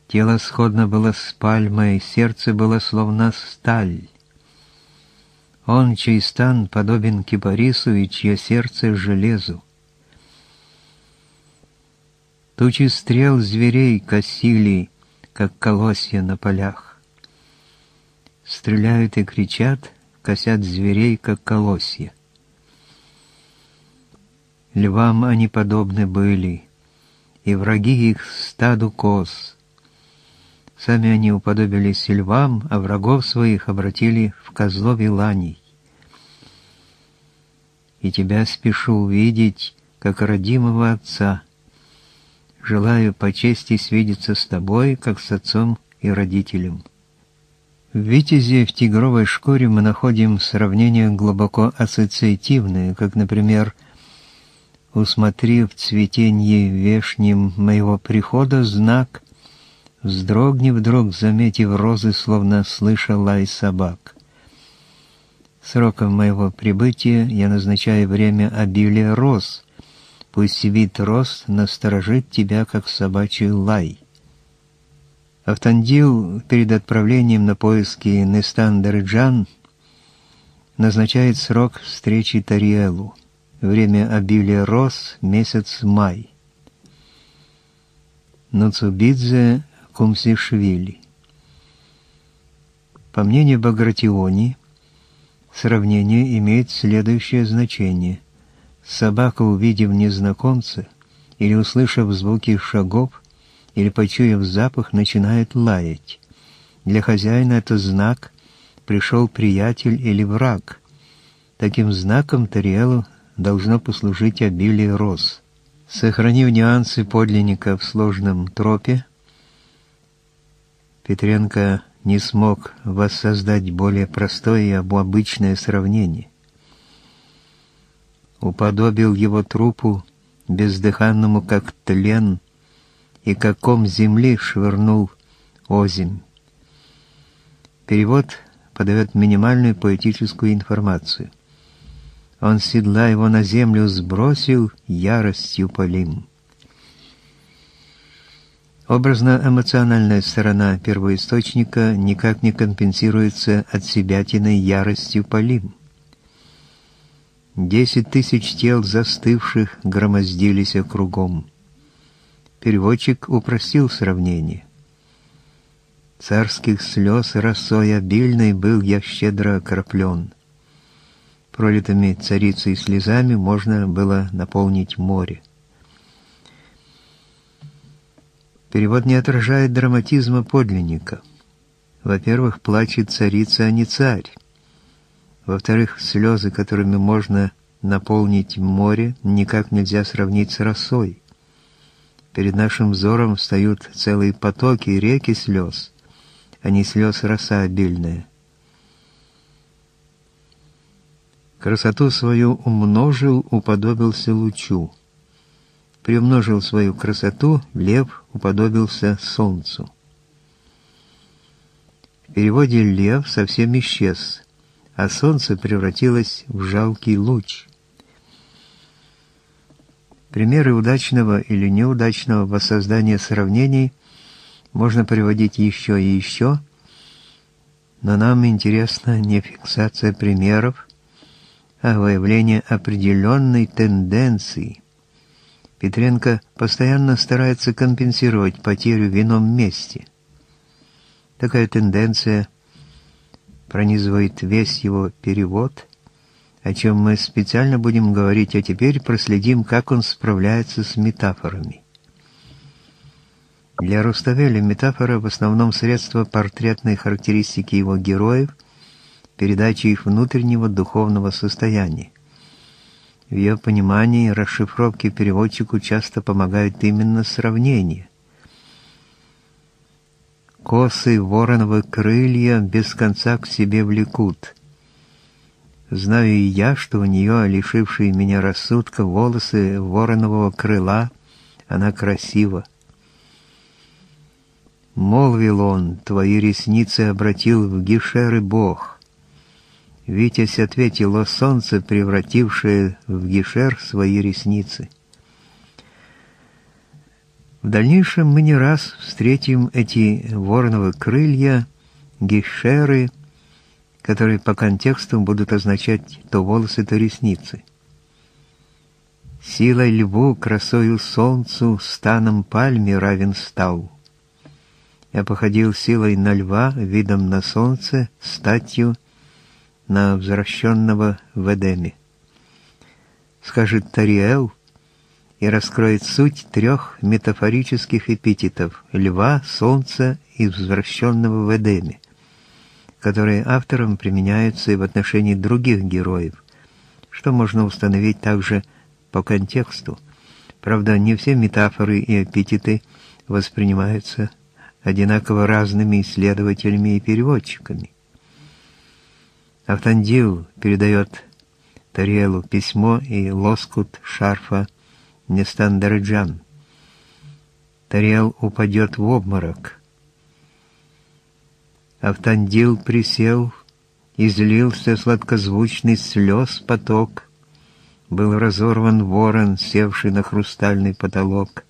Тело сходно было с пальмой, сердце было словно сталь. Он, чей стан подобен кипарису и чье сердце железу. Тучи стрел зверей косили, как колосья на полях. Стреляют и кричат, косят зверей, как колосья. Львам они подобны были, и враги их стаду коз. Сами они уподобились львам, а врагов своих обратили в козлов и ланей. И тебя спешу увидеть, как родимого отца. Желаю по чести свидеться с тобой, как с отцом и родителем. В «Витязе» в тигровой шкуре мы находим сравнения глубоко ассоциативные, как, например, усмотри в цветенье вешнем моего прихода знак, вздрогни вдруг, заметив розы, словно слыша лай собак. Сроком моего прибытия я назначаю время обилия роз. Пусть вид роз насторожит тебя, как собачий лай. Автандил перед отправлением на поиски Нестан-Дарджан назначает срок встречи Тариэлу. Время обилия роз – месяц май. Нуцубидзе Кумсишвили. По мнению Багратиони, сравнение имеет следующее значение. Собака, увидев незнакомца, или услышав звуки шагов, или почуяв запах, начинает лаять. Для хозяина это знак «пришел приятель или враг». Таким знаком Тариэлу должно послужить обилие роз. Сохранив нюансы подлинника в сложном тропе, Петренко не смог воссоздать более простое и обычное сравнение. Уподобил его трупу, бездыханному как тлен, и каком земли швырнул озимь. Перевод подает минимальную поэтическую информацию. Он седла его на землю сбросил, яростью полим. Образно-эмоциональная сторона первоисточника никак не компенсируется от себятиной яростью полим. Десять тысяч тел застывших громоздились кругом. Переводчик упростил сравнение. Царских слез росой обильной был я щедро окроплен пролитыми царицей слезами можно было наполнить море. Перевод не отражает драматизма подлинника. Во-первых, плачет царица, а не царь. Во-вторых, слезы, которыми можно наполнить море, никак нельзя сравнить с росой. Перед нашим взором встают целые потоки и реки слез, а не слез роса обильная. Красоту свою умножил, уподобился лучу. Приумножил свою красоту, лев уподобился солнцу. В переводе «лев» совсем исчез, а солнце превратилось в жалкий луч. Примеры удачного или неудачного воссоздания сравнений можно приводить еще и еще, но нам интересна не фиксация примеров, а выявление определенной тенденции. Петренко постоянно старается компенсировать потерю в ином месте. Такая тенденция пронизывает весь его перевод, о чем мы специально будем говорить, а теперь проследим, как он справляется с метафорами. Для Руставеля метафора в основном средство портретной характеристики его героев, передачи их внутреннего духовного состояния. В ее понимании и расшифровке переводчику часто помогают именно сравнения. Косы вороновы крылья без конца к себе влекут. Знаю и я, что у нее, лишившие меня рассудка, волосы воронового крыла, она красива. Молвил он, твои ресницы обратил в гишеры Бог. Витязь ответил, солнце, превратившее в гишер свои ресницы. В дальнейшем мы не раз встретим эти вороновые крылья, гишеры, которые по контексту будут означать то волосы, то ресницы. Силой льву, красою солнцу, станом пальме равен стал. Я походил силой на льва, видом на солнце, статью на возвращенного в Эдеме. Скажет Тариэл и раскроет суть трех метафорических эпитетов льва, солнца и возвращенного в Эдеме, которые автором применяются и в отношении других героев, что можно установить также по контексту. Правда, не все метафоры и эпитеты воспринимаются одинаково разными исследователями и переводчиками. Автандил передает Тариэлу письмо и лоскут шарфа Нестандараджан. Тариэл упадет в обморок. Автандил присел, излился сладкозвучный слез поток. Был разорван ворон, севший на хрустальный потолок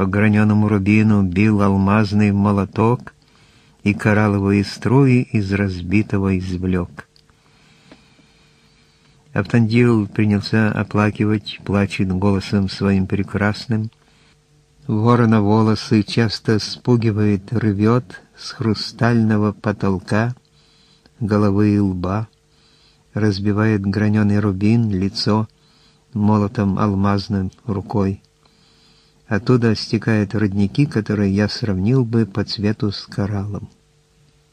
по граненому рубину бил алмазный молоток и коралловые струи из разбитого извлек. Автандил принялся оплакивать, плачет голосом своим прекрасным. Ворона волосы часто спугивает, рвет с хрустального потолка головы и лба, разбивает граненый рубин, лицо молотом алмазным рукой. Оттуда стекают родники, которые я сравнил бы по цвету с кораллом.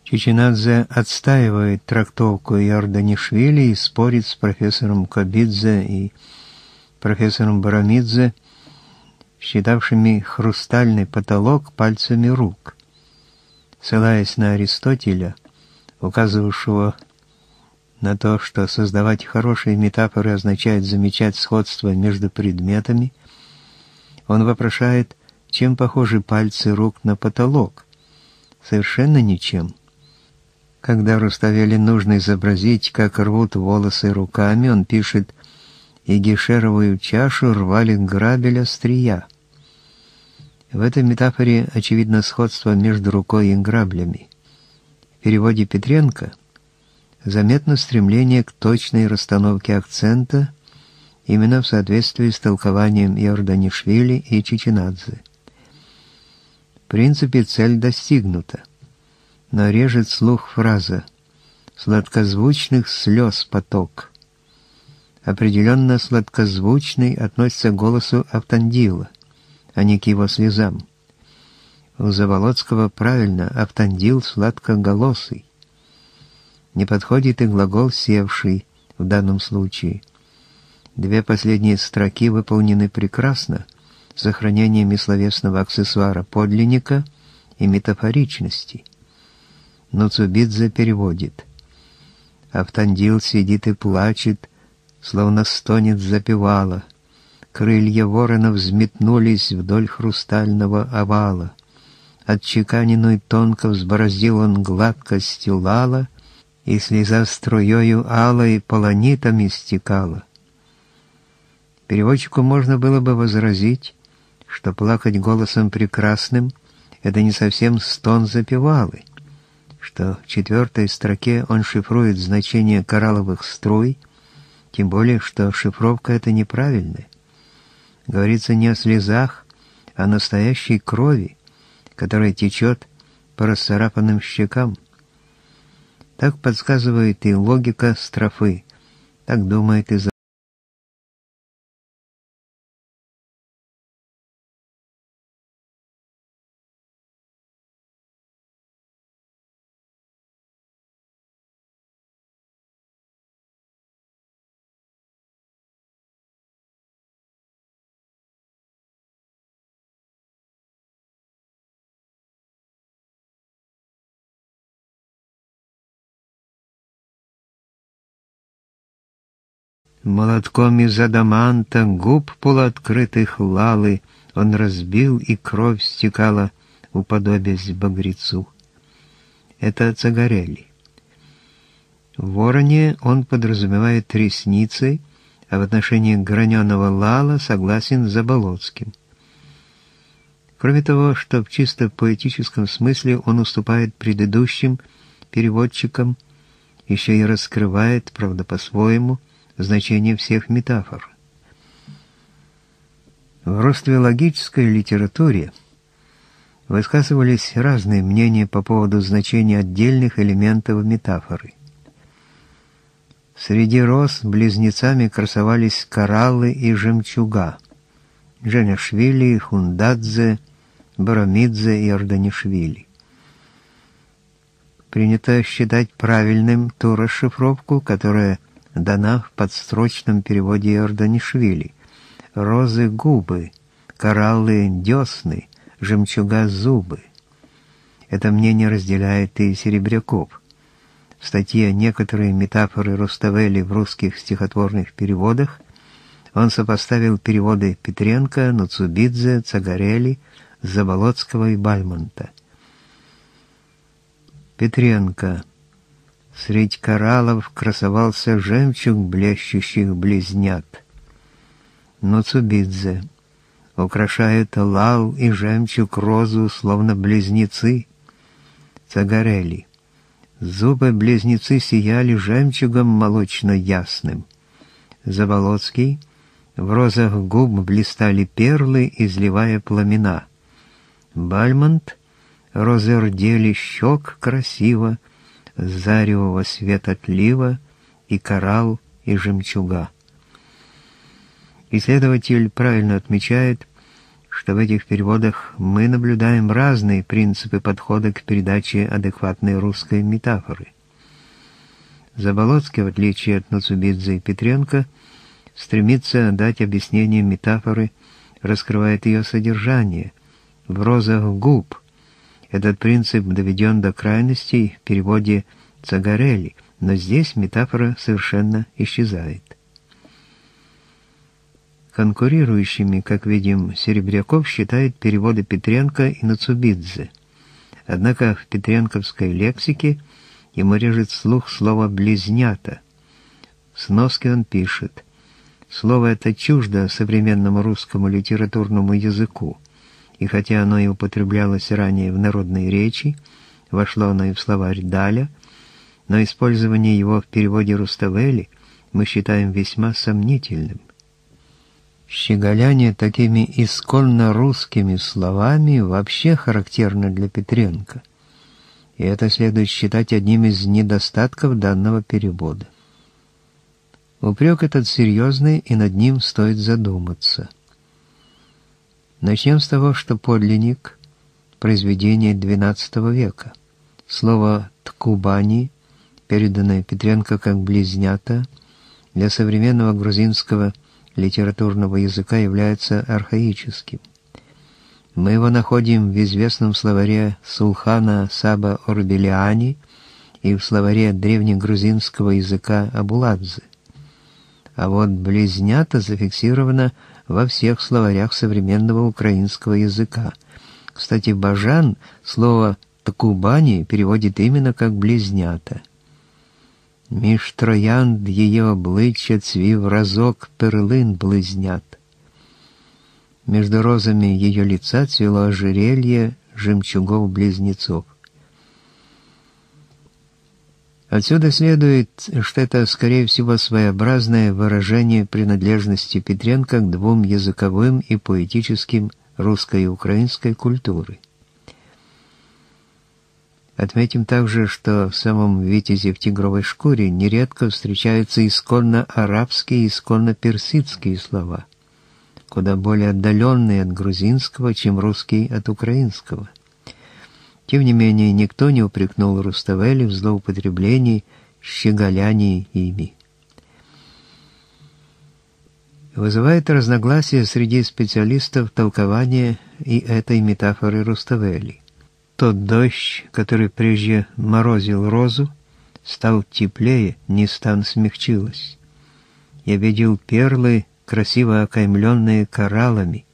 Чеченадзе отстаивает трактовку Ярданишвили и спорит с профессором Кабидзе и профессором Барамидзе, считавшими хрустальный потолок пальцами рук. Ссылаясь на Аристотеля, указывавшего на то, что создавать хорошие метафоры означает замечать сходство между предметами – он вопрошает, чем похожи пальцы рук на потолок. Совершенно ничем. Когда Руставели нужно изобразить, как рвут волосы руками, он пишет «И гешеровую чашу рвали грабель острия». В этой метафоре очевидно сходство между рукой и граблями. В переводе Петренко заметно стремление к точной расстановке акцента именно в соответствии с толкованием Иорданишвили и Чичинадзе. В принципе, цель достигнута, но режет слух фраза «сладкозвучных слез поток». Определенно сладкозвучный относится к голосу Автандила, а не к его слезам. У Заволоцкого правильно Автандил сладкоголосый. Не подходит и глагол «севший» в данном случае – Две последние строки выполнены прекрасно, сохранениями словесного аксессуара подлинника и метафоричности. Но Цубидзе переводит. Автандил сидит и плачет, словно стонет запевала. Крылья ворона взметнулись вдоль хрустального овала. Отчеканенную тонко взбороздил он гладкостью лала, и слеза струёю алой полонитами стекала. Переводчику можно было бы возразить, что плакать голосом прекрасным — это не совсем стон запевалы, что в четвертой строке он шифрует значение коралловых струй, тем более, что шифровка эта неправильная. Говорится не о слезах, а о настоящей крови, которая течет по расцарапанным щекам. Так подсказывает и логика строфы. Так думает и Молотком из адаманта губ полуоткрытых лалы Он разбил, и кровь стекала, уподобясь багрецу. Это Цагарелли. В вороне он подразумевает ресницы, а в отношении граненого лала согласен с Заболоцким. Кроме того, что в чисто поэтическом смысле он уступает предыдущим переводчикам, еще и раскрывает, правда по-своему, значение всех метафор. В ростовиологической литературе высказывались разные мнения по поводу значения отдельных элементов метафоры. Среди роз близнецами красовались кораллы и жемчуга. Женяшвили, Хундадзе, Барамидзе и Орданишвили. Принято считать правильным ту расшифровку, которая дана в подстрочном переводе Иорданишвили. Розы — губы, кораллы — десны, жемчуга — зубы. Это мнение разделяет и Серебряков. В статье «Некоторые метафоры Руставели в русских стихотворных переводах» он сопоставил переводы Петренко, Нуцубидзе, Цагарели, Заболоцкого и Бальмонта. Петренко – Средь кораллов красовался жемчуг блещущих близнят. Но Цубидзе украшает лал и жемчуг розу, словно близнецы. Цагарели. Зубы-близнецы сияли жемчугом молочно-ясным. Заболоцкий. В розах губ блистали перлы, изливая пламена. Бальмонт. Розы рдели щек красиво, заревого светотлива и коралл и жемчуга. Исследователь правильно отмечает, что в этих переводах мы наблюдаем разные принципы подхода к передаче адекватной русской метафоры. Заболоцкий, в отличие от Нацубидзе и Петренко, стремится дать объяснение метафоры, раскрывает ее содержание. В розах губ – этот принцип доведен до крайностей в переводе Цагарелли, но здесь метафора совершенно исчезает. Конкурирующими, как видим, Серебряков считает переводы Петренко и Нацубидзе. Однако в петренковской лексике ему режет слух слово «близнята». В сноске он пишет «Слово это чуждо современному русскому литературному языку и хотя оно и употреблялось ранее в народной речи, вошло оно и в словарь Даля, но использование его в переводе Руставели мы считаем весьма сомнительным. Щеголяние такими исконно русскими словами вообще характерно для Петренко, и это следует считать одним из недостатков данного перевода. Упрек этот серьезный, и над ним стоит задуматься – Начнем с того, что подлинник – произведение XII века. Слово «ткубани», переданное Петренко как «близнята», для современного грузинского литературного языка является архаическим. Мы его находим в известном словаре Сулхана Саба Орбелиани и в словаре древнегрузинского языка Абуладзе. А вот «близнята» зафиксировано во всех словарях современного украинского языка. Кстати, «бажан» слово «такубани» переводит именно как «близнята». Між троянд її обличчя цвів разок перлин близнят. Между розами ее лица цвело ожерелье жемчугов-близнецов. Отсюда следует, что это, скорее всего, своеобразное выражение принадлежности Петренко к двум языковым и поэтическим русской и украинской культуры. Отметим также, что в самом «Витязе в тигровой шкуре» нередко встречаются исконно арабские и исконно персидские слова, куда более отдаленные от грузинского, чем русский от украинского. Тем не менее, никто не упрекнул Руставели в злоупотреблении, щеголянии ими. Вызывает разногласия среди специалистов толкования и этой метафоры Руставели. Тот дождь, который прежде морозил розу, стал теплее, Нистан смягчилась. Я видел перлы, красиво окаймленные кораллами.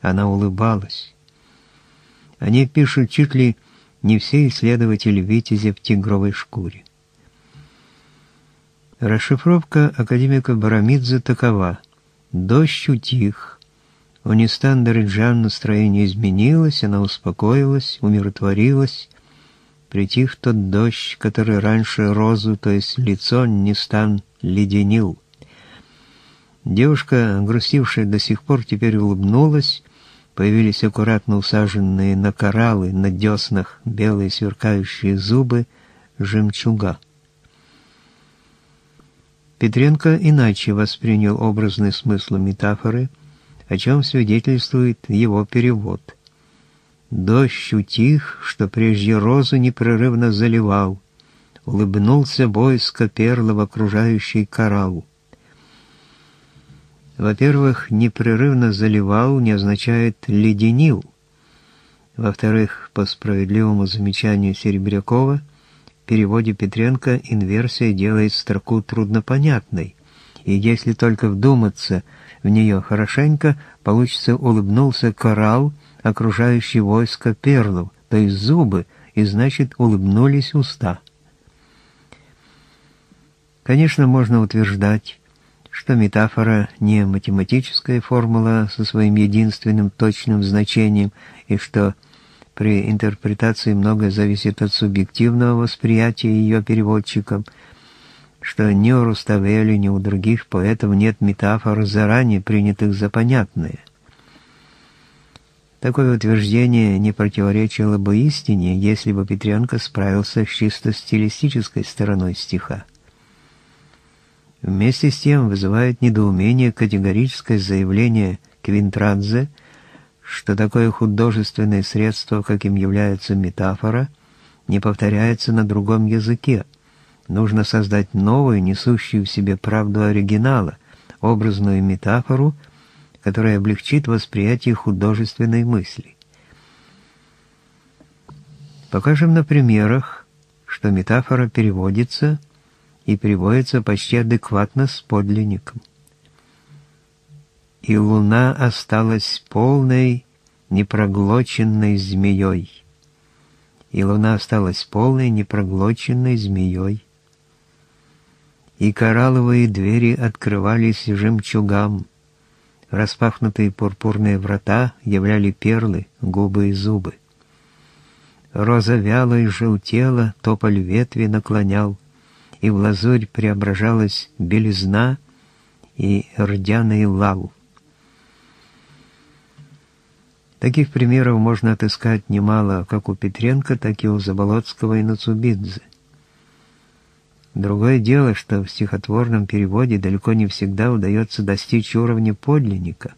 Она улыбалась. Они пишут чуть ли не все исследователи Витязя в тигровой шкуре. Расшифровка академика Барамидзе такова. Дождь утих. У Нистан Дариджан настроение изменилось, она успокоилась, умиротворилась. Притих тот дождь, который раньше розу, то есть лицо Нистан, леденил. Девушка, грустившая до сих пор, теперь улыбнулась, Появились аккуратно усаженные на кораллы, на деснах белые сверкающие зубы жемчуга. Петренко иначе воспринял образный смысл метафоры, о чем свидетельствует его перевод. Дождь утих, что прежде розу непрерывно заливал, улыбнулся бойско перла в окружающий коралл. Во-первых, непрерывно заливал не означает леденил. Во-вторых, по справедливому замечанию Серебрякова, в переводе Петренко инверсия делает строку труднопонятной, и если только вдуматься в нее хорошенько, получится улыбнулся коралл, окружающий войско перлов, то есть зубы, и значит улыбнулись уста. Конечно, можно утверждать, что метафора не математическая формула со своим единственным точным значением и что при интерпретации многое зависит от субъективного восприятия ее переводчиком, что ни у Руставели, ни у других поэтов нет метафор, заранее принятых за понятные. Такое утверждение не противоречило бы истине, если бы Петренко справился с чисто стилистической стороной стиха. Вместе с тем вызывает недоумение категорическое заявление Квинтрадзе, что такое художественное средство, каким является метафора, не повторяется на другом языке. Нужно создать новую, несущую в себе правду оригинала, образную метафору, которая облегчит восприятие художественной мысли. Покажем на примерах, что метафора переводится – и приводится почти адекватно с подлинником. И луна осталась полной, непроглоченной змеей. И луна осталась полной, непроглоченной змеей. И коралловые двери открывались жемчугам. Распахнутые пурпурные врата являли перлы, губы и зубы. Роза вяло и желтела, тополь ветви наклонял и в лазурь преображалась белизна и рдяный лав. Таких примеров можно отыскать немало как у Петренко, так и у Заболоцкого и Нацубидзе. Другое дело, что в стихотворном переводе далеко не всегда удается достичь уровня подлинника,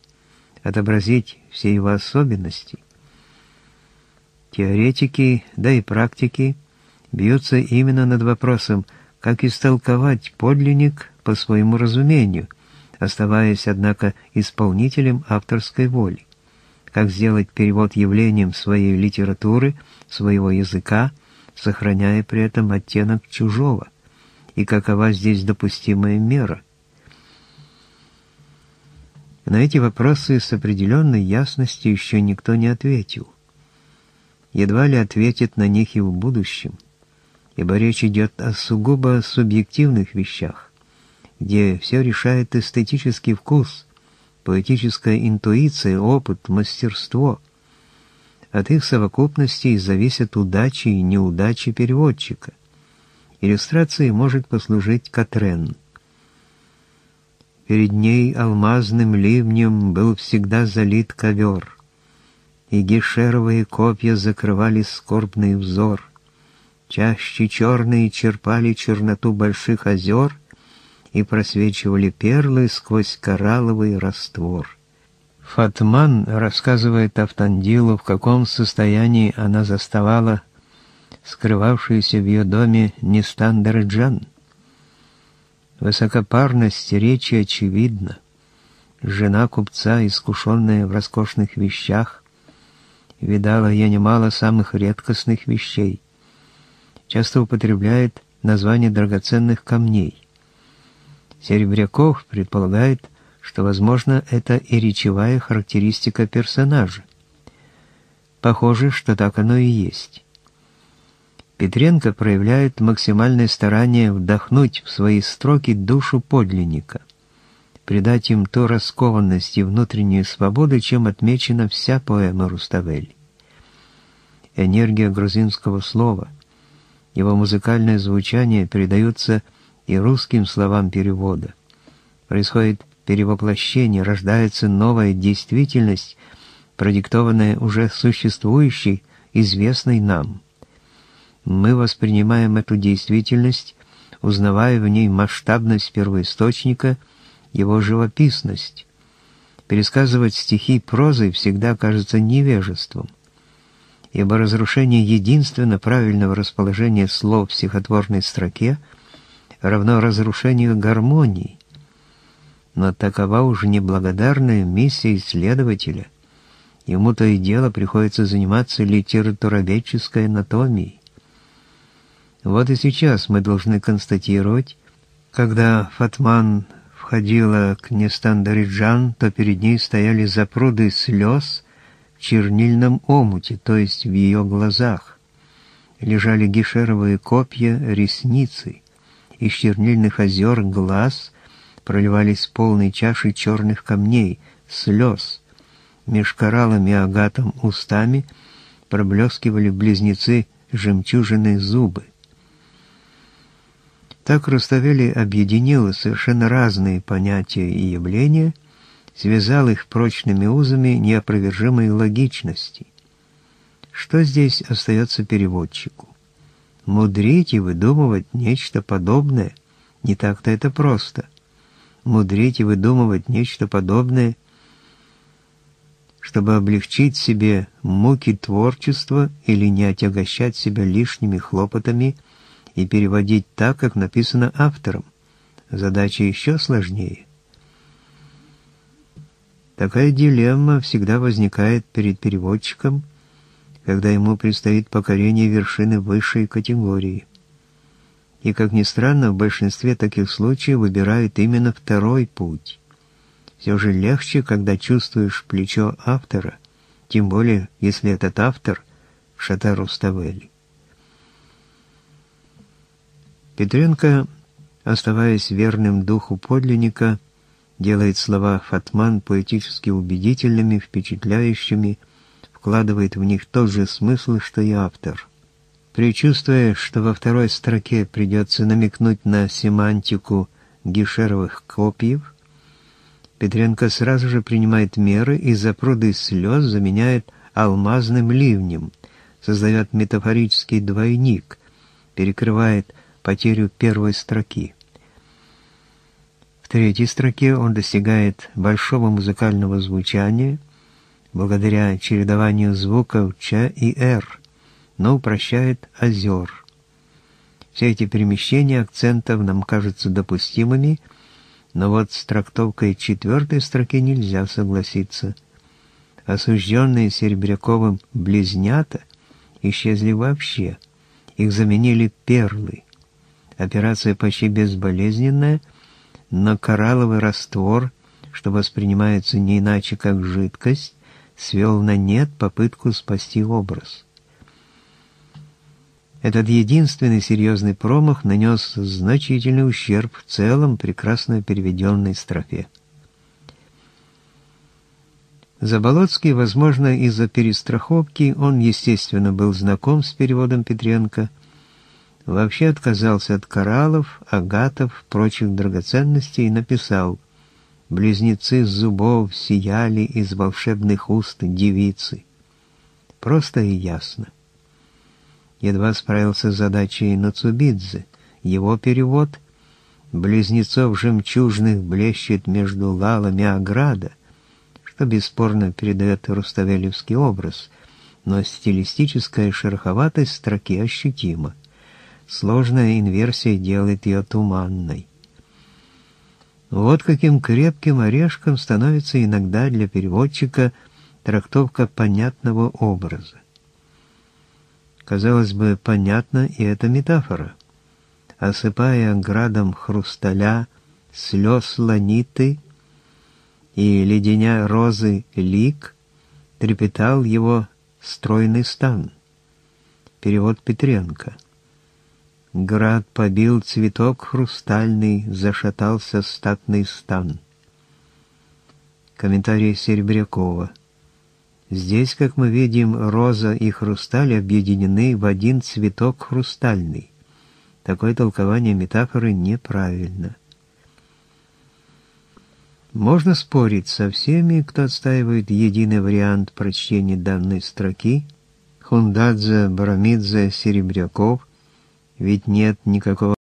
отобразить все его особенности. Теоретики, да и практики бьются именно над вопросом, как истолковать подлинник по своему разумению, оставаясь, однако, исполнителем авторской воли, как сделать перевод явлением своей литературы, своего языка, сохраняя при этом оттенок чужого, и какова здесь допустимая мера. На эти вопросы с определенной ясностью еще никто не ответил. Едва ли ответит на них и в будущем ибо речь идет о сугубо субъективных вещах, где все решает эстетический вкус, поэтическая интуиция, опыт, мастерство. От их совокупности зависят удачи и неудачи переводчика. Иллюстрацией может послужить Катрен. Перед ней алмазным ливнем был всегда залит ковер, и гешеровые копья закрывали скорбный взор — Чаще черные черпали черноту больших озер и просвечивали перлы сквозь коралловый раствор. Фатман рассказывает Автандилу, в каком состоянии она заставала скрывавшуюся в ее доме Нестандар Джан. Высокопарность речи очевидна. Жена купца, искушенная в роскошных вещах, видала я немало самых редкостных вещей. Часто употребляет название драгоценных камней. Серебряков предполагает, что, возможно, это и речевая характеристика персонажа. Похоже, что так оно и есть. Петренко проявляет максимальное старание вдохнуть в свои строки душу подлинника, придать им ту раскованность и внутреннюю свободу, чем отмечена вся поэма Руставели. Энергия грузинского слова, его музыкальное звучание передаются и русским словам перевода. Происходит перевоплощения рождается новая действительность, продиктованная уже существующей, известной нам. Мы воспринимаем эту действительность, узнавая в ней масштабность первоисточника, его живописность. Пересказывать стихи прозой всегда кажется невежеством, ибо разрушение единственно правильного расположения слов в стихотворной строке равно разрушению гармонии, но такова уже неблагодарная миссия исследователя. Ему то и дело приходится заниматься литературоведческой анатомией. Вот и сейчас мы должны констатировать, когда Фатман входила к Нестандариджан, то перед ней стояли запруды слез чернильном омуте, то есть в ее глазах. Лежали гишеровые копья ресницы, из чернильных озер глаз проливались полные чаши черных камней, слез. Меж кораллами агатом устами проблескивали близнецы жемчужины зубы. Так Руставели объединил совершенно разные понятия и явления, связал их прочными узами неопровержимой логичности. Что здесь остается переводчику? Мудрить и выдумывать нечто подобное не так-то это просто — мудрить и выдумывать нечто подобное, чтобы облегчить себе муки творчества или не отягощать себя лишними хлопотами и переводить так, как написано автором. Задача еще сложнее. Такая дилемма всегда возникает перед переводчиком, когда ему предстоит покорение вершины высшей категории и, как ни странно, в большинстве таких случаев выбирают именно второй путь. Все же легче, когда чувствуешь плечо автора, тем более, если этот автор — Шатар Уставели. Петренко, оставаясь верным духу подлинника, делает слова Фатман поэтически убедительными, впечатляющими, вкладывает в них тот же смысл, что и автор — Причувствуя, что во второй строке придется намекнуть на семантику гишеровых копьев, Петренко сразу же принимает меры и за пруды слез заменяет алмазным ливнем, создает метафорический двойник, перекрывает потерю первой строки. В третьей строке он достигает большого музыкального звучания благодаря чередованию звуков «ч» и «р», но упрощает озер. Все эти перемещения акцентов нам кажутся допустимыми, но вот с трактовкой четвертой строки нельзя согласиться. Осужденные Серебряковым близнята исчезли вообще. Их заменили перлы. Операция почти безболезненная, но коралловый раствор, что воспринимается не иначе как жидкость, свел на нет попытку спасти образ. Этот единственный серьезный промах нанес значительный ущерб в целом прекрасно переведенной строфе. Заболоцкий, возможно, из-за перестраховки, он, естественно, был знаком с переводом Петренко, вообще отказался от кораллов, агатов, прочих драгоценностей и написал «Близнецы зубов сияли из волшебных уст девицы». Просто и ясно. едва справился с задачей Нацубидзе. Его перевод «Близнецов жемчужных блещет между лалами ограда», что бесспорно передает руставелевский образ, но стилистическая шероховатость строки ощутима. Сложная инверсия делает ее туманной. Вот каким крепким орешком становится иногда для переводчика трактовка понятного образа. Казалось бы, понятна и эта метафора. Осыпая градом хрусталя слез ланиты и леденя розы лик, трепетал его стройный стан. Перевод Петренко. Град побил цветок хрустальный, зашатался статный стан. Комментарий Серебрякова. Здесь, как мы видим, роза и хрусталь объединены в один цветок хрустальный. Такое толкование метафоры неправильно. Можно спорить со всеми, кто отстаивает единый вариант прочтения данной строки, Хундадзе, Барамидзе, Серебряков, ведь нет никакого